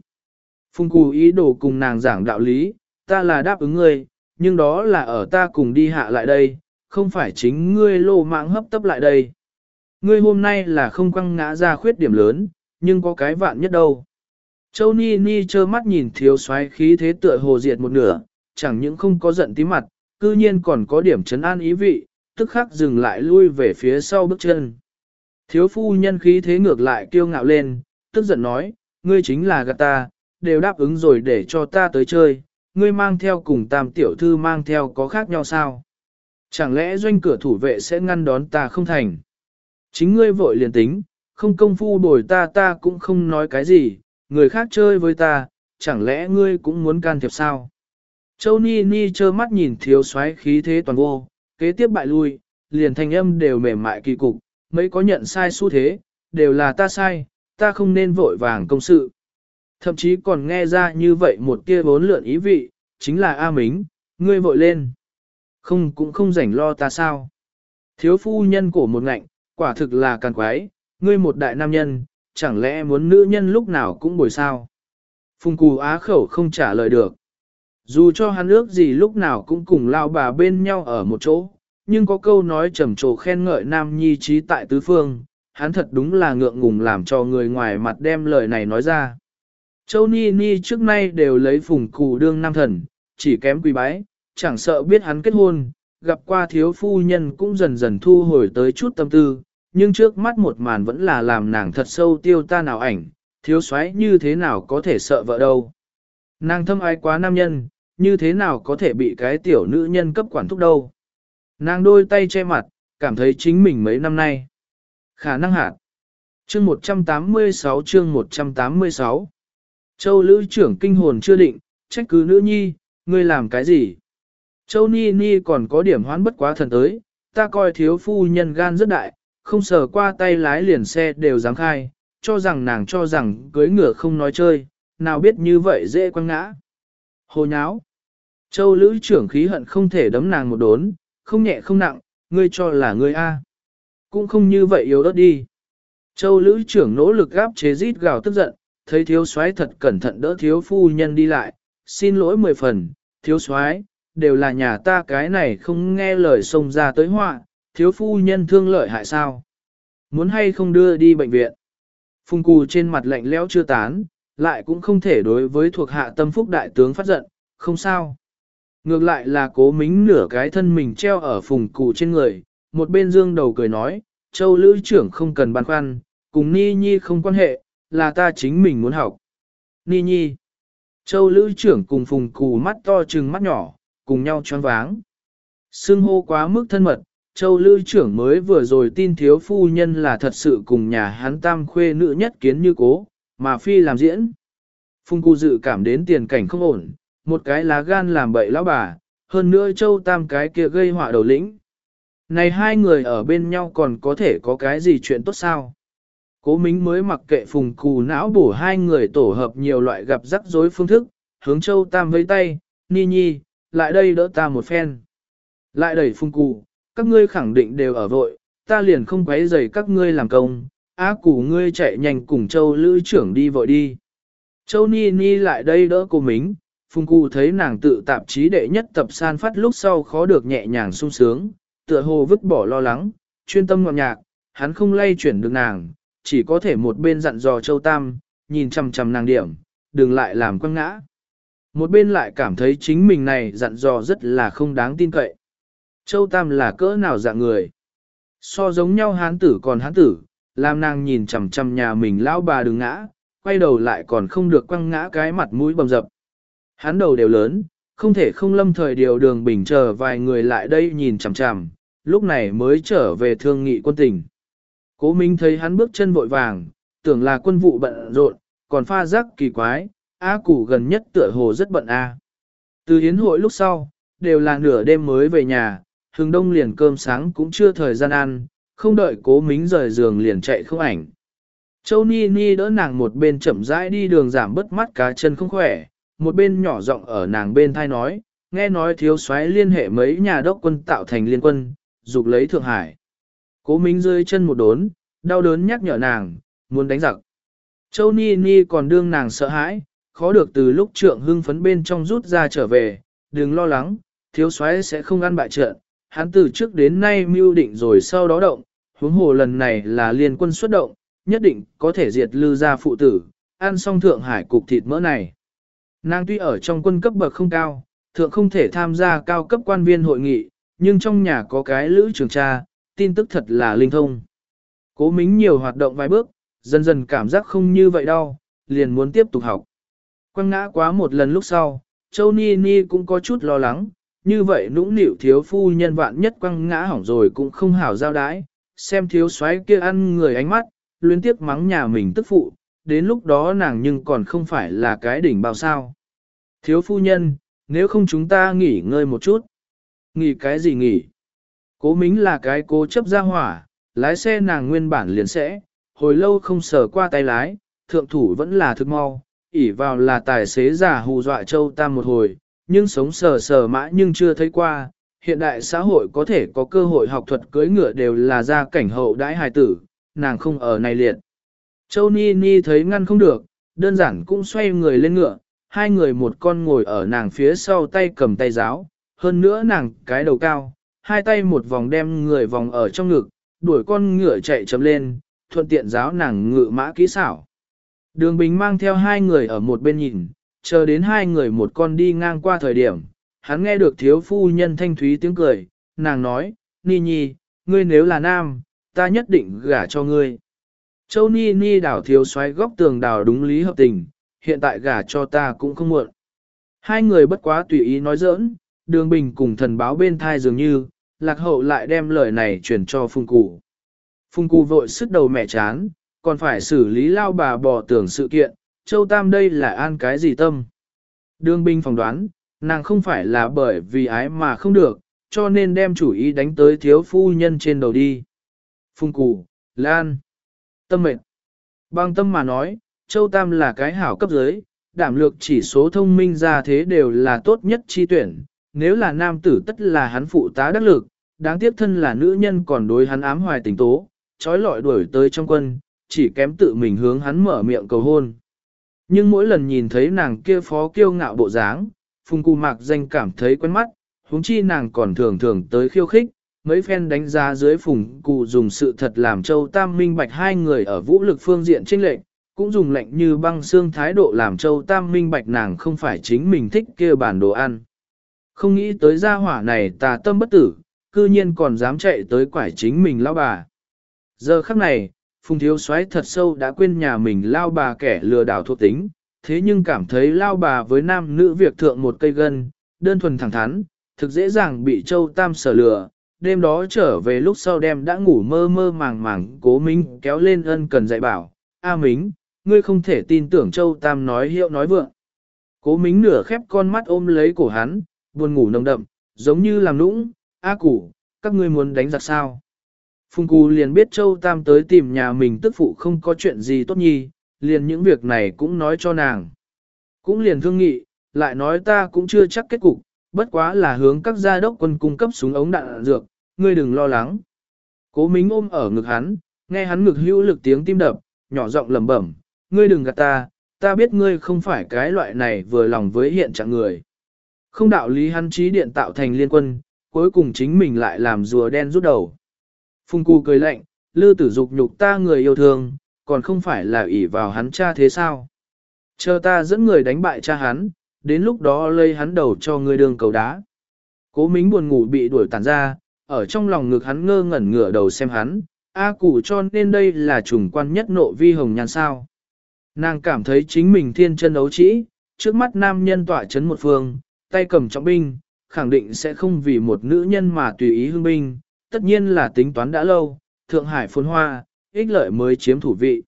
Phung cù ý đồ cùng nàng giảng đạo lý, ta là đáp ứng ngươi, nhưng đó là ở ta cùng đi hạ lại đây, không phải chính ngươi lô mạng hấp tấp lại đây. Ngươi hôm nay là không quăng ngã ra khuyết điểm lớn, nhưng có cái vạn nhất đâu. Châu Ni Ni trơ mắt nhìn thiếu soái khí thế tựa hồ diệt một nửa, chẳng những không có giận tí mặt, cư nhiên còn có điểm chấn an ý vị, tức khắc dừng lại lui về phía sau bước chân. Thiếu phu nhân khí thế ngược lại kiêu ngạo lên, tức giận nói, ngươi chính là gạt ta, đều đáp ứng rồi để cho ta tới chơi, ngươi mang theo cùng tam tiểu thư mang theo có khác nhau sao? Chẳng lẽ doanh cửa thủ vệ sẽ ngăn đón ta không thành? Chính ngươi vội liền tính, không công phu bồi ta ta cũng không nói cái gì, người khác chơi với ta, chẳng lẽ ngươi cũng muốn can thiệp sao? Châu Ni Ni trơ mắt nhìn thiếu soái khí thế toàn vô, kế tiếp bại lui, liền thanh âm đều mềm mại kỳ cục, mấy có nhận sai xu thế, đều là ta sai, ta không nên vội vàng công sự. Thậm chí còn nghe ra như vậy một kia bốn lượn ý vị, chính là A Mính, ngươi vội lên. Không cũng không rảnh lo ta sao. Thiếu phu nhân cổ một ngạnh, quả thực là càng quái, ngươi một đại nam nhân, chẳng lẽ muốn nữ nhân lúc nào cũng bồi sao. Phùng cù á khẩu không trả lời được. Dù cho hắn ước gì lúc nào cũng cùng lao bà bên nhau ở một chỗ, nhưng có câu nói trầm trồ khen ngợi nam nhi trí tại tứ phương, hắn thật đúng là ngượng ngùng làm cho người ngoài mặt đem lời này nói ra. Châu Ni Ni trước nay đều lấy phùng cù đương nam thần, chỉ kém quỳ bái, chẳng sợ biết hắn kết hôn, gặp qua thiếu phu nhân cũng dần dần thu hồi tới chút tâm tư, nhưng trước mắt một màn vẫn là làm nàng thật sâu tiêu ta nào ảnh, thiếu soái như thế nào có thể sợ vợ đâu. Nàng thâm ái quá nam nhân, như thế nào có thể bị cái tiểu nữ nhân cấp quản thúc đâu. Nàng đôi tay che mặt, cảm thấy chính mình mấy năm nay. Khả năng hạt. Chương 186 chương 186 Châu lữ trưởng kinh hồn chưa định, trách cứ nữ nhi, ngươi làm cái gì? Châu Ni Ni còn có điểm hoán bất quá thần tới, ta coi thiếu phu nhân gan rất đại, không sờ qua tay lái liền xe đều dám khai, cho rằng nàng cho rằng cưới ngựa không nói chơi, nào biết như vậy dễ quăng ngã. Hồ nháo. Châu lữ trưởng khí hận không thể đấm nàng một đốn, không nhẹ không nặng, ngươi cho là ngươi A. Cũng không như vậy yếu ớt đi. Châu lữ trưởng nỗ lực gáp chế rít gào tức giận, thấy thiếu soái thật cẩn thận đỡ thiếu phu nhân đi lại, xin lỗi mười phần, thiếu soái đều là nhà ta cái này không nghe lời xông ra tới họa, thiếu phu nhân thương lợi hại sao? Muốn hay không đưa đi bệnh viện? Phùng cù trên mặt lạnh lẽo chưa tán, lại cũng không thể đối với thuộc hạ tâm phúc đại tướng phát giận, không sao. Ngược lại là cố mính nửa cái thân mình treo ở phùng cù trên người, một bên dương đầu cười nói, châu lữ trưởng không cần băn khoăn, cùng ni nhi không quan hệ, là ta chính mình muốn học. Ni nhi. Châu lữ trưởng cùng phùng cù mắt to trừng mắt nhỏ, cùng nhau choáng váng. Sưng hô quá mức thân mật, Châu Lữ trưởng mới vừa rồi tin thiếu phu nhân là thật sự cùng nhà hắn tam khuê nữ nhất kiến như cố, mà phi làm diễn. Phùng Cù dự cảm đến tiền cảnh không ổn, một cái lá gan làm bậy lão bà, hơn nữa Châu Tam cái kia gây họa đầu lĩnh. Này hai người ở bên nhau còn có thể có cái gì chuyện tốt sao? Cố Mính mới mặc kệ Phùng Cù não bổ hai người tổ hợp nhiều loại gặp rắc rối phương thức, hướng Châu Tam với tay, Ni Nhi, lại đây đỡ ta một phen. Lại đẩy Phùng Cù, các ngươi khẳng định đều ở vội, ta liền không quấy rầy các ngươi làm công, á củ ngươi chạy nhanh cùng châu lữ trưởng đi vội đi. Châu Ni Ni lại đây đỡ cô Mính, Phùng Cù thấy nàng tự tạp chí đệ nhất tập san phát lúc sau khó được nhẹ nhàng sung sướng, tựa hồ vứt bỏ lo lắng, chuyên tâm ngọt nhạc, hắn không lay chuyển được nàng, chỉ có thể một bên dặn dò Châu Tam, nhìn chằm chằm nàng điểm, đừng lại làm quăng ngã. Một bên lại cảm thấy chính mình này dặn dò rất là không đáng tin cậy. Châu Tam là cỡ nào dạng người? So giống nhau hán tử còn hán tử, làm nàng nhìn chằm chằm nhà mình lão bà đừng ngã, quay đầu lại còn không được quăng ngã cái mặt mũi bầm dập. Hắn đầu đều lớn, không thể không lâm thời điều đường bình chờ vài người lại đây nhìn chằm chằm, lúc này mới trở về thương nghị quân tình. Cố Minh thấy hắn bước chân vội vàng, tưởng là quân vụ bận rộn, còn pha rắc kỳ quái, A củ gần nhất tựa hồ rất bận A. Từ hiến hội lúc sau, đều là nửa đêm mới về nhà, hừng đông liền cơm sáng cũng chưa thời gian ăn, không đợi cố mính rời giường liền chạy không ảnh. Châu Ni Ni đỡ nàng một bên chậm rãi đi đường giảm bớt mắt cá chân không khỏe, một bên nhỏ giọng ở nàng bên thai nói, nghe nói thiếu soái liên hệ mấy nhà đốc quân tạo thành liên quân, dục lấy Thượng Hải. Cố Minh rơi chân một đốn, đau đớn nhắc nhở nàng, muốn đánh giặc. Châu Ni Ni còn đương nàng sợ hãi, khó được từ lúc trượng hưng phấn bên trong rút ra trở về, đừng lo lắng, thiếu soái sẽ không ăn bại trận, hắn từ trước đến nay mưu định rồi sau đó động, huống hồ lần này là liên quân xuất động, nhất định có thể diệt lư gia phụ tử, ăn xong Thượng Hải cục thịt mỡ này. Nàng tuy ở trong quân cấp bậc không cao, thượng không thể tham gia cao cấp quan viên hội nghị, nhưng trong nhà có cái lữ trường cha, tin tức thật là linh thông. Cố mính nhiều hoạt động vài bước, dần dần cảm giác không như vậy đâu, liền muốn tiếp tục học. Quăng ngã quá một lần lúc sau, Châu Ni Ni cũng có chút lo lắng, như vậy nũng nịu thiếu phu nhân vạn nhất quăng ngã hỏng rồi cũng không hảo giao đái, xem thiếu soái kia ăn người ánh mắt, luyến tiếc mắng nhà mình tức phụ, đến lúc đó nàng nhưng còn không phải là cái đỉnh bao sao. Thiếu phu nhân, nếu không chúng ta nghỉ ngơi một chút. Nghỉ cái gì nghỉ? Cố mính là cái cố chấp ra hỏa, lái xe nàng nguyên bản liền sẽ, hồi lâu không sờ qua tay lái, thượng thủ vẫn là thức mau, ỉ vào là tài xế giả hù dọa châu ta một hồi, nhưng sống sờ sờ mã nhưng chưa thấy qua. Hiện đại xã hội có thể có cơ hội học thuật cưới ngựa đều là gia cảnh hậu đãi hài tử, nàng không ở này liệt. Châu Ni Ni thấy ngăn không được, đơn giản cũng xoay người lên ngựa, hai người một con ngồi ở nàng phía sau tay cầm tay giáo, hơn nữa nàng cái đầu cao, hai tay một vòng đem người vòng ở trong ngực, đuổi con ngựa chạy chấm lên, thuận tiện giáo nàng ngựa mã kỹ xảo. Đường Bình mang theo hai người ở một bên nhìn, chờ đến hai người một con đi ngang qua thời điểm, hắn nghe được thiếu phu nhân thanh thúy tiếng cười, nàng nói, Ni Nhi, ngươi nếu là nam, ta nhất định gả cho ngươi. Châu Ni Ni đảo thiếu xoáy góc tường đảo đúng lý hợp tình, hiện tại gả cho ta cũng không muộn. Hai người bất quá tùy ý nói giỡn, đường bình cùng thần báo bên thai dường như, lạc hậu lại đem lời này chuyển cho phung cụ. Phung cụ vội sức đầu mẹ chán, còn phải xử lý lao bà bỏ tưởng sự kiện, châu tam đây là an cái gì tâm. Đường bình phỏng đoán, nàng không phải là bởi vì ái mà không được, cho nên đem chủ ý đánh tới thiếu phu nhân trên đầu đi. Phung cụ, lan, tâm mệnh. Bằng tâm mà nói, Châu Tam là cái hảo cấp dưới, đảm lược chỉ số thông minh ra thế đều là tốt nhất chi tuyển, nếu là nam tử tất là hắn phụ tá đắc lực, đáng tiếc thân là nữ nhân còn đối hắn ám hoài tình tố, trói lọi đuổi tới trong quân, chỉ kém tự mình hướng hắn mở miệng cầu hôn. Nhưng mỗi lần nhìn thấy nàng kia phó kiêu ngạo bộ dáng, Phùng Cù Mạc danh cảm thấy quen mắt, huống chi nàng còn thường thường tới khiêu khích, mấy phen đánh giá dưới Phùng Cù dùng sự thật làm Châu Tam minh bạch hai người ở vũ lực phương diện trinh lệch, cũng dùng lệnh như băng xương thái độ làm Châu Tam minh bạch nàng không phải chính mình thích kia bản đồ ăn. Không nghĩ tới gia hỏa này tà tâm bất tử, cư nhiên còn dám chạy tới quải chính mình lao bà. Giờ khắc này, Phùng Thiếu Soái thật sâu đã quên nhà mình lao bà kẻ lừa đảo thuộc tính, thế nhưng cảm thấy lao bà với nam nữ việc thượng một cây gân, đơn thuần thẳng thắn, thực dễ dàng bị Châu Tam sở lừa. Đêm đó trở về lúc sau đêm đã ngủ mơ mơ màng màng cố Minh kéo lên ân cần dạy bảo, A Mính, ngươi không thể tin tưởng Châu Tam nói hiệu nói vượng. Cố Mính nửa khép con mắt ôm lấy cổ hắn, buồn ngủ nồng đậm, giống như làm nũng, A củ, các ngươi muốn đánh giặc sao. Phùng Cù liền biết Châu Tam tới tìm nhà mình tức phụ không có chuyện gì tốt nhi, liền những việc này cũng nói cho nàng. Cũng liền thương nghị, lại nói ta cũng chưa chắc kết cục, bất quá là hướng các gia đốc quân cung cấp súng ống đạn, đạn dược, ngươi đừng lo lắng. Cố Mính ôm ở ngực hắn, nghe hắn ngực hữu lực tiếng tim đập, nhỏ giọng lẩm bẩm, ngươi đừng gạt ta, ta biết ngươi không phải cái loại này vừa lòng với hiện trạng người. Không đạo lý hắn trí điện tạo thành liên quân, cuối cùng chính mình lại làm rùa đen rút đầu. Phùng Cù cười lạnh, lư tử dục nhục ta người yêu thương, còn không phải là ỷ vào hắn cha thế sao? Chờ ta dẫn người đánh bại cha hắn, đến lúc đó lây hắn đầu cho ngươi đường cầu đá. Cố mính buồn ngủ bị đuổi tàn ra, ở trong lòng ngực hắn ngơ ngẩn ngửa đầu xem hắn, A cụ cho nên đây là trùng quan nhất nộ vi hồng nhan sao. Nàng cảm thấy chính mình thiên chân đấu trĩ, trước mắt nam nhân tỏa chấn một phương, tay cầm trọng binh, khẳng định sẽ không vì một nữ nhân mà tùy ý hương binh, tất nhiên là tính toán đã lâu, Thượng Hải phồn hoa, ích lợi mới chiếm thủ vị.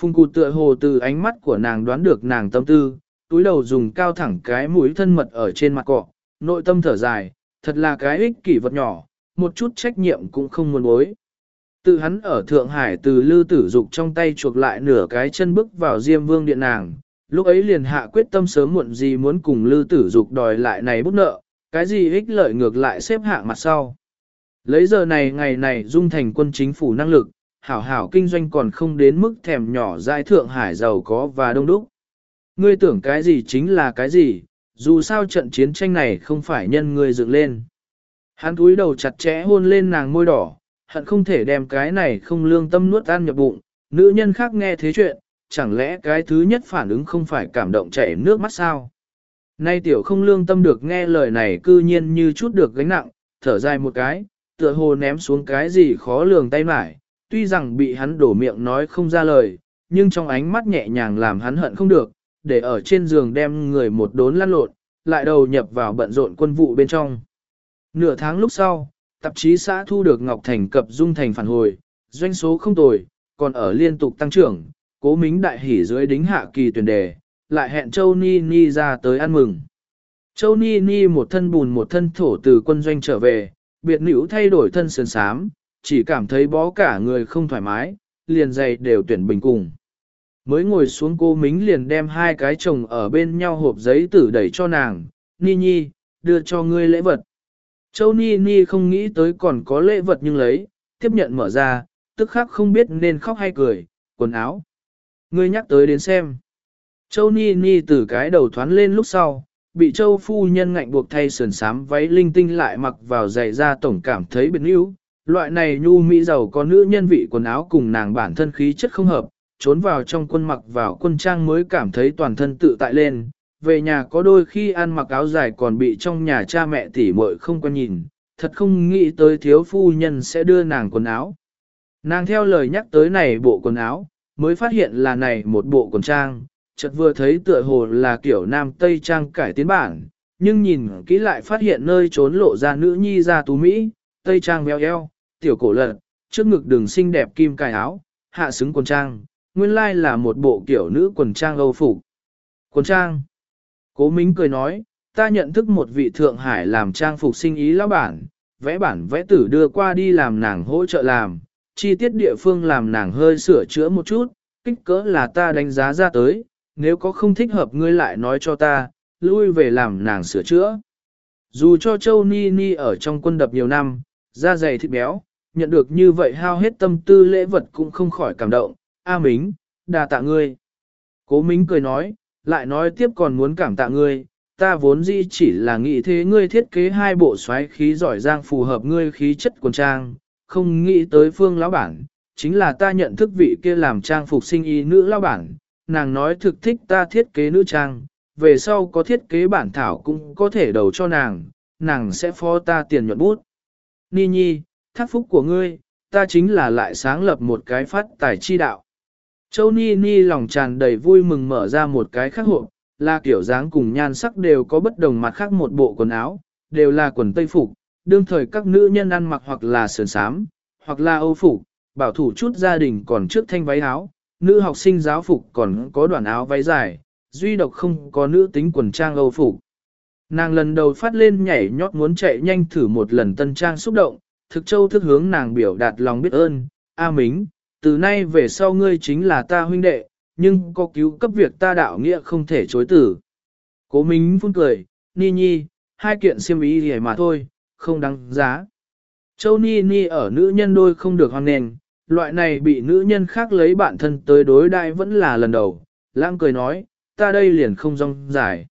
Phùng cụ tựa hồ từ ánh mắt của nàng đoán được nàng tâm tư, túi đầu dùng cao thẳng cái mũi thân mật ở trên mặt cọ, nội tâm thở dài, thật là cái ích kỷ vật nhỏ, một chút trách nhiệm cũng không muốn bối. Tự hắn ở Thượng Hải từ lư tử dục trong tay chuộc lại nửa cái chân bước vào Diêm Vương điện nàng, lúc ấy liền hạ quyết tâm sớm muộn gì muốn cùng lư tử dục đòi lại này bút nợ, cái gì ích lợi ngược lại xếp hạng mặt sau. Lấy giờ này ngày này dung thành quân chính phủ năng lực, hảo hảo kinh doanh còn không đến mức thèm nhỏ dại Thượng Hải giàu có và đông đúc. Ngươi tưởng cái gì chính là cái gì, dù sao trận chiến tranh này không phải nhân ngươi dựng lên. Hắn túi đầu chặt chẽ hôn lên nàng môi đỏ, hận không thể đem cái này không lương tâm nuốt ăn nhập bụng, nữ nhân khác nghe thế chuyện, chẳng lẽ cái thứ nhất phản ứng không phải cảm động chảy nước mắt sao? Nay tiểu không lương tâm được nghe lời này cư nhiên như chút được gánh nặng, thở dài một cái, tựa hồ ném xuống cái gì khó lường tay mải, tuy rằng bị hắn đổ miệng nói không ra lời, nhưng trong ánh mắt nhẹ nhàng làm hắn hận không được, để ở trên giường đem người một đốn lăn lộn, lại đầu nhập vào bận rộn quân vụ bên trong. Nửa tháng lúc sau, tạp chí xã thu được Ngọc Thành cập Dung Thành phản hồi, doanh số không tồi, còn ở liên tục tăng trưởng, cố mính đại hỉ dưới đính hạ kỳ tuyển đề, lại hẹn Châu Ni Ni ra tới ăn mừng. Châu Ni Ni một thân bùn một thân thổ từ quân doanh trở về, biệt nữ thay đổi thân sườn sám, chỉ cảm thấy bó cả người không thoải mái, liền dày đều tuyển bình cùng. Mới ngồi xuống cô mính liền đem hai cái chồng ở bên nhau hộp giấy tử đẩy cho nàng, Ni Nhi, đưa cho ngươi lễ vật. Châu Ni Ni không nghĩ tới còn có lễ vật nhưng lấy, tiếp nhận mở ra, tức khắc không biết nên khóc hay cười, quần áo. Ngươi nhắc tới đến xem. Châu Ni Ni từ cái đầu thoán lên lúc sau, bị Châu phu nhân ngạnh buộc thay sườn sám váy linh tinh lại mặc vào giày da tổng cảm thấy biệt níu. Loại này nhu mỹ giàu có nữ nhân vị quần áo cùng nàng bản thân khí chất không hợp, trốn vào trong quân mặc vào quân trang mới cảm thấy toàn thân tự tại lên. Về nhà có đôi khi ăn mặc áo dài còn bị trong nhà cha mẹ tỉ muội không quan nhìn, thật không nghĩ tới thiếu phu nhân sẽ đưa nàng quần áo. Nàng theo lời nhắc tới này bộ quần áo, mới phát hiện là này một bộ quần trang, chợt vừa thấy tựa hồ là kiểu nam Tây trang cải tiến bản, nhưng nhìn kỹ lại phát hiện nơi trốn lộ ra nữ nhi ra tú Mỹ, Tây trang béo eo, tiểu cổ lật, trước ngực đường xinh đẹp kim cài áo, hạ xứng quần trang, nguyên lai là một bộ kiểu nữ quần trang âu phục. Quần trang. Cố Mính cười nói, ta nhận thức một vị Thượng Hải làm trang phục sinh ý lão bản, vẽ bản vẽ tử đưa qua đi làm nàng hỗ trợ làm, chi tiết địa phương làm nàng hơi sửa chữa một chút, kích cỡ là ta đánh giá ra tới, nếu có không thích hợp ngươi lại nói cho ta, lui về làm nàng sửa chữa. Dù cho Châu Ni Ni ở trong quân đập nhiều năm, da dày thịt béo, nhận được như vậy hao hết tâm tư lễ vật cũng không khỏi cảm động, A Mính, đà tạ ngươi. Cố Mính cười nói, lại nói tiếp còn muốn cảm tạ ngươi, ta vốn dĩ chỉ là nghĩ thế ngươi thiết kế hai bộ xoáy khí giỏi giang phù hợp ngươi khí chất quần trang, không nghĩ tới phương lão bản, chính là ta nhận thức vị kia làm trang phục sinh y nữ lão bản, nàng nói thực thích ta thiết kế nữ trang, về sau có thiết kế bản thảo cũng có thể đầu cho nàng, nàng sẽ phó ta tiền nhuận bút. Ni nhi, thác phúc của ngươi, ta chính là lại sáng lập một cái phát tài chi đạo. Châu Ni Ni lòng tràn đầy vui mừng mở ra một cái khác hộp, là kiểu dáng cùng nhan sắc đều có bất đồng mặt khác một bộ quần áo, đều là quần tây phục, đương thời các nữ nhân ăn mặc hoặc là sườn sám, hoặc là âu phục, bảo thủ chút gia đình còn trước thanh váy áo, nữ học sinh giáo phục còn có đoạn áo váy dài, duy độc không có nữ tính quần trang âu phục. Nàng lần đầu phát lên nhảy nhót muốn chạy nhanh thử một lần tân trang xúc động, thực châu thức hướng nàng biểu đạt lòng biết ơn, A Mính, từ nay về sau ngươi chính là ta huynh đệ, nhưng có cứu cấp việc ta đạo nghĩa không thể chối tử. Cố Mính phun cười, Ni Nhi, hai kiện xiêm ý gì mà thôi, không đáng giá. Châu Ni Ni ở nữ nhân đôi không được hoan nền, loại này bị nữ nhân khác lấy bản thân tới đối đại vẫn là lần đầu, lãng cười nói, ta đây liền không rong giải.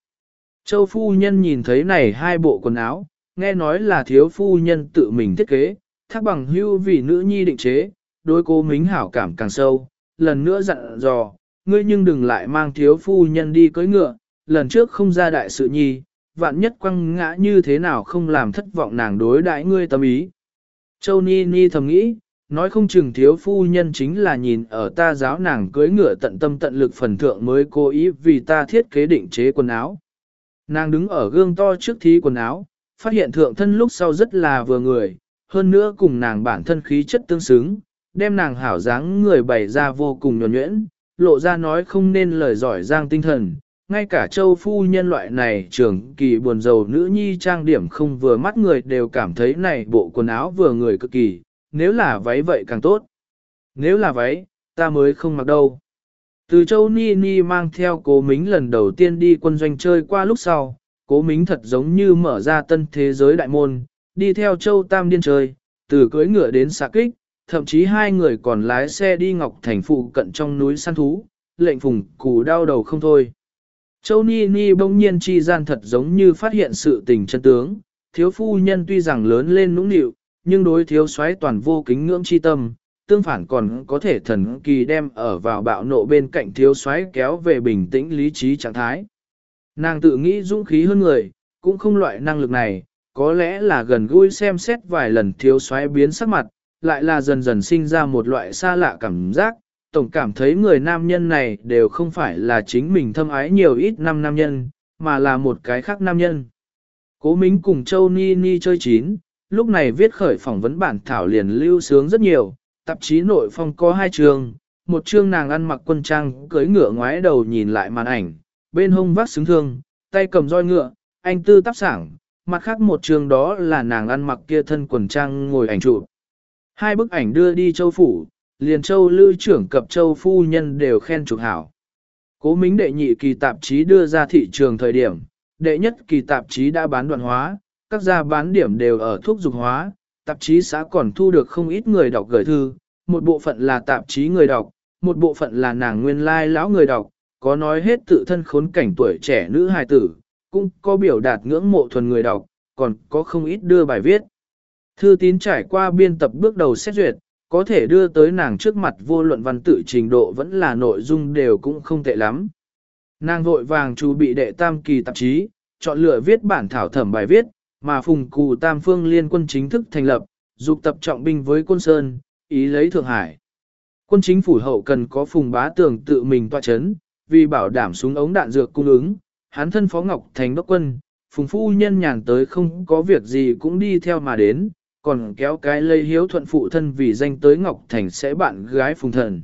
Châu phu nhân nhìn thấy này hai bộ quần áo, nghe nói là thiếu phu nhân tự mình thiết kế, thác bằng hưu vì nữ nhi định chế, đối cô mính hảo cảm càng sâu, lần nữa dặn dò, ngươi nhưng đừng lại mang thiếu phu nhân đi cưỡi ngựa, lần trước không ra đại sự nhi, vạn nhất quăng ngã như thế nào không làm thất vọng nàng đối đãi ngươi tâm ý. Châu Ni Ni thầm nghĩ, nói không chừng thiếu phu nhân chính là nhìn ở ta giáo nàng cưới ngựa tận tâm tận lực phần thượng mới cố ý vì ta thiết kế định chế quần áo. Nàng đứng ở gương to trước thí quần áo, phát hiện thượng thân lúc sau rất là vừa người, hơn nữa cùng nàng bản thân khí chất tương xứng, đem nàng hảo dáng người bày ra vô cùng nhuẩn nhuyễn, lộ ra nói không nên lời giỏi giang tinh thần. Ngay cả châu phu nhân loại này trưởng kỳ buồn giàu nữ nhi trang điểm không vừa mắt người đều cảm thấy này bộ quần áo vừa người cực kỳ, nếu là váy vậy càng tốt. Nếu là váy, ta mới không mặc đâu. Từ châu Ni Ni mang theo cố mính lần đầu tiên đi quân doanh chơi qua lúc sau, cố mính thật giống như mở ra tân thế giới đại môn, đi theo châu Tam điên chơi, từ cưới ngựa đến xạ kích, thậm chí hai người còn lái xe đi Ngọc Thành phụ cận trong núi săn thú, lệnh phùng củ đau đầu không thôi. Châu Ni Ni bỗng nhiên chi gian thật giống như phát hiện sự tình chân tướng, thiếu phu nhân tuy rằng lớn lên nũng nịu, nhưng đối thiếu soái toàn vô kính ngưỡng chi tâm, tương phản còn có thể thần kỳ đem ở vào bạo nộ bên cạnh thiếu soái kéo về bình tĩnh lý trí trạng thái. Nàng tự nghĩ dũng khí hơn người, cũng không loại năng lực này, có lẽ là gần gũi xem xét vài lần thiếu soái biến sắc mặt, lại là dần dần sinh ra một loại xa lạ cảm giác, tổng cảm thấy người nam nhân này đều không phải là chính mình thâm ái nhiều ít năm nam nhân, mà là một cái khác nam nhân. Cố Mính cùng Châu Ni Ni chơi chín, lúc này viết khởi phỏng vấn bản thảo liền lưu sướng rất nhiều, tạp chí nội phong có hai chương, một chương nàng ăn mặc quân trang cưới ngựa ngoái đầu nhìn lại màn ảnh, bên hông vác xứng thương, tay cầm roi ngựa, anh tư tắp sảng, mặt khác một chương đó là nàng ăn mặc kia thân quần trang ngồi ảnh chụp. Hai bức ảnh đưa đi châu phủ, liền châu lư trưởng cập châu phu nhân đều khen chụp hảo. Cố mính đệ nhị kỳ tạp chí đưa ra thị trường thời điểm, đệ nhất kỳ tạp chí đã bán đoạn hóa, các gia bán điểm đều ở thuốc dục hóa, tạp chí xã còn thu được không ít người đọc gửi thư, một bộ phận là tạp chí người đọc, một bộ phận là nàng nguyên lai lão người đọc, có nói hết tự thân khốn cảnh tuổi trẻ nữ hài tử, cũng có biểu đạt ngưỡng mộ thuần người đọc, còn có không ít đưa bài viết. Thư tín trải qua biên tập bước đầu xét duyệt, có thể đưa tới nàng trước mặt vô luận văn tự trình độ vẫn là nội dung đều cũng không tệ lắm. Nàng vội vàng chu bị đệ tam kỳ tạp chí, chọn lựa viết bản thảo thẩm bài viết, mà phùng cù tam phương liên quân chính thức thành lập, dục tập trọng binh với quân Sơn, ý lấy Thượng Hải. Quân chính phủ hậu cần có phùng bá tường tự mình tọa chấn, vì bảo đảm súng ống đạn dược cung ứng, hắn thân phó ngọc thành đốc quân, phùng phu nhân nhàn tới không có việc gì cũng đi theo mà đến, còn kéo cái lây hiếu thuận phụ thân vì danh tới ngọc thành sẽ bạn gái phùng thần.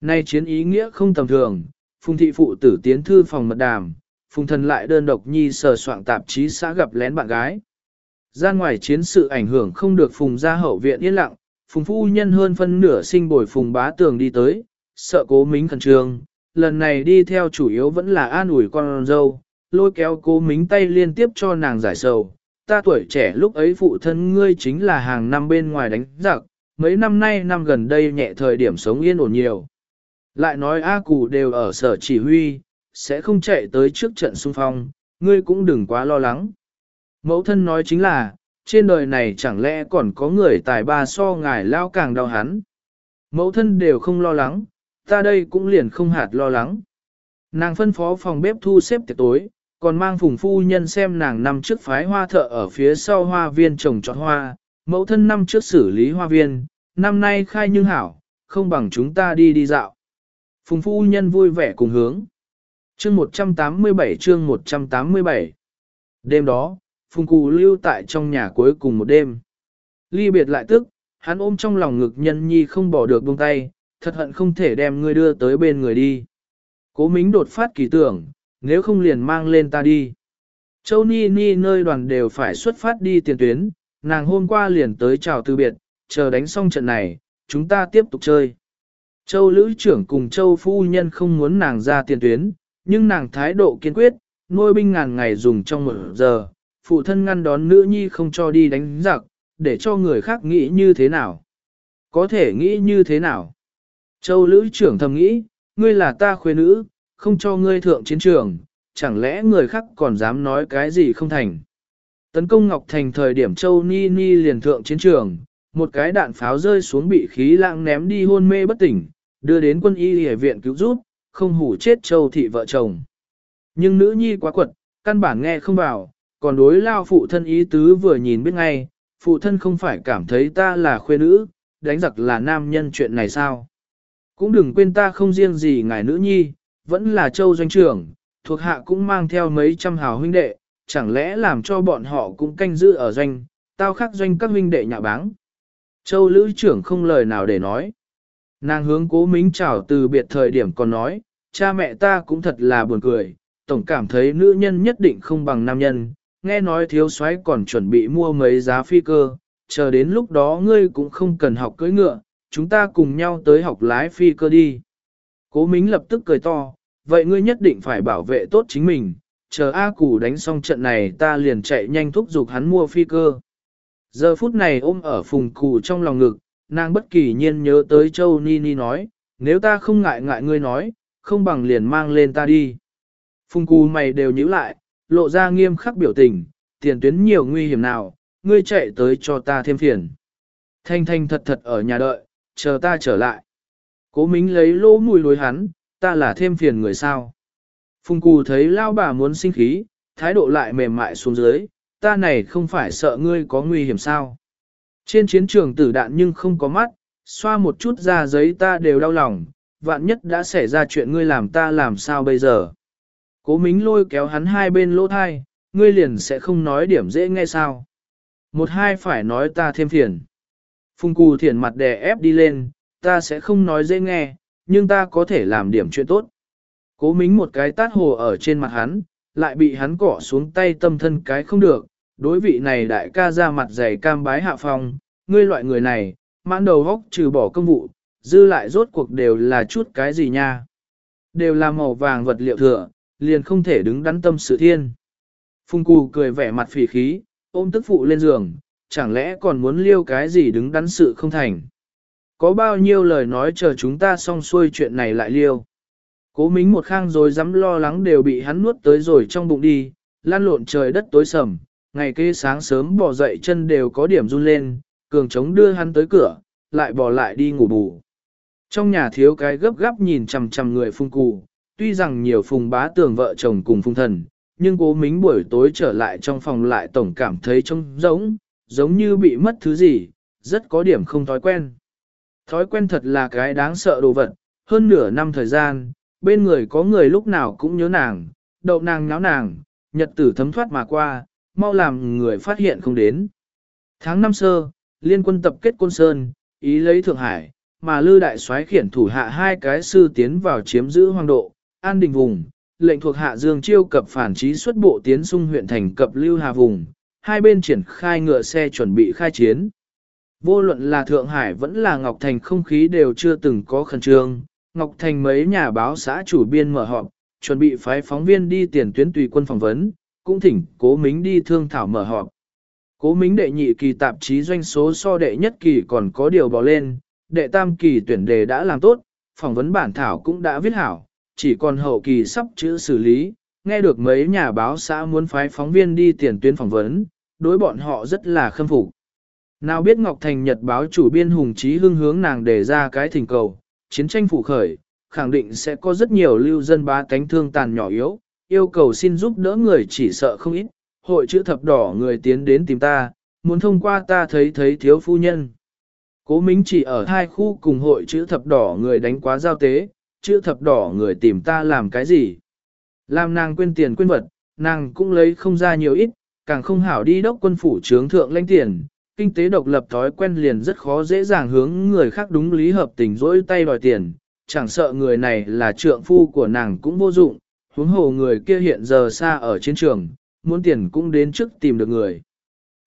Nay chiến ý nghĩa không tầm thường, phùng thị phụ tử tiến thư phòng mật đàm, phùng thần lại đơn độc nhi sờ soạn tạp chí xã gặp lén bạn gái. Ra ngoài chiến sự ảnh hưởng không được phùng ra hậu viện yên lặng, phùng phu nhân hơn phân nửa sinh bồi phùng bá tường đi tới, sợ cố mính khẩn trương, lần này đi theo chủ yếu vẫn là an ủi con dâu, lôi kéo cố mính tay liên tiếp cho nàng giải sầu. Ta tuổi trẻ lúc ấy phụ thân ngươi chính là hàng năm bên ngoài đánh giặc, mấy năm nay năm gần đây nhẹ thời điểm sống yên ổn nhiều. Lại nói A Cù đều ở sở chỉ huy, sẽ không chạy tới trước trận xung phong, ngươi cũng đừng quá lo lắng. Mẫu thân nói chính là, trên đời này chẳng lẽ còn có người tài ba so ngài lao càng đau hắn. Mẫu thân đều không lo lắng, ta đây cũng liền không hạt lo lắng. Nàng phân phó phòng bếp thu xếp tiệc tối, còn mang phùng phu nhân xem nàng năm trước phái hoa thợ ở phía sau hoa viên trồng trọt hoa, mẫu thân năm trước xử lý hoa viên, năm nay khai nhưng hảo, không bằng chúng ta đi đi dạo. Phùng phu nhân vui vẻ cùng hướng. Chương 187 chương 187 Đêm đó, Phùng Cụ lưu tại trong nhà cuối cùng một đêm. Ly biệt lại tức, hắn ôm trong lòng ngực nhân nhi không bỏ được buông tay, thật hận không thể đem ngươi đưa tới bên người đi. Cố Mính đột phát kỳ tưởng, nếu không liền mang lên ta đi. Châu Ni Ni nơi đoàn đều phải xuất phát đi tiền tuyến, nàng hôm qua liền tới chào từ biệt, chờ đánh xong trận này, chúng ta tiếp tục chơi. Châu Lữ trưởng cùng Châu Phu Nhân không muốn nàng ra tiền tuyến, nhưng nàng thái độ kiên quyết, nuôi binh ngàn ngày dùng trong một giờ, phụ thân ngăn đón nữ nhi không cho đi đánh giặc, để cho người khác nghĩ như thế nào. Có thể nghĩ như thế nào. Châu Lữ trưởng thầm nghĩ, ngươi là ta khuê nữ, không cho ngươi thượng chiến trường, chẳng lẽ người khác còn dám nói cái gì không thành. Tấn công Ngọc Thành thời điểm Châu Ni Ni liền thượng chiến trường, một cái đạn pháo rơi xuống bị khí lãng ném đi hôn mê bất tỉnh, đưa đến quân y y viện cứu giúp, không hủ chết châu thị vợ chồng. Nhưng nữ nhi quá quật, căn bản nghe không vào, còn đối lao phụ thân ý tứ vừa nhìn biết ngay, phụ thân không phải cảm thấy ta là khuê nữ, đánh giặc là nam nhân chuyện này sao. Cũng đừng quên ta không riêng gì ngài nữ nhi, vẫn là châu doanh trưởng, thuộc hạ cũng mang theo mấy trăm hào huynh đệ, chẳng lẽ làm cho bọn họ cũng canh giữ ở doanh, tao khắc doanh các huynh đệ nhạ báng. Châu lữ trưởng không lời nào để nói. Nàng hướng cố mính chào từ biệt thời điểm còn nói, cha mẹ ta cũng thật là buồn cười, tổng cảm thấy nữ nhân nhất định không bằng nam nhân, nghe nói thiếu soái còn chuẩn bị mua mấy giá phi cơ, chờ đến lúc đó ngươi cũng không cần học cưỡi ngựa, chúng ta cùng nhau tới học lái phi cơ đi. Cố Mính lập tức cười to, vậy ngươi nhất định phải bảo vệ tốt chính mình, chờ A Củ đánh xong trận này ta liền chạy nhanh thúc giục hắn mua phi cơ. Giờ phút này ôm ở phùng cụ trong lòng ngực, nàng bất kỳ nhiên nhớ tới Châu Ni Ni nói, nếu ta không ngại ngại ngươi nói, không bằng liền mang lên ta đi. Phùng cụ mày đều nhíu lại, lộ ra nghiêm khắc biểu tình, tiền tuyến nhiều nguy hiểm nào, ngươi chạy tới cho ta thêm phiền. Thanh thanh thật thật ở nhà đợi, chờ ta trở lại. Cố mính lấy lỗ mùi lối hắn, ta là thêm phiền người sao. Phùng cù thấy lao bà muốn sinh khí, thái độ lại mềm mại xuống dưới, ta này không phải sợ ngươi có nguy hiểm sao. Trên chiến trường tử đạn nhưng không có mắt, xoa một chút ra giấy ta đều đau lòng, vạn nhất đã xảy ra chuyện ngươi làm ta làm sao bây giờ. Cố mính lôi kéo hắn hai bên lỗ thai, ngươi liền sẽ không nói điểm dễ nghe sao. Một hai phải nói ta thêm phiền. Phùng cù thiền mặt đè ép đi lên, ta sẽ không nói dễ nghe, nhưng ta có thể làm điểm chuyện tốt. Cố mính một cái tát hồ ở trên mặt hắn, lại bị hắn cỏ xuống tay tâm thân cái không được. Đối vị này đại ca ra mặt dày cam bái hạ phong, ngươi loại người này, mãn đầu góc trừ bỏ công vụ, dư lại rốt cuộc đều là chút cái gì nha. Đều là màu vàng vật liệu thừa, liền không thể đứng đắn tâm sự thiên. Phung cù cười vẻ mặt phỉ khí, ôm tức phụ lên giường, chẳng lẽ còn muốn liêu cái gì đứng đắn sự không thành. Có bao nhiêu lời nói chờ chúng ta xong xuôi chuyện này lại liêu. Cố mính một khang rồi dám lo lắng đều bị hắn nuốt tới rồi trong bụng đi, lan lộn trời đất tối sầm, ngày kia sáng sớm bỏ dậy chân đều có điểm run lên, cường trống đưa hắn tới cửa, lại bỏ lại đi ngủ bù. Trong nhà thiếu cái gấp gáp nhìn chằm chằm người phung cụ, tuy rằng nhiều phùng bá tường vợ chồng cùng phung thần, nhưng cố mính buổi tối trở lại trong phòng lại tổng cảm thấy trông giống, giống như bị mất thứ gì, rất có điểm không thói quen. Thói quen thật là cái đáng sợ đồ vật, hơn nửa năm thời gian, bên người có người lúc nào cũng nhớ nàng, đậu nàng nháo nàng, nhật tử thấm thoát mà qua, mau làm người phát hiện không đến. Tháng năm sơ, liên quân tập kết Côn Sơn, ý lấy Thượng Hải, mà Lư Đại soái khiển thủ hạ hai cái sư tiến vào chiếm giữ hoàng độ, an đình vùng, lệnh thuộc hạ Dương Chiêu cập phản trí xuất bộ tiến xung huyện thành cập Lưu Hà vùng, hai bên triển khai ngựa xe chuẩn bị khai chiến. Vô luận là Thượng Hải vẫn là Ngọc Thành không khí đều chưa từng có khẩn trương, Ngọc Thành mấy nhà báo xã chủ biên mở họp, chuẩn bị phái phóng viên đi tiền tuyến tùy quân phỏng vấn, cũng thỉnh Cố Mính đi thương thảo mở họp. Cố Mính đệ nhị kỳ tạp chí doanh số so đệ nhất kỳ còn có điều bỏ lên, đệ tam kỳ tuyển đề đã làm tốt, phỏng vấn bản thảo cũng đã viết hảo, chỉ còn hậu kỳ sắp chữ xử lý, nghe được mấy nhà báo xã muốn phái phóng viên đi tiền tuyến phỏng vấn, đối bọn họ rất là khâm phục. Nào biết Ngọc Thành Nhật báo chủ biên Hùng Chí Hưng hướng nàng đề ra cái thỉnh cầu, chiến tranh phụ khởi, khẳng định sẽ có rất nhiều lưu dân bá tánh thương tàn nhỏ yếu, yêu cầu xin giúp đỡ người chỉ sợ không ít, hội chữ thập đỏ người tiến đến tìm ta, muốn thông qua ta thấy thấy thiếu phu nhân. Cố Mính chỉ ở hai khu cùng hội chữ thập đỏ người đánh quá giao tế, chữ thập đỏ người tìm ta làm cái gì. Làm nàng quên tiền quên vật, nàng cũng lấy không ra nhiều ít, càng không hảo đi đốc quân phủ trướng thượng lãnh tiền, kinh tế độc lập thói quen liền rất khó dễ dàng hướng người khác đúng lý hợp tình dỗi tay đòi tiền, chẳng sợ người này là trượng phu của nàng cũng vô dụng, huống hồ người kia hiện giờ xa ở chiến trường, muốn tiền cũng đến trước tìm được người.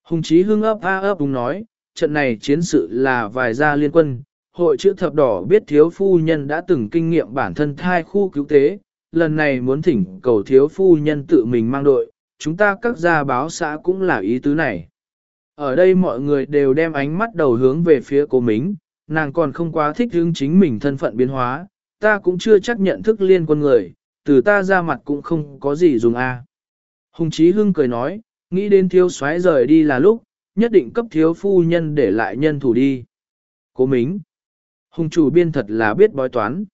Hùng Chí hưng ấp a ấp đúng nói, trận này chiến sự là vài gia liên quân, hội chữ thập đỏ biết thiếu phu nhân đã từng kinh nghiệm bản thân thai khu cứu tế, lần này muốn thỉnh cầu thiếu phu nhân tự mình mang đội, chúng ta các gia báo xã cũng là ý tứ này. Ở đây mọi người đều đem ánh mắt đầu hướng về phía cô Mính, nàng còn không quá thích hướng chính mình thân phận biến hóa, ta cũng chưa chắc nhận thức liên quân người, từ ta ra mặt cũng không có gì dùng a. Hùng Chí Hưng cười nói, nghĩ đến thiếu soái rời đi là lúc, nhất định cấp thiếu phu nhân để lại nhân thủ đi. Cố Mính. Hùng chủ biên thật là biết bói toán.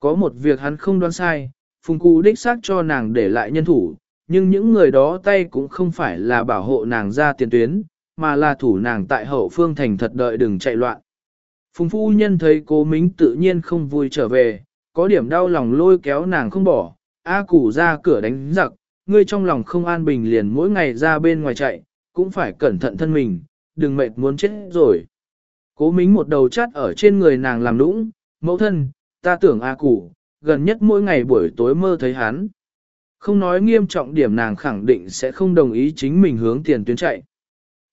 Có một việc hắn không đoán sai, phùng cụ đích xác cho nàng để lại nhân thủ, nhưng những người đó tay cũng không phải là bảo hộ nàng ra tiền tuyến, mà là thủ nàng tại hậu phương thành thật đợi đừng chạy loạn. Phùng phu nhân thấy cố mính tự nhiên không vui trở về, có điểm đau lòng lôi kéo nàng không bỏ, A củ ra cửa đánh giặc, ngươi trong lòng không an bình liền mỗi ngày ra bên ngoài chạy, cũng phải cẩn thận thân mình, đừng mệt muốn chết rồi. Cố mính một đầu chát ở trên người nàng làm nũng, mẫu thân, ta tưởng A củ, gần nhất mỗi ngày buổi tối mơ thấy hắn. Không nói nghiêm trọng điểm nàng khẳng định sẽ không đồng ý chính mình hướng tiền tuyến chạy.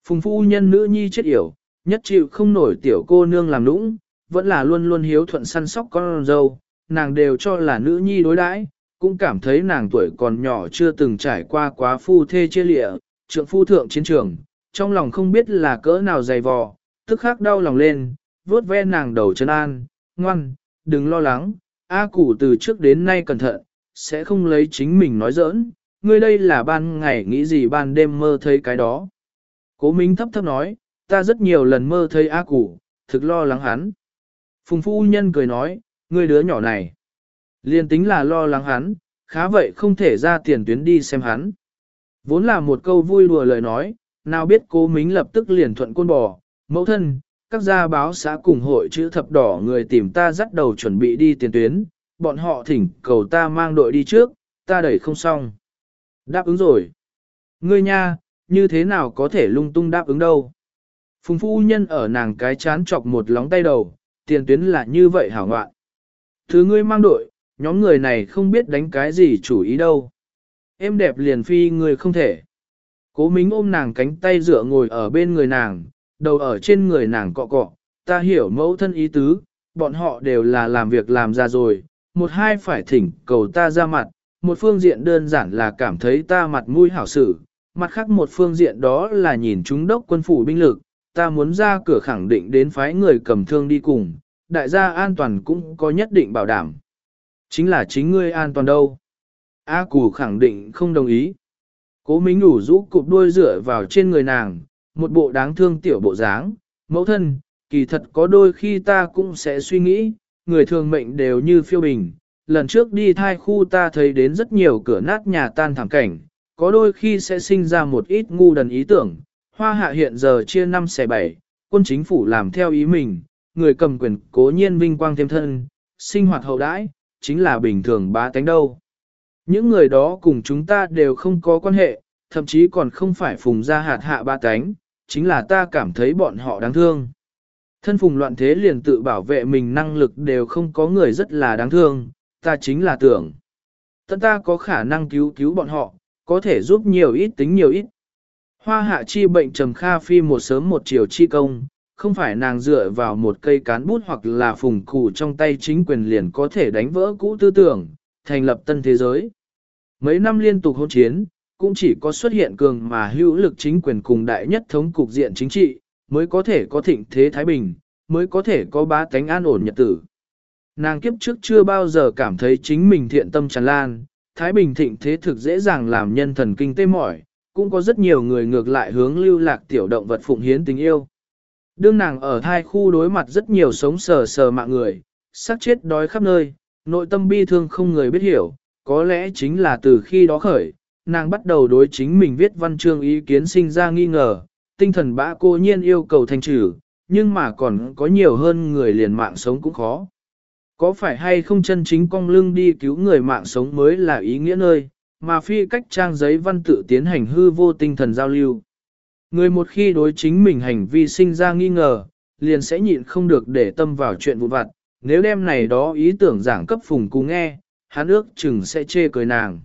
Phùng phu nhân nữ nhi chết yểu, nhất chịu không nổi tiểu cô nương làm nũng, vẫn là luôn luôn hiếu thuận săn sóc con dâu, nàng đều cho là nữ nhi đối đãi, cũng cảm thấy nàng tuổi còn nhỏ chưa từng trải qua quá phu thê chia lịa, trượng phu thượng chiến trường, trong lòng không biết là cỡ nào dày vò, tức khắc đau lòng lên, vuốt ve nàng đầu chân an, ngoan, đừng lo lắng, A củ từ trước đến nay cẩn thận, sẽ không lấy chính mình nói giỡn, ngươi đây là ban ngày nghĩ gì ban đêm mơ thấy cái đó. Cố Minh thấp thấp nói, ta rất nhiều lần mơ thấy A củ, thực lo lắng hắn. Phùng phu nhân cười nói, ngươi đứa nhỏ này. Liên tính là lo lắng hắn, khá vậy không thể ra tiền tuyến đi xem hắn. Vốn là một câu vui đùa lời nói, nào biết cố mính lập tức liền thuận côn bò, mẫu thân, các gia báo xã cùng hội chữ thập đỏ người tìm ta dắt đầu chuẩn bị đi tiền tuyến, bọn họ thỉnh cầu ta mang đội đi trước, ta đẩy không xong. Đáp ứng rồi. Ngươi nha, như thế nào có thể lung tung đáp ứng đâu. Phùng phu nhân ở nàng cái chán chọc một lóng tay đầu, tiền tuyến là như vậy hảo ngoạn. Thứ ngươi mang đội, nhóm người này không biết đánh cái gì chủ ý đâu. Em đẹp liền phi người không thể. Cố mính ôm nàng cánh tay dựa ngồi ở bên người nàng, đầu ở trên người nàng cọ cọ, ta hiểu mẫu thân ý tứ, bọn họ đều là làm việc làm ra rồi, một hai phải thỉnh cầu ta ra mặt, một phương diện đơn giản là cảm thấy ta mặt mũi hảo xử, mặt khác một phương diện đó là nhìn chúng đốc quân phủ binh lực, ta muốn ra cửa khẳng định đến phái người cầm thương đi cùng, đại gia an toàn cũng có nhất định bảo đảm. Chính là chính ngươi an toàn đâu. A Cù khẳng định không đồng ý. Cố minh đủ rũ cụp đuôi dựa vào trên người nàng, một bộ đáng thương tiểu bộ dáng, mẫu thân, kỳ thật có đôi khi ta cũng sẽ suy nghĩ, người thường mệnh đều như phiêu bình. Lần trước đi thai khu ta thấy đến rất nhiều cửa nát nhà tan thảm cảnh, có đôi khi sẽ sinh ra một ít ngu đần ý tưởng. Hoa hạ hiện giờ chia năm xẻ bảy, quân chính phủ làm theo ý mình, người cầm quyền cố nhiên vinh quang thêm thân, sinh hoạt hậu đãi, chính là bình thường bá tánh đâu. Những người đó cùng chúng ta đều không có quan hệ, thậm chí còn không phải phùng ra hạt hạ ba tánh, chính là ta cảm thấy bọn họ đáng thương. Thân phùng loạn thế liền tự bảo vệ mình năng lực đều không có người rất là đáng thương, ta chính là tưởng. Tất ta có khả năng cứu cứu bọn họ, có thể giúp nhiều ít tính nhiều ít. Hoa hạ chi bệnh trầm kha phi một sớm một chiều chi công, không phải nàng dựa vào một cây cán bút hoặc là phùng cụ trong tay chính quyền liền có thể đánh vỡ cũ tư tưởng, thành lập tân thế giới. Mấy năm liên tục hôn chiến, cũng chỉ có xuất hiện cường mà hữu lực chính quyền cùng đại nhất thống cục diện chính trị, mới có thể có thịnh thế Thái Bình, mới có thể có bá tánh an ổn nhật tử. Nàng kiếp trước chưa bao giờ cảm thấy chính mình thiện tâm tràn lan, Thái Bình thịnh thế thực dễ dàng làm nhân thần kinh tê mỏi, cũng có rất nhiều người ngược lại hướng lưu lạc tiểu động vật phụng hiến tình yêu. Đương nàng ở thai khu đối mặt rất nhiều sống sờ sờ mạng người, xác chết đói khắp nơi, nội tâm bi thương không người biết hiểu, có lẽ chính là từ khi đó khởi, nàng bắt đầu đối chính mình viết văn chương ý kiến sinh ra nghi ngờ, tinh thần bã cô nhiên yêu cầu thanh trừ, nhưng mà còn có nhiều hơn người liền mạng sống cũng khó. Có phải hay không chân chính cong lưng đi cứu người mạng sống mới là ý nghĩa nơi, mà phi cách trang giấy văn tự tiến hành hư vô tinh thần giao lưu. Người một khi đối chính mình hành vi sinh ra nghi ngờ, liền sẽ nhịn không được để tâm vào chuyện vụn vặt, nếu đem này đó ý tưởng giảng cấp phùng cú nghe, hắn ước chừng sẽ chê cười nàng.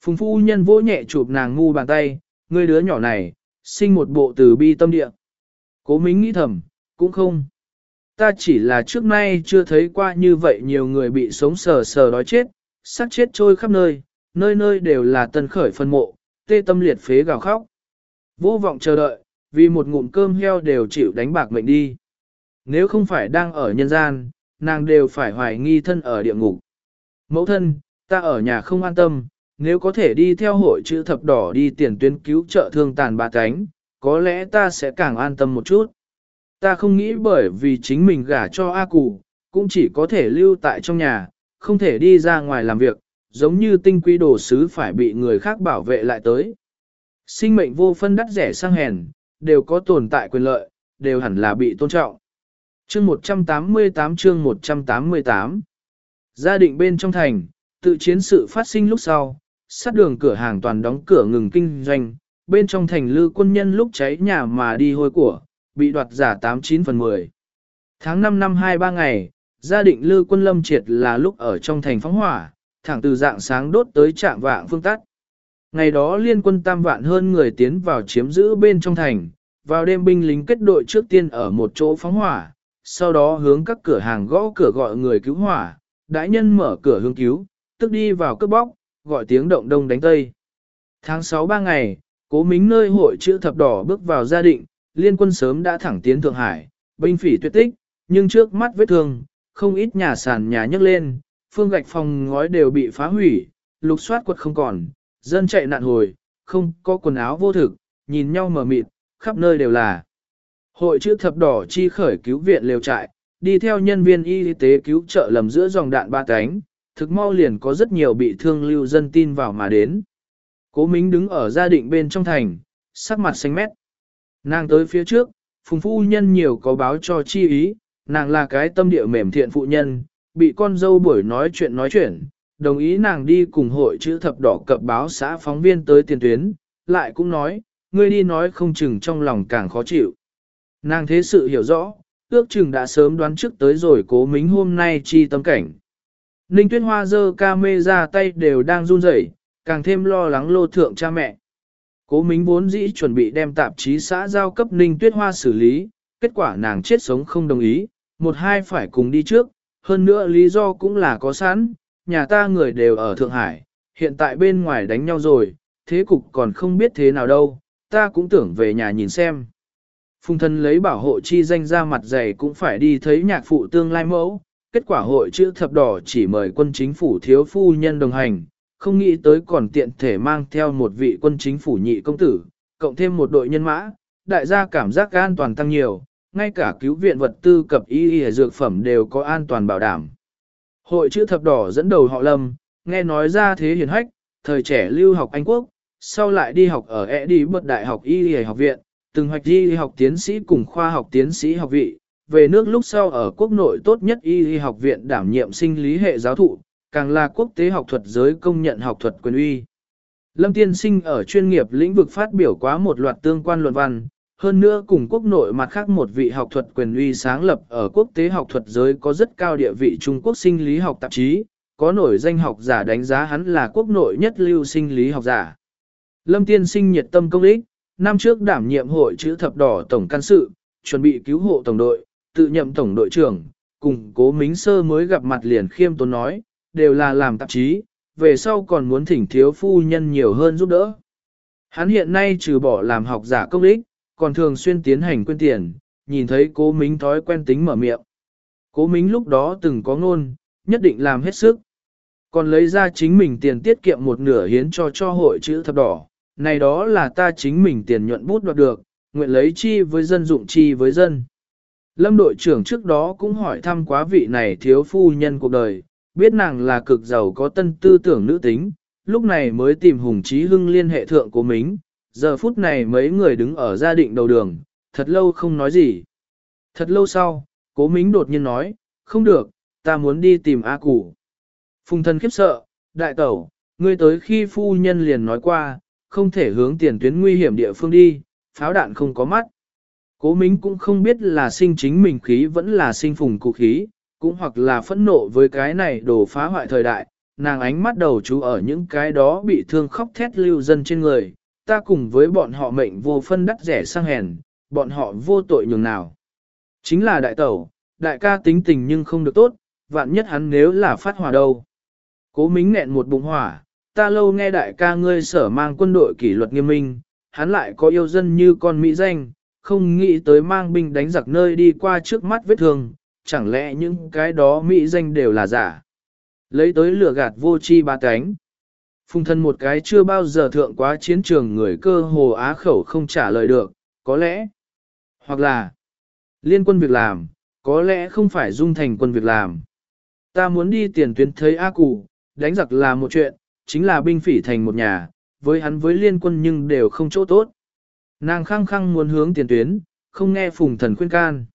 Phùng phu nhân vỗ nhẹ chụp nàng ngu bàn tay, người đứa nhỏ này, sinh một bộ từ bi tâm địa. Cố mính nghĩ thầm, cũng không. Ta chỉ là trước nay chưa thấy qua như vậy nhiều người bị sống sờ sờ đói chết, xác chết trôi khắp nơi, nơi nơi đều là tân khởi phân mộ, tê tâm liệt phế gào khóc. Vô vọng chờ đợi, vì một ngụm cơm heo đều chịu đánh bạc mệnh đi. Nếu không phải đang ở nhân gian, nàng đều phải hoài nghi thân ở địa ngục. Mẫu thân, ta ở nhà không an tâm, nếu có thể đi theo hội chữ thập đỏ đi tiền tuyến cứu trợ thương tàn bà cánh, có lẽ ta sẽ càng an tâm một chút. Ta không nghĩ bởi vì chính mình gả cho A Cụ, cũng chỉ có thể lưu tại trong nhà, không thể đi ra ngoài làm việc, giống như tinh quý đồ sứ phải bị người khác bảo vệ lại tới. Sinh mệnh vô phân đắt rẻ sang hèn, đều có tồn tại quyền lợi, đều hẳn là bị tôn trọng. Chương 188 chương 188 Gia định bên trong thành, tự chiến sự phát sinh lúc sau, sát đường cửa hàng toàn đóng cửa ngừng kinh doanh, bên trong thành lư quân nhân lúc cháy nhà mà đi hôi của, bị đoạt giả 89 phần 10. Tháng 5 năm 23 ngày, gia định lư quân lâm triệt là lúc ở trong thành phóng hỏa, thẳng từ dạng sáng đốt tới trạng vạng phương tắt. Ngày đó liên quân tam vạn hơn người tiến vào chiếm giữ bên trong thành, vào đêm binh lính kết đội trước tiên ở một chỗ phóng hỏa, sau đó hướng các cửa hàng gõ cửa gọi người cứu hỏa, đại nhân mở cửa hướng cứu, tức đi vào cướp bóc, gọi tiếng động đông đánh tây. Tháng 6 ba ngày, cố mính nơi hội chữ thập đỏ bước vào gia định, liên quân sớm đã thẳng tiến Thượng Hải, binh phỉ tuyệt tích, nhưng trước mắt vết thương, không ít nhà sàn nhà nhấc lên, phương gạch phòng ngói đều bị phá hủy, lục soát quật không còn, dân chạy nạn hồi, không có quần áo vô thực, nhìn nhau mở mịt, khắp nơi đều là. Hội chữ thập đỏ chi khởi cứu viện liều trại, đi theo nhân viên y tế cứu trợ lầm giữa dòng đạn ba cánh, thực mau liền có rất nhiều bị thương lưu dân tin vào mà đến. Cố Mính đứng ở gia định bên trong thành, sắc mặt xanh mét. Nàng tới phía trước, phùng phu nhân nhiều có báo cho chi ý, nàng là cái tâm địa mềm thiện phụ nhân, bị con dâu buổi nói chuyện nói chuyện, đồng ý nàng đi cùng hội chữ thập đỏ cập báo xã phóng viên tới tiền tuyến, lại cũng nói, ngươi đi nói không chừng trong lòng càng khó chịu. Nàng thế sự hiểu rõ, ước chừng đã sớm đoán trước tới rồi cố mính hôm nay chi tâm cảnh. Ninh tuyết hoa dơ ca mê ra tay đều đang run rẩy, càng thêm lo lắng lô thượng cha mẹ. Cố mính vốn dĩ chuẩn bị đem tạp chí xã giao cấp Ninh tuyết hoa xử lý, kết quả nàng chết sống không đồng ý, một hai phải cùng đi trước, hơn nữa lý do cũng là có sẵn, nhà ta người đều ở Thượng Hải, hiện tại bên ngoài đánh nhau rồi, thế cục còn không biết thế nào đâu, ta cũng tưởng về nhà nhìn xem. Phùng thân lấy bảo hộ chi danh ra mặt dày cũng phải đi thấy nhạc phụ tương lai mẫu, kết quả hội chữ thập đỏ chỉ mời quân chính phủ thiếu phu nhân đồng hành, không nghĩ tới còn tiện thể mang theo một vị quân chính phủ nhị công tử, cộng thêm một đội nhân mã, đại gia cảm giác an toàn tăng nhiều, ngay cả cứu viện vật tư cập y y dược phẩm đều có an toàn bảo đảm. Hội chữ thập đỏ dẫn đầu họ Lâm, nghe nói ra thế hiền hách, thời trẻ lưu học Anh Quốc, sau lại đi học ở E đi bật đại học y y học viện, từng hoạch y học tiến sĩ cùng khoa học tiến sĩ học vị, về nước lúc sau ở quốc nội tốt nhất y y học viện đảm nhiệm sinh lý hệ giáo thụ, càng là quốc tế học thuật giới công nhận học thuật quyền uy. Lâm Tiên Sinh ở chuyên nghiệp lĩnh vực phát biểu quá một loạt tương quan luận văn, hơn nữa cùng quốc nội mặt khác một vị học thuật quyền uy sáng lập ở quốc tế học thuật giới có rất cao địa vị Trung Quốc sinh lý học tạp chí, có nổi danh học giả đánh giá hắn là quốc nội nhất lưu sinh lý học giả. Lâm Tiên Sinh nhiệt tâm công ích, năm trước đảm nhiệm hội chữ thập đỏ tổng can sự, chuẩn bị cứu hộ tổng đội, tự nhậm tổng đội trưởng, cùng cố mính sơ mới gặp mặt liền khiêm tốn nói, đều là làm tạp chí, về sau còn muốn thỉnh thiếu phu nhân nhiều hơn giúp đỡ. Hắn hiện nay trừ bỏ làm học giả công ích, còn thường xuyên tiến hành quyên tiền, nhìn thấy cố mính thói quen tính mở miệng. Cố mính lúc đó từng có ngôn, nhất định làm hết sức. Còn lấy ra chính mình tiền tiết kiệm một nửa hiến cho cho hội chữ thập đỏ, này đó là ta chính mình tiền nhuận bút đoạt được, nguyện lấy chi với dân dụng chi với dân. Lâm đội trưởng trước đó cũng hỏi thăm quá vị này thiếu phu nhân cuộc đời, biết nàng là cực giàu có tân tư tưởng nữ tính, lúc này mới tìm Hùng Chí Hưng liên hệ thượng của mình, giờ phút này mấy người đứng ở gia định đầu đường, thật lâu không nói gì. Thật lâu sau, cố mính đột nhiên nói, không được, ta muốn đi tìm A Củ. Phùng thân khiếp sợ, đại tẩu, ngươi tới khi phu nhân liền nói qua, không thể hướng tiền tuyến nguy hiểm địa phương đi, pháo đạn không có mắt. Cố mính cũng không biết là sinh chính mình khí vẫn là sinh phùng cụ khí, cũng hoặc là phẫn nộ với cái này đổ phá hoại thời đại, nàng ánh mắt đầu chú ở những cái đó bị thương khóc thét lưu dân trên người, ta cùng với bọn họ mệnh vô phân đắt rẻ sang hèn, bọn họ vô tội nhường nào. Chính là đại tẩu, đại ca tính tình nhưng không được tốt, vạn nhất hắn nếu là phát hỏa đâu. Cố mính nghẹn một bụng hỏa, ta lâu nghe đại ca ngươi sở mang quân đội kỷ luật nghiêm minh, hắn lại có yêu dân như con Mỹ danh, không nghĩ tới mang binh đánh giặc nơi đi qua trước mắt vết thương, chẳng lẽ những cái đó Mỹ danh đều là giả. Lấy tới lửa gạt vô chi ba cánh. Phùng thân một cái chưa bao giờ thượng quá chiến trường người cơ hồ á khẩu không trả lời được, có lẽ. Hoặc là, Liên quân việc làm, có lẽ không phải dung thành quân việc làm. Ta muốn đi tiền tuyến thấy A Cụ, đánh giặc là một chuyện, chính là binh phỉ thành một nhà, với hắn với liên quân nhưng đều không chỗ tốt. Nàng khăng khăng muốn hướng tiền tuyến, không nghe phùng thần khuyên can.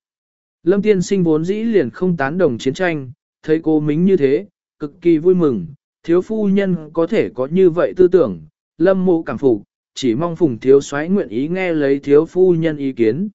Lâm tiên sinh vốn dĩ liền không tán đồng chiến tranh, thấy cô mính như thế, cực kỳ vui mừng, thiếu phu nhân có thể có như vậy tư tưởng, lâm mộ cảm phục, chỉ mong phùng thiếu soái nguyện ý nghe lấy thiếu phu nhân ý kiến.